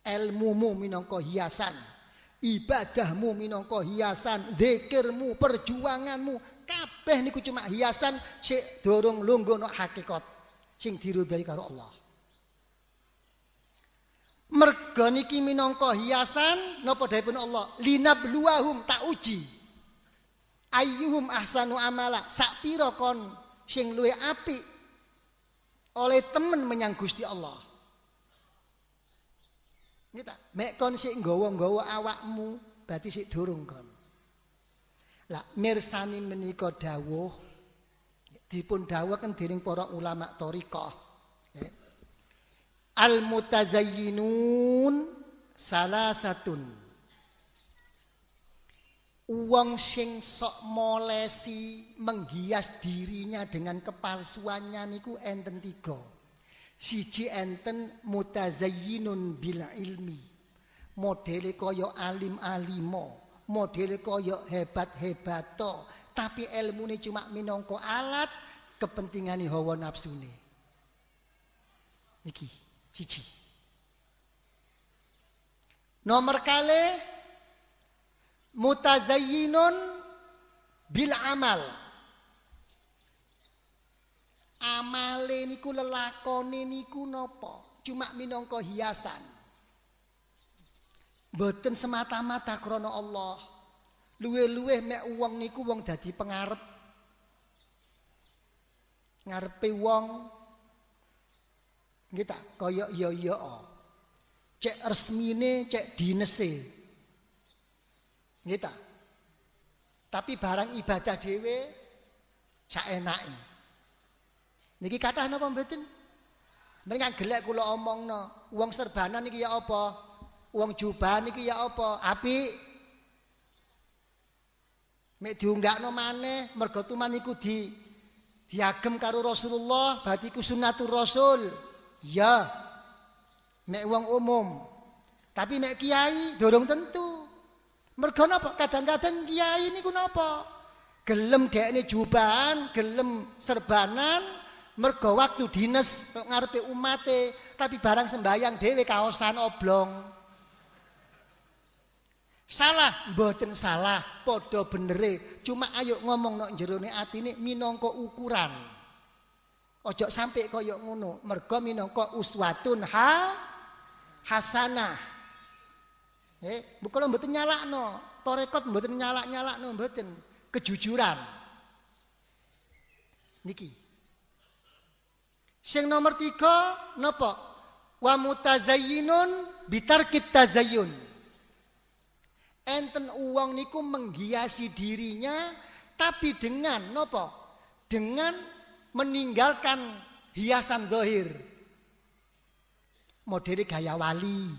Ilmumu minangka hiasan. Ibadahmu minangka hiasan, zikirmu, perjuanganmu, kabeh niku cuma hiasan sik dorong lungguh hakikat sing diridhai karo Allah. Merga niki minangka hiasan napa dawuhipun Allah linabluwahum tak uji ayyuhum ahsanu amala sak pira kon sing luwih apik oleh temen menyang Gusti Allah. Kita mek kon sik nggawa-nggawa awakmu berarti sik durung kon. Lah mirsani menika dawuh dipun dawuhaken dening para ulama thariqah. Al mutazayyinun salasatun Uang sing sok molesi menghias dirinya dengan kepalsuannya niku enten tiga. Siji enten mutazayyinun bil ilmi. Modele kaya alim alimo, modele kaya hebat hebato, tapi ilmune cuma minangka alat kepentingane hawa nafsune. Niki siji. Nomor kali mutazayyinun bil amal. Amale niku lelakone niku napa? Cuma minangka hiasan. Mboten semata-mata krana Allah. Luwe-luwe mek wong niku wong dadi pengarep. Ngarepe wong nggih kaya iya iya Cek resmine, cek dinese. Nggih Tapi barang ibadah dhewe saenake. Niki kathah napa mboten? Mrene gelek kula omongno, wong serbanan iki ya apa? Wong jubahan iki ya apa? Apik. Mek diunggakno maneh mergo tuman iku di diagem karo Rasulullah, berarti iku Rasul. Ya. Mek wong umum. Tapi mek kiai dorong tentu. Mergo napa? Kadang-kadang kiai niku napa? Gelem dekne jubahan, gelem serbanan, mergo waktu dinas ngarepe umate, tapi barang sembayang dhewe kaosan oblong. Salah, mboten salah, padha benere. Cuma ayo ngomong nok jerone atine minangka ukuran. Ojo sampai kaya ngono, mergo minangka uswatun ha hasanah. Eh, bukan mboten nyalakno, torekot mboten nyalak-nyalakno mboten, kejujuran. Niki. Sing nomor tiga napa? Wa mutazayyinun bitarkit tazayyun. Enten uang niku menghiasi dirinya tapi dengan napa? Dengan meninggalkan hiasan zahir. Modeli gaya wali.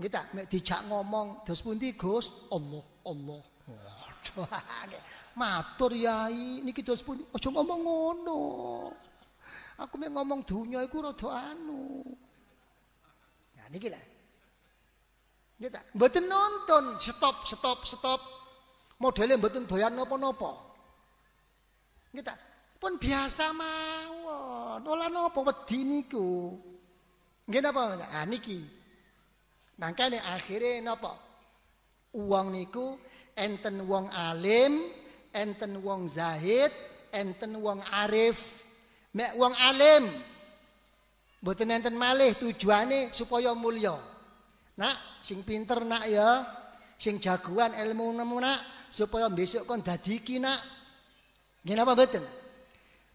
Kita dijak ngomong dos pundi Gus? Allah, Allah. Waduh. Matur yai niki dos pundi? Aja ngomong ngono. Aku mek ngomong dunya iku rada anu. Ya niki lah. Kita mboten nonton, stop, stop, stop. Modelnya mboten doyan napa-napa. Kita pun biasa mawon. Ora napa wedi niku. Nggih napa? Ah niki. Makanya akhirnya napa? Uang niku enten wong alim, enten wong zahid, enten wong arif. Mek wong alim mboten enten malih tujuane supaya mulya. Nak, sing pinter nak ya, sing jagoan ilmu nemu nak supaya besok kon dadi iki nak. Nggih napa mboten?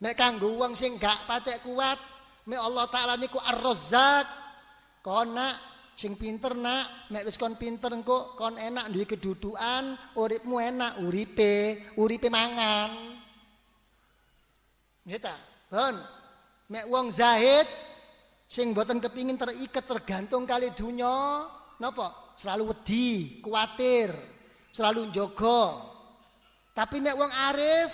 Mek kanggo wong sing gak patek kuat, Me Allah taala niku Ar-Razzaq. Kon nak sing pinter nak, mek wis kon pinter engko kon enak duwe kedudukan, uripmu enak, uripe, uripe mangan. Nggih ta? Bon. Mek wong zahid sing mboten kepingin terikat tergantung kali dunya, napa? Selalu wedi, kuatir, selalu njogo. Tapi nek wong arif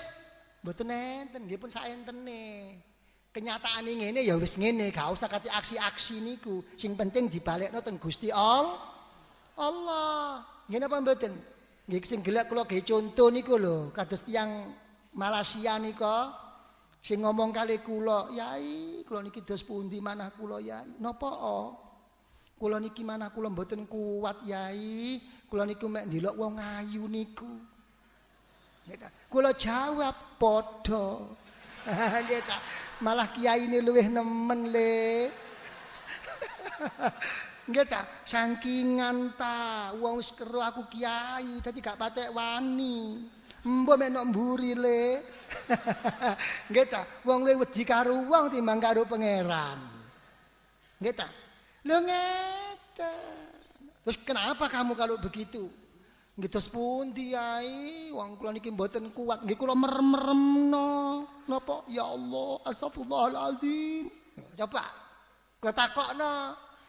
mboten enten, nggih pun saentene. Kenyataan ini ngene ya wis ngene, gak usah kate aksi-aksi niku. Sing penting dibalekno teng Gusti Allah. Allah. Ngene apa mboten? Nggih sing gelek kula gawe contoh niku lho, kados tiyang Malaysia nika sing ngomong kali kula, "Yai, kula niki dos pundi manah kula, Yai?" Napa? Kula niki manah kula mboten kuat, Yai. Kula niku mek ndelok wong ayu niku. Kula jawab padha. Nggih Malah kiai ini luwih nemen le. Nggih ta, sakingan ta, wong wis aku kiai dadi gak patek wani. Mbok mek nok mburi le. Nggih ta, wong luwih wedi karo wong timbang pangeran. Nggih ta? Lho ngeten. Terus kenapa kamu kalau begitu? Nggih dos pundi yai? Wong kula niki mboten kuat. Nggih kula merem-meremno. Napa? Ya Allah, astagfirullahalazim. Coba kula takokno.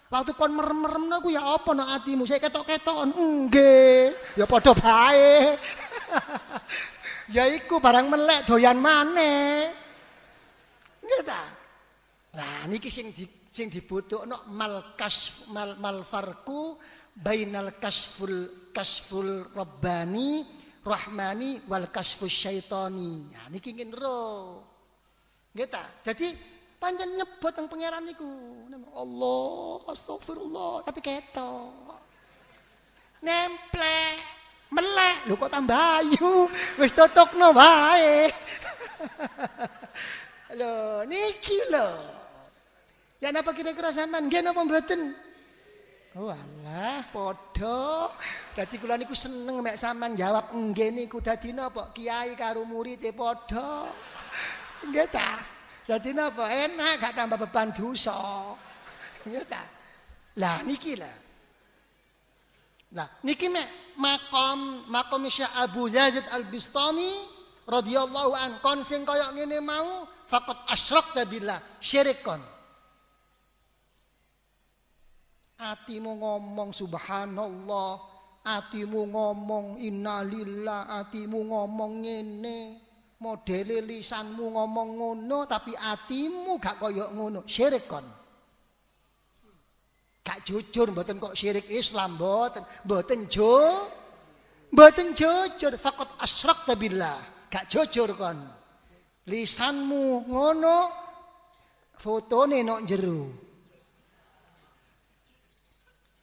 Waktu kon merem-meremno ku ya apa no atimu? Saya ketok-ketokon. Nggih. Ya padha bae. ya iku barang melek doyan maneh. Nggih ta? Nah niki sing di, sing dibutuhno mal kas mal, mal farku bainal kasful kasful rabbani rahmani wal kasfus syaitani. Nah niki ngene ro. Nggih ta? Dadi pancen nyebut teng pangeran niku. Allah, astagfirullah, tapi ketok. Nemplek, melek, lho kok tambah ayu. Wis tutupno wae. lho, niki lho. Ya napa kira-kira sampean nggih napa mboten? Oh alah, padha. Dadi kula niku seneng mek sampean jawab nggih niku dadi napa? Kiai karo murid-e padha. Nggih ta? Dadi napa? Enak gak tambah beban dosa. Nggih ta? Lah niki lah. Lah niki mek makom makom Syekh Abu Yazid Al-Bistami radhiyallahu an kon sing kaya ngene mau faqat asyrakta billah syirik kon. Atimu ngomong subhanallah, atimu ngomong innalillah, atimu ngomong ngene, modele lisanmu ngomong ngono tapi atimu gak koyok ngono, syirik kon. Gak jujur mboten kok syirik Islam mboten, mboten jo. Mboten jujur, fakot asyrakta billah. Gak jujur kon. Lisanmu ngono, fotone nok jero.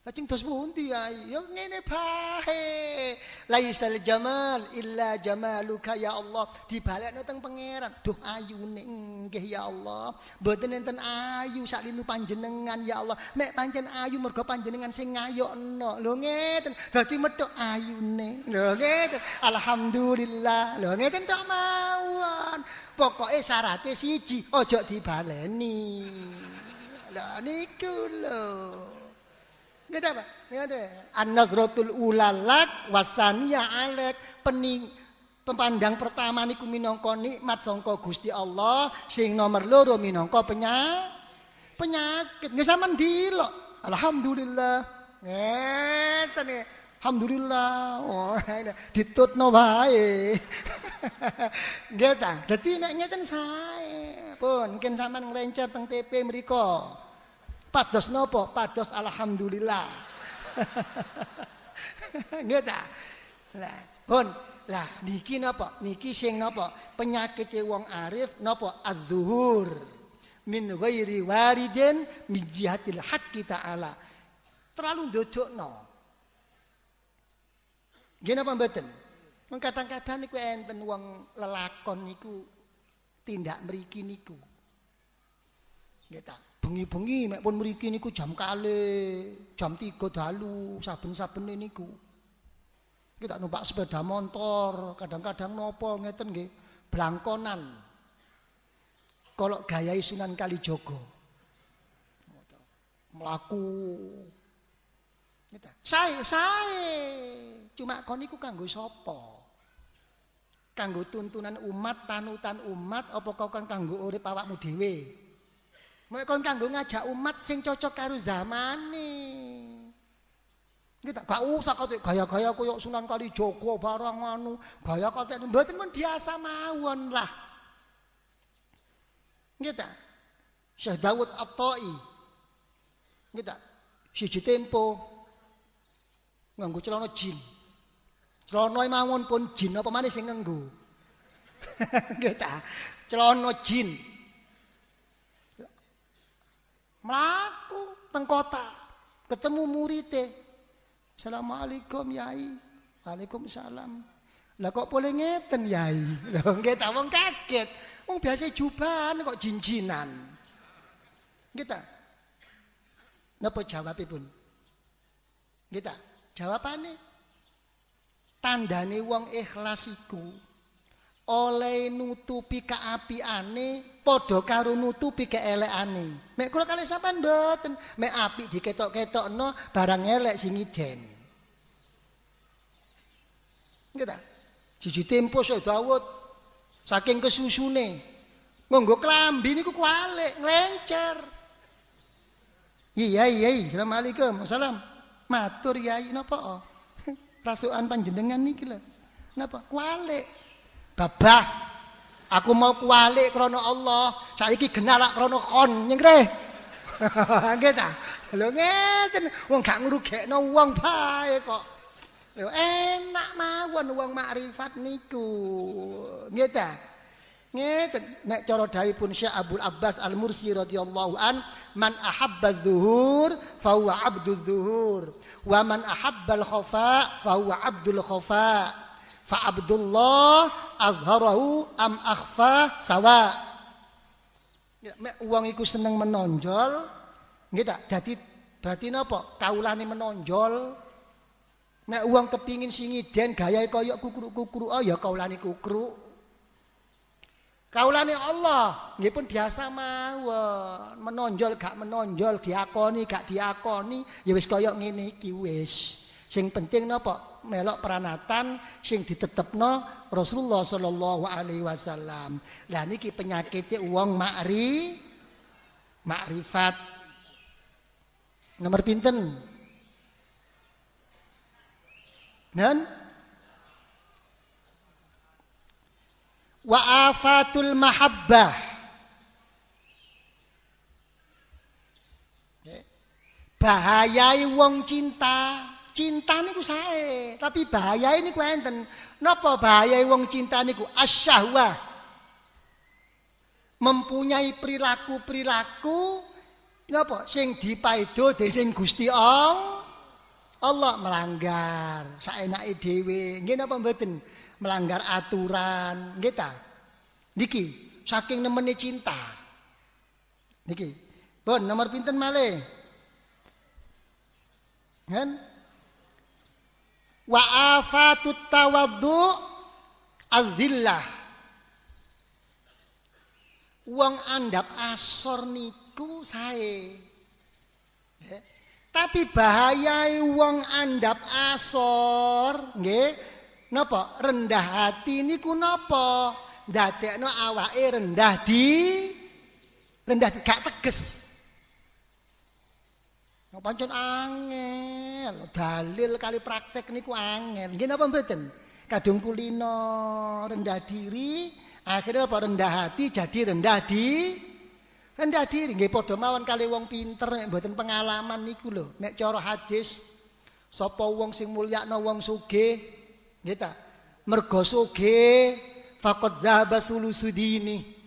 Lajeng dos pundi ae? Ya ngene bae. Laisal jamal illa jamaluka ya Allah. Dibalekno teng pangeran. Duh ayune nggih ya Allah. Mboten enten ayu saklinu panjenengan ya Allah. Mek pancen ayu mergo panjenengan sing ngayokno. Lho ngeten. Dadi metuk ayune. Lho ngeten. Alhamdulillah. Lho ngeten tok mawon. Pokoke syaratnya siji, ojo dibaleni. Lah niku lho. Nggak apa? Nggak ada. An-nazratul ulalak wasaniya alek pening pempandang pertama niku minangka nikmat sangka Gusti Allah, sing nomor loro minangka penya penyakit. Nggih sampean dilok. Alhamdulillah. Ngeten. Alhamdulillah. Oh, ditutno wae. Nggih ta. Dadi nek ngeten sae. Pun mungkin sampean nglencer teng TP mriku. Pados nopo? Pados alhamdulillah. Nggih ta? Lah, pun lah niki napa? Niki sing napa? Penyakit wong arif napa? Adzuhur min ghairi waridin min jihatil haqqi ta'ala. Terlalu ndodokno. Nggih napa mboten? Kadang-kadang niku enten wong lelakon niku tindak mriki niku. Nggih? Bengi-bengi mek pun mriki niku jam kali jam 3 dalu saben-saben niku kita numpak sepeda motor kadang-kadang nopo ngeten nggih blangkonan kalau gaya Sunan Kalijogo mlaku. Ngeta. Sae, sae. Cuma kon iku kanggo sapa? Kanggo tuntunan umat, tanutan umat apa kau kan kanggo urip awakmu dhewe? Mek kon kanggo ngajak umat sing cocok karo zamane. Kita gak usah kate gaya-gaya koyo Sunan Kalijaga barang anu, gaya kate mboten mun biasa mawon lah. Kita Syekh Dawud At-Tai. Kita siji tempo nganggo celana jin. Celana mawon pun jin apa maneh sing nganggo. Kita celana jin. Mlaku teng kota ketemu muridnya Assalamualaikum Yai. Waalaikumsalam. Lah kok boleh ngeten Yai? Lah nggih ta wong kaget. Wong biasa jubahan kok jinjinan. Nggih ta? Napa jawabipun? Nggih ta? Jawabane tandane wong ikhlas iku oleh nutupi kaapiane padha karo nutupi keelekane. Mek kula kali sampean mboten, mek apik diketok-ketokno barang elek sing iden. Nggih? Siji tempo Syekh Dawud saking kesusune nganggo klambi niku kualik nglencer. Iya iya, Assalamualaikum. Salam. Matur Yai napa? Rasukan panjenengan niki lho. Napa? Kualik. Babah. Aku mau kualik krana Allah. Saiki genalak krana kon nyengre. Nggih ta? Lho ngeten, wong gak ngrugekno wong bae kok. Lho enak mawon wong makrifat niku. Nggih ta? Ngeten nek cara dawuhipun Syekh Abdul Abbas Al-Mursi radhiyallahu an, man ahabba dzuhur fa huwa abdul dzuhur wa man ahabba al-khafa fa huwa abdul khafa. Fa Abdullah azharahu am akhfa sawa. Mek wong iku seneng menonjol, nggih ta? Dadi berarti napa? Kaulane menonjol. Nek wong kepingin singiden gayahe kaya kukruk-kukruk, oh ya kaulane kukruk. Kaulane Allah nggih pun biasa mawon, menonjol gak menonjol, diakoni gak diakoni, ya wis kaya ngene iki wis. Sing penting napa? Melok peranatan sing ditetepno Rasulullah sallallahu alaihi wasallam. Lah niki penyakite wong makri makrifat. Nomor pinten? Dan wa afatul mahabbah bahayai wong cinta cinta niku sae tapi bahaya ini ku enten. Napa bahayai wong cinta niku? Asyahwah mempunyai perilaku-perilaku napa? Sing dipaido dening Gusti Allah Allah melanggar. Saenake dhewe. Nggih napa mboten? Melanggar aturan. Nggih ta? Niki saking nemene cinta. Niki. Pun nomor pinten malih? Kan wa afatut tawaddu azillah. Wong andap asor niku sae. Tapi bahaya wong andap asor nggih napa? Rendah hati niku napa? Ndadekno awake rendah di rendah di gak teges Nah, pancen angel, dalil kali praktek niku angel. Nggih napa mboten? Kadung kulino rendah diri, akhirnya apa rendah hati jadi rendah di rendah diri. Nggih padha mawon kali wong pinter nek mboten pengalaman niku lho. Nek cara hadis sapa wong sing mulyakno wong sugih Nggih ta? Mergo soge faqad dzahaba sulusudini.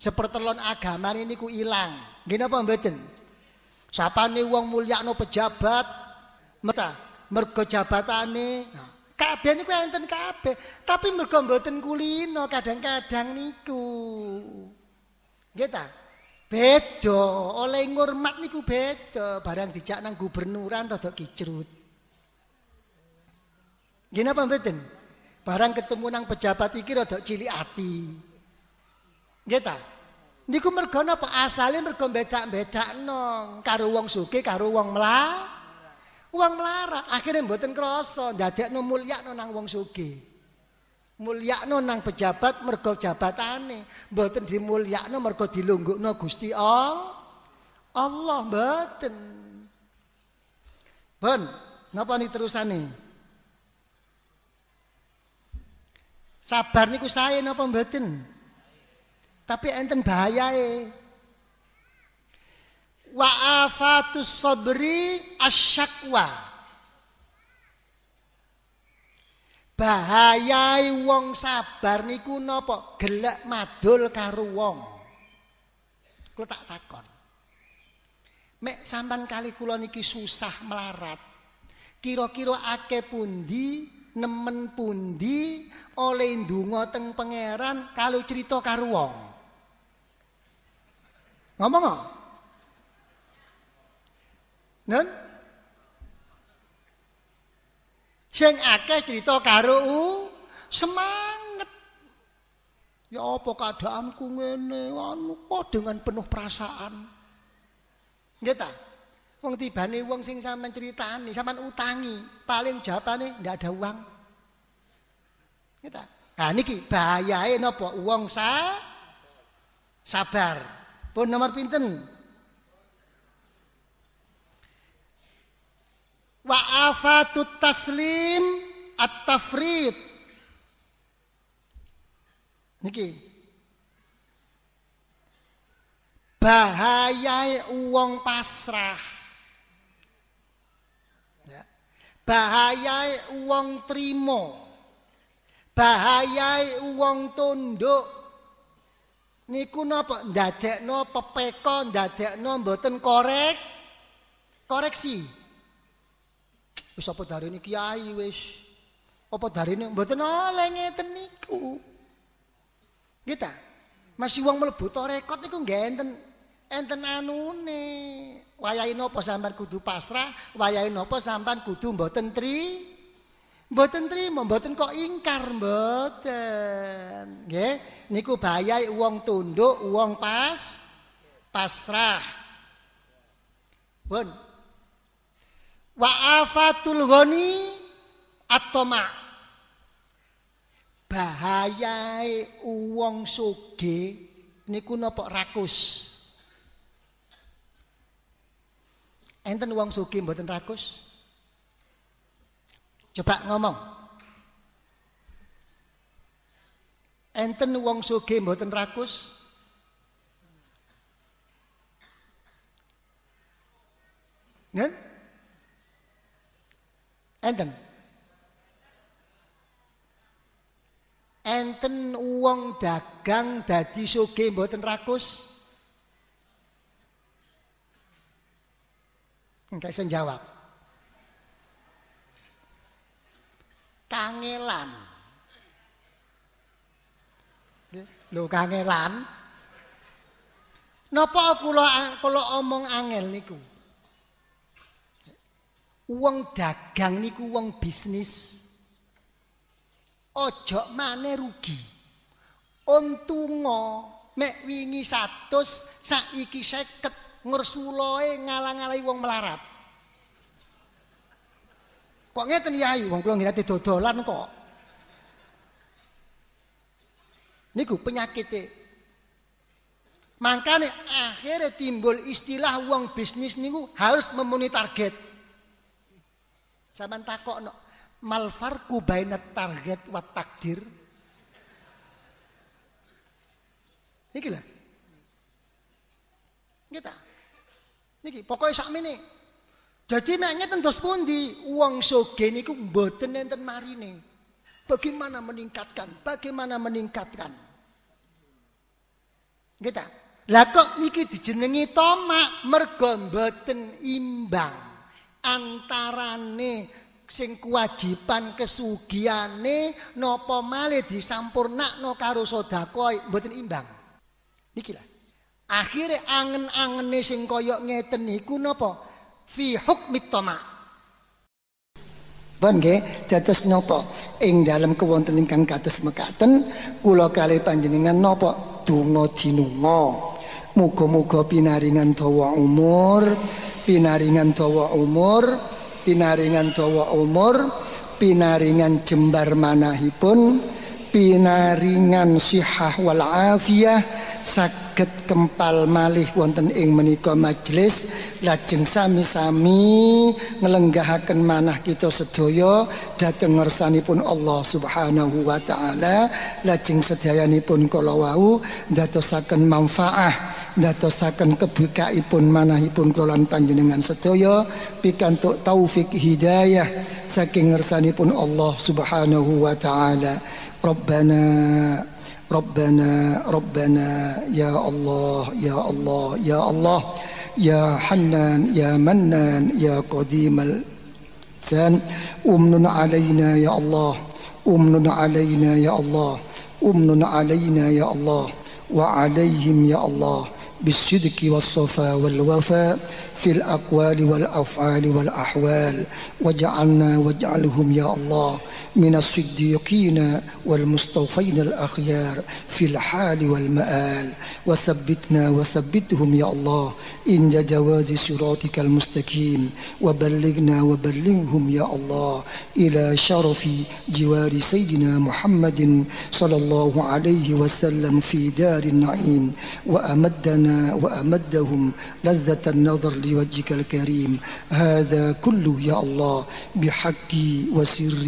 Sepertelon agama ini ku ilang. Nggih napa mboten? Sapane wong mulyakno pejabat, meta mergo jabatane. Nah, kabeh niku enten kabeh, tapi mergo mboten kulino kadang-kadang niku. Nggih ta? Beda, oleh ngurmat niku beda, barang dijak nang gubernuran rada kicrut. Gini apa mboten? Barang ketemu nang pejabat iki rada cilik ati. Nggih ta? Niku mergo napa? Asale mergo becak-becakno karo wong sugih karo wong mlah. Wong melarat akhirnya mboten krasa ndadekno mulyakno nang wong sugih. Mulyakno nang pejabat mergo jabatane, mboten dimulyakno mergo dilunggukno Gusti Allah. Allah mboten. Bon, napa ni terusane? Sabar niku saya napa mboten? Tapi enten bahayae. Wa afatus sabri asyakwa. Bahayai wong sabar niku napa? Gelek madul karo wong. Kula tak takon. Mek sampan kali kula niki susah melarat. Kira-kira akeh pundi nemen pundi oleh ndonga teng pangeran kalau cerita karo wong. Ngomong? Nen? Sing akeh cerita karo u semangat. Ya apa keadaanku ngene anu oh dengan penuh perasaan. Nggih ta? Wong tibane wong sing sampean critani, sampean utangi, paling jawabane ndak ada uang. Nggih ta? Nah niki bahayae napa wong sa sabar. Pun nomor pinten? Wa afatut taslim at-tafrid. Niki. Bahayai uang pasrah. Ya. Bahayai uang trimo. Bahayai uang tunduk niku napa? Ndadekno pepeka ndadekno mboten korek. Koreksi. Wis apa darene kiai wis. Apa darene mboten oleh ngeten niku? Kita masih wong mlebu rekod niku nggih enten enten anune. Wayahe napa sampean kudu pasrah wayahe napa sampean kudu mboten tri Mboten trimo, mboten kok ingkar mboten. Nggih, niku bahaya wong tunduk, wong pas pasrah. Pun. Wa afatul ghani atoma. Bahayai wong sugih niku napa rakus. Enten wong sugih mboten rakus? Coba ngomong. Enten wong soge mboten rakus? Nen? Enten. Enten wong dagang dadi soge mboten rakus? Enggak bisa jawab. Kangelan. Lho kangelan. Napa kula kula omong angel niku? Wong dagang niku wong bisnis. Ojo maneh rugi. Untunga mek wingi 100 saiki 50 ngersuloe ngalang-alangi wong melarat. Kok ngeten yai wong kula ngira dodolan kok. Niku penyakitnya. Makanya akhirnya timbul istilah uang bisnis niku harus memenuhi target. Sama takok no, malfarku bainat target wa takdir. Niki lah. Kita. Niki pokoknya sak ini jadi mek ngeten dos pundi wong soge niku mboten enten marine. Bagaimana meningkatkan? Bagaimana meningkatkan? Kita. Lah kok niki dijenengi tomak mergo mboten imbang antarane sing kewajiban kesugiane napa malih disampurnakno karo sedekah mboten imbang. Niki lah. Akhire angen-angene sing kaya ngeten niku napa? Fi hukmi tama. Pun nggih, dados napa ing dalam kewonten ingkang kados mekaten kula kali panjenengan napa donga dinunga. muga-muga pinaringan dawa umur pinaringan dawa umur pinaringan dawa umur pinaringan jembar manahipun pinaringan sihah wal afiyah saged kempal malih wonten ing menika majelis. Lajeng sami-sami nglenggahaken manah kita sedaya dhateng ngersanipun Allah Subhanahu wa taala. Lajeng sedayanipun kala wau ndadosaken manfaah ndatosaken kebukaipun manahipun kelolaan panjenengan sedaya. Pikantuk taufik hidayah saking ngersanipun Allah Subhanahu wa taala. Rabbana ربنا ربنا يا الله يا الله يا الله يا حنان يا منان يا قديم الإحسان أمن علينا يا الله أمن علينا يا الله أمن علينا يا الله وعليهم يا الله بالصدق والصفا والوفاء في الأقوال والأفعال والأحوال واجعلنا واجعلهم يا الله. من الصديقين والمصطفين الأخيار في الحال والمآل. وثبتنا وثبتهم يا الله عند جواز صراطك المستقيم. وبلغنا وبلغهم يا الله إلى شرف جوار سيدنا محمد صلى الله عليه وسلم في دار النعيم. وأمدنا وأمدهم لذة النظر لوجهك الكريم. هذا كله يا الله بحق وسر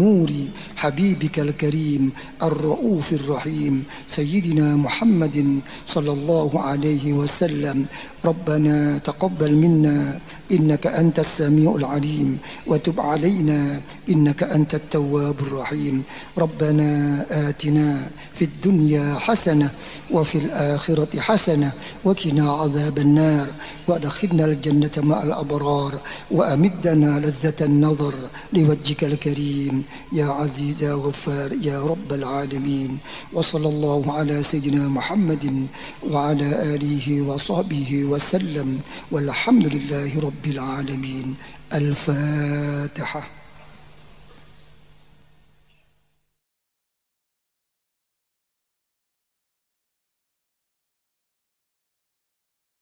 ونور حبيبك الكريم الرؤوف الرحيم سيدنا محمد صلى الله عليه وسلم. ربنا تقبل منا إنك أنت السميع العليم وتب علينا إنك أنت التواب الرحيم. ربنا آتنا في الدنيا حسنة وفي الآخرة حسنة وكنا عذاب النار وأدخلنا الجنة مع الأبرار وأمدنا لذة النظر لوجهك الكريم. يا عزيز يا غفار يا رب العالمين. وصلى الله على سيدنا محمد وعلى آله وصحبه وسلم والحمد لله رب العالمين. الفاتحة.